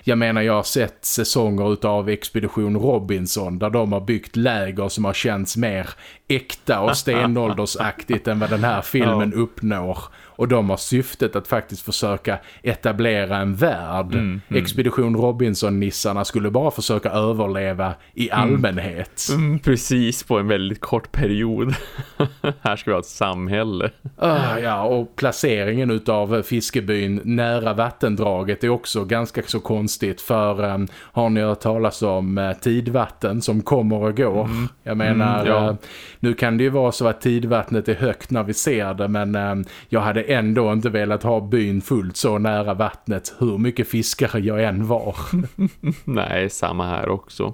Jag menar jag har sett säsonger av Expedition Robinson där de har byggt läger som har känts mer äkta och stenåldersaktigt än vad den här filmen uppnår och de har syftet att faktiskt försöka etablera en värld. Mm, mm. Expedition Robinson-nissarna skulle bara försöka överleva i mm. allmänhet. Mm, precis, på en väldigt kort period. Här ska vi ha ett samhälle. Uh, ja, och placeringen utav fiskebyn nära vattendraget är också ganska så konstigt. För um, har ni hört talas om uh, tidvatten som kommer och går? Mm. Jag menar, ja. uh, nu kan det ju vara så att tidvattnet är högt när vi ser det. Men um, jag hade ändå inte velat ha byn fullt så nära vattnet hur mycket fiskare jag än var. Nej, samma här också.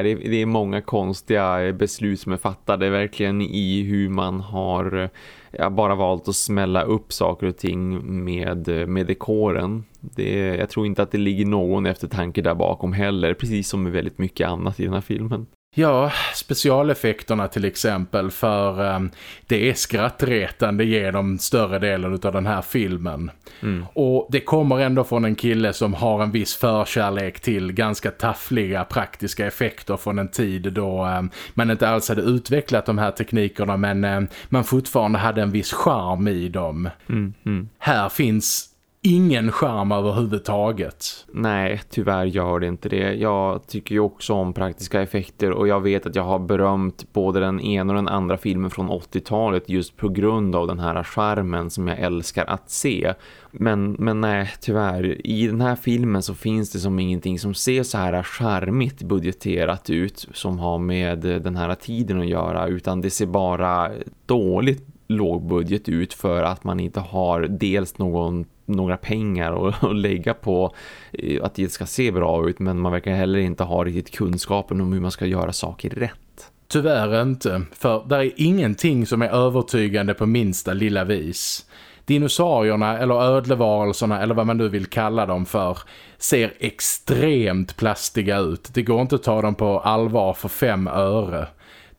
Det är många konstiga eh, beslut som är fattade verkligen i hur man har eh, bara valt att smälla upp saker och ting med, eh, med dekoren. Det, jag tror inte att det ligger någon eftertanke där bakom heller, precis som med väldigt mycket annat i den här filmen. Ja, specialeffekterna till exempel för um, det är skrattretande genom större delen av den här filmen. Mm. Och det kommer ändå från en kille som har en viss förkärlek till ganska taffliga praktiska effekter från en tid då um, man inte alls hade utvecklat de här teknikerna men um, man fortfarande hade en viss charm i dem. Mm. Mm. Här finns ingen skärm överhuvudtaget. Nej, tyvärr gör det inte det. Jag tycker ju också om praktiska effekter och jag vet att jag har berömt både den ena och den andra filmen från 80-talet just på grund av den här charmen som jag älskar att se. Men, men nej, tyvärr. I den här filmen så finns det som ingenting som ser så här charmigt budgeterat ut som har med den här tiden att göra utan det ser bara dåligt lågbudget ut för att man inte har dels någon några pengar att lägga på eh, att det ska se bra ut men man verkar heller inte ha riktigt kunskapen om hur man ska göra saker rätt. Tyvärr inte, för där är ingenting som är övertygande på minsta lilla vis. Dinosaurierna eller ödlevarelserna eller vad man nu vill kalla dem för ser extremt plastiga ut. Det går inte att ta dem på allvar för fem öre.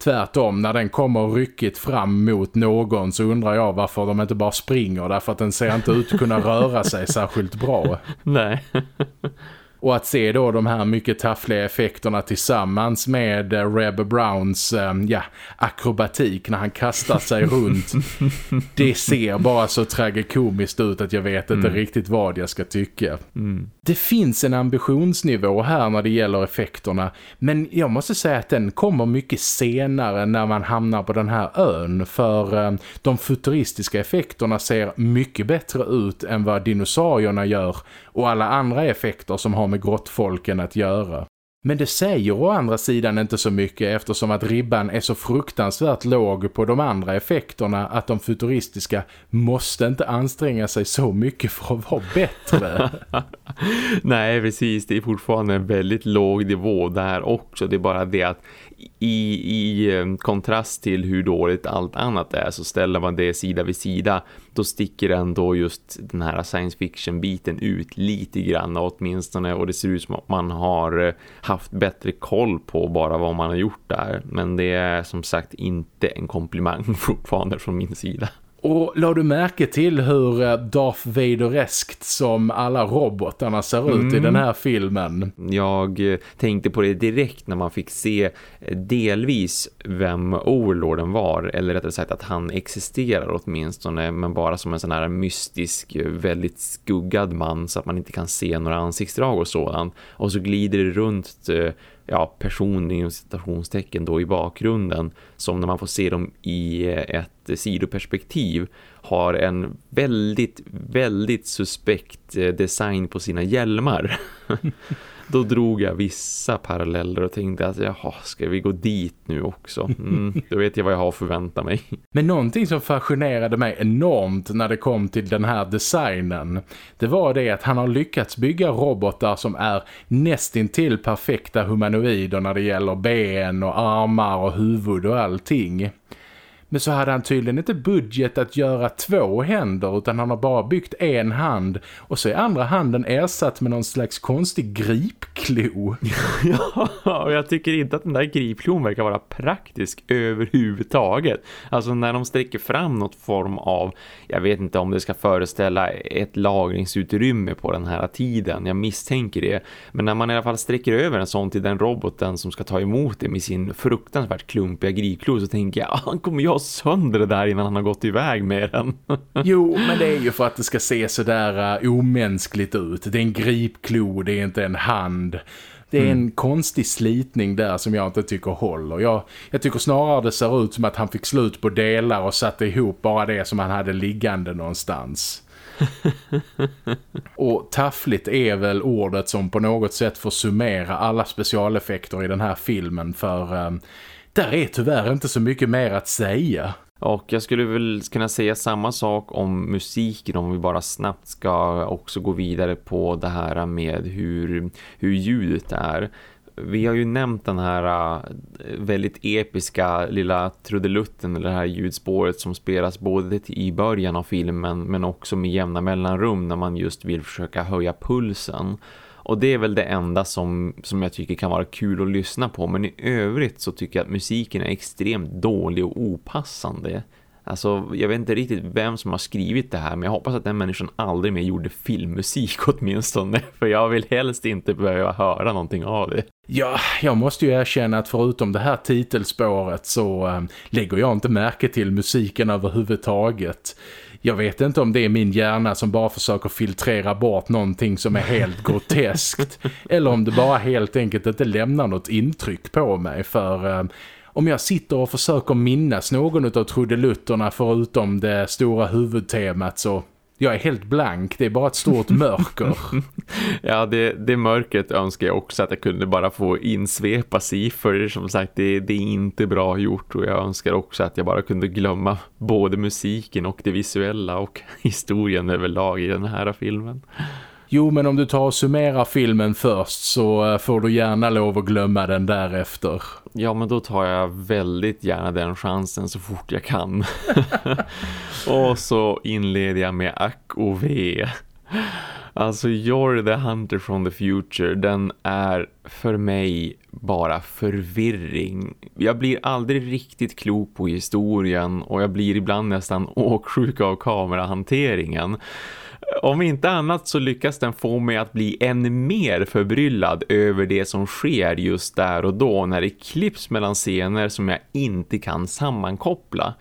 Tvärtom, när den kommer ryckigt fram mot någon så undrar jag varför de inte bara springer. Därför att den ser inte ut att kunna röra sig särskilt bra. Nej. Och att se då de här mycket taffliga effekterna tillsammans med eh, Reb Browns eh, ja, akrobatik när han kastar sig runt. Det ser bara så tragikomiskt ut att jag vet inte mm. riktigt vad jag ska tycka. Mm. Det finns en ambitionsnivå här när det gäller effekterna. Men jag måste säga att den kommer mycket senare när man hamnar på den här ön. För eh, de futuristiska effekterna ser mycket bättre ut än vad dinosaurierna gör. Och alla andra effekter som har med grottfolken att göra. Men det säger å andra sidan inte så mycket eftersom att ribban är så fruktansvärt låg på de andra effekterna att de futuristiska måste inte anstränga sig så mycket för att vara bättre. Nej, precis. Det är fortfarande en väldigt låg nivå där också. Det är bara det att i, i eh, kontrast till hur dåligt allt annat är så ställer man det sida vid sida då sticker ändå just den här science fiction biten ut lite grann åtminstone och det ser ut som att man har eh, haft bättre koll på bara vad man har gjort där men det är som sagt inte en komplimang fortfarande från min sida. Och la du märke till hur eh, Darth Vadereskt som alla robotarna ser ut mm. i den här filmen? Jag eh, tänkte på det direkt när man fick se eh, delvis vem Overlorden var. Eller rättare sagt att han existerar åtminstone. Men bara som en sån här mystisk, väldigt skuggad man så att man inte kan se några ansiktsdrag och sådant. Och så glider det runt ja, person i citationstecken då i bakgrunden som när man får se dem i eh, ett sidoperspektiv har en väldigt, väldigt suspekt eh, design på sina hjälmar. Då drog jag vissa paralleller och tänkte att jaha, ska vi gå dit nu också? Mm, då vet jag vad jag har att förvänta mig. Men någonting som fascinerade mig enormt när det kom till den här designen det var det att han har lyckats bygga robotar som är nästintill perfekta humanoider när det gäller ben och armar och huvud och allting. Men så hade han tydligen inte budget att göra två händer utan han har bara byggt en hand och så är andra handen ersatt med någon slags konstig gripklo. ja, och jag tycker inte att den där gripklon verkar vara praktisk överhuvudtaget. Alltså när de sträcker fram något form av, jag vet inte om det ska föreställa ett lagringsutrymme på den här tiden, jag misstänker det. Men när man i alla fall sträcker över en sån till den roboten som ska ta emot det med sin fruktansvärt klumpiga gripklo så tänker jag, ah, han kommer jag sönder det där innan han har gått iväg med den. jo, men det är ju för att det ska se sådär uh, omänskligt ut. Det är en gripklo, det är inte en hand. Det är en mm. konstig slitning där som jag inte tycker håller. Jag, jag tycker snarare det ser ut som att han fick slut på delar och satte ihop bara det som han hade liggande någonstans. och taffligt är väl ordet som på något sätt får summera alla specialeffekter i den här filmen för um, där är tyvärr inte så mycket mer att säga. Och jag skulle väl kunna säga samma sak om musiken om vi bara snabbt ska också gå vidare på det här med hur, hur ljudet är. Vi har ju nämnt den här eh, väldigt episka lilla trudelutten eller det här ljudspåret som spelas både i början av filmen men också med jämna mellanrum när man just vill försöka höja pulsen. Och det är väl det enda som, som jag tycker kan vara kul att lyssna på. Men i övrigt så tycker jag att musiken är extremt dålig och opassande. Alltså, jag vet inte riktigt vem som har skrivit det här men jag hoppas att den människan aldrig mer gjorde filmmusik åtminstone för jag vill helst inte behöva höra någonting av det. Ja, jag måste ju erkänna att förutom det här titelspåret så äh, lägger jag inte märke till musiken överhuvudtaget. Jag vet inte om det är min hjärna som bara försöker filtrera bort någonting som är helt groteskt. Eller om det bara helt enkelt inte lämnar något intryck på mig. För eh, om jag sitter och försöker minnas någon av trudelutterna förutom det stora huvudtemat så jag är helt blank, det är bara ett stort mörker. ja, det, det mörkret önskar jag också att jag kunde bara få insvepa sig för som sagt, det, det är inte bra gjort och jag önskar också att jag bara kunde glömma både musiken och det visuella och historien överlag i den här filmen. Jo, men om du tar och summerar filmen först så eh, får du gärna lov att glömma den därefter. Ja, men då tar jag väldigt gärna den chansen så fort jag kan. och så inleder jag med Ack och V. Alltså You're the Hunter from the Future Den är för mig bara förvirring Jag blir aldrig riktigt klok på historien Och jag blir ibland nästan åksjuk av kamerahanteringen om inte annat så lyckas den få mig att bli än mer förbryllad över det som sker just där och då när det klipps mellan scener som jag inte kan sammankoppla.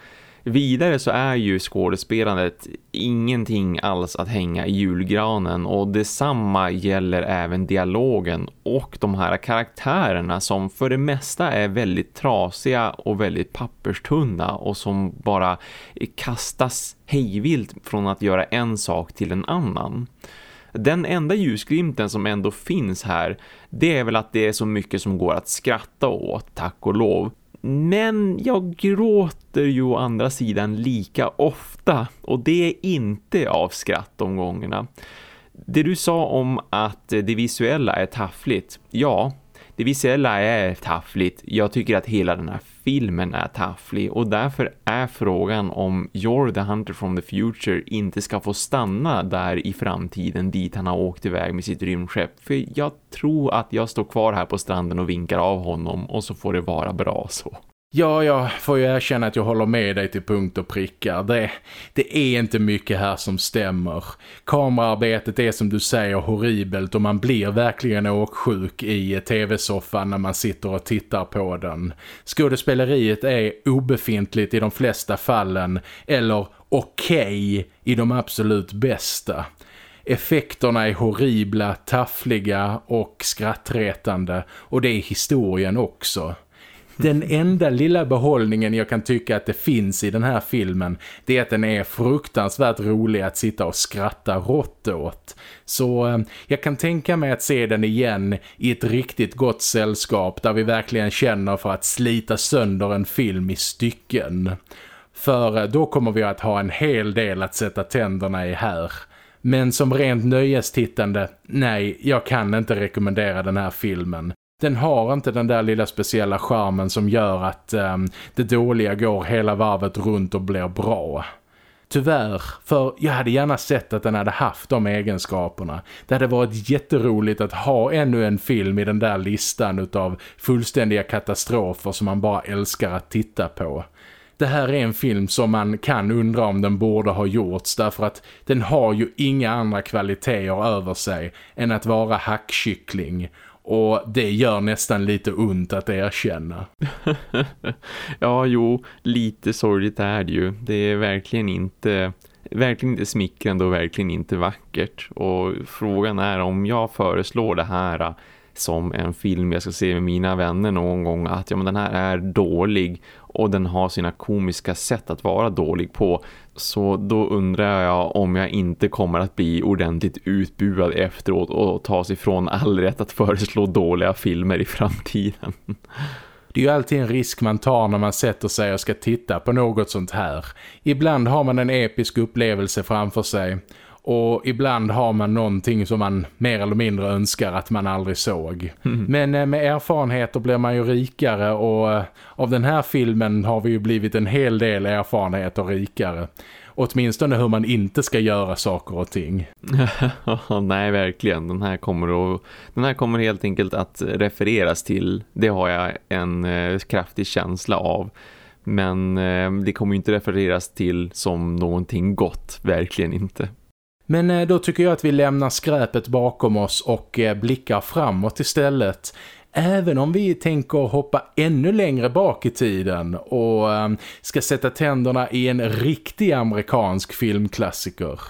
Vidare så är ju skådespelandet ingenting alls att hänga i julgranen och detsamma gäller även dialogen och de här karaktärerna som för det mesta är väldigt trasiga och väldigt papperstunna och som bara kastas hejvilt från att göra en sak till en annan. Den enda ljusglimten som ändå finns här det är väl att det är så mycket som går att skratta åt, tack och lov. Men jag gråter ju å andra sidan lika ofta och det är inte av skratt de gångerna. Det du sa om att det visuella är taffligt, ja, det visuella är taffligt. Jag tycker att hela den här filmen är tafflig och därför är frågan om You're the Hunter from the Future inte ska få stanna där i framtiden dit han har åkt iväg med sitt rymdskepp. För jag tror att jag står kvar här på stranden och vinkar av honom och så får det vara bra så. Ja, jag får ju erkänna att jag håller med dig till punkt och prickar. Det, det är inte mycket här som stämmer. Kamerarbetet är som du säger horribelt och man blir verkligen åksjuk i tv-soffan när man sitter och tittar på den. Skådespeleriet är obefintligt i de flesta fallen eller okej okay i de absolut bästa. Effekterna är horribla, taffliga och skrattretande och det är historien också. Den enda lilla behållningen jag kan tycka att det finns i den här filmen det är att den är fruktansvärt rolig att sitta och skratta rått åt. Så eh, jag kan tänka mig att se den igen i ett riktigt gott sällskap där vi verkligen känner för att slita sönder en film i stycken. För eh, då kommer vi att ha en hel del att sätta tänderna i här. Men som rent nöjestittande, nej, jag kan inte rekommendera den här filmen den har inte den där lilla speciella charmen som gör att um, det dåliga går hela varvet runt och blir bra. Tyvärr, för jag hade gärna sett att den hade haft de egenskaperna. Det hade varit jätteroligt att ha ännu en film i den där listan utav fullständiga katastrofer som man bara älskar att titta på. Det här är en film som man kan undra om den borde ha gjorts därför att den har ju inga andra kvaliteter över sig än att vara hackkyckling och det gör nästan lite ont att erkänna. ja, jo, lite sorgligt är det ju. Det är verkligen inte verkligen inte smickrande och verkligen inte vackert. Och frågan är om jag föreslår det här som en film jag ska se med mina vänner någon gång att ja, men den här är dålig och den har sina komiska sätt att vara dålig på så då undrar jag om jag inte kommer att bli ordentligt utbuad efteråt och ta sig ifrån all rätt att föreslå dåliga filmer i framtiden. Det är ju alltid en risk man tar när man sätter sig och ska titta på något sånt här. Ibland har man en episk upplevelse framför sig och ibland har man någonting som man mer eller mindre önskar att man aldrig såg. Mm. Men eh, med erfarenheter blir man ju rikare och eh, av den här filmen har vi ju blivit en hel del erfarenheter rikare. Åtminstone hur man inte ska göra saker och ting. Nej, verkligen. Den här, kommer att, den här kommer helt enkelt att refereras till. Det har jag en eh, kraftig känsla av. Men det kommer inte refereras till som någonting gott, verkligen inte. Men eh, då tycker jag att vi lämnar skräpet bakom oss och eh, blickar framåt istället. Även om vi tänker hoppa ännu längre bak i tiden och ehm, ska sätta tänderna i en riktig amerikansk filmklassiker.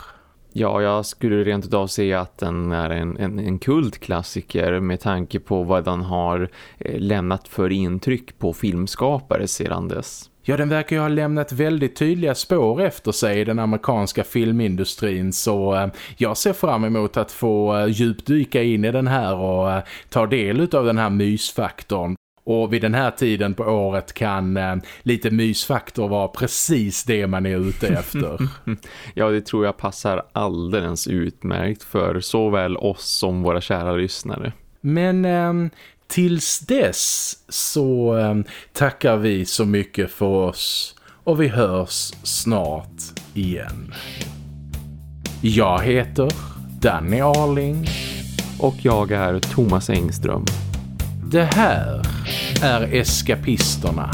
Ja, jag skulle rent utav säga att den är en, en, en kultklassiker med tanke på vad den har eh, lämnat för intryck på filmskapare sedan dess. Ja, den verkar ju ha lämnat väldigt tydliga spår efter sig i den amerikanska filmindustrin så eh, jag ser fram emot att få eh, djupdyka in i den här och eh, ta del av den här mysfaktorn. Och vid den här tiden på året kan eh, lite mysfaktor vara precis det man är ute efter. ja, det tror jag passar alldeles utmärkt för såväl oss som våra kära lyssnare. Men eh, tills dess så eh, tackar vi så mycket för oss och vi hörs snart igen. Jag heter Danny Arling och jag är Thomas Engström. Det här är Eskapisterna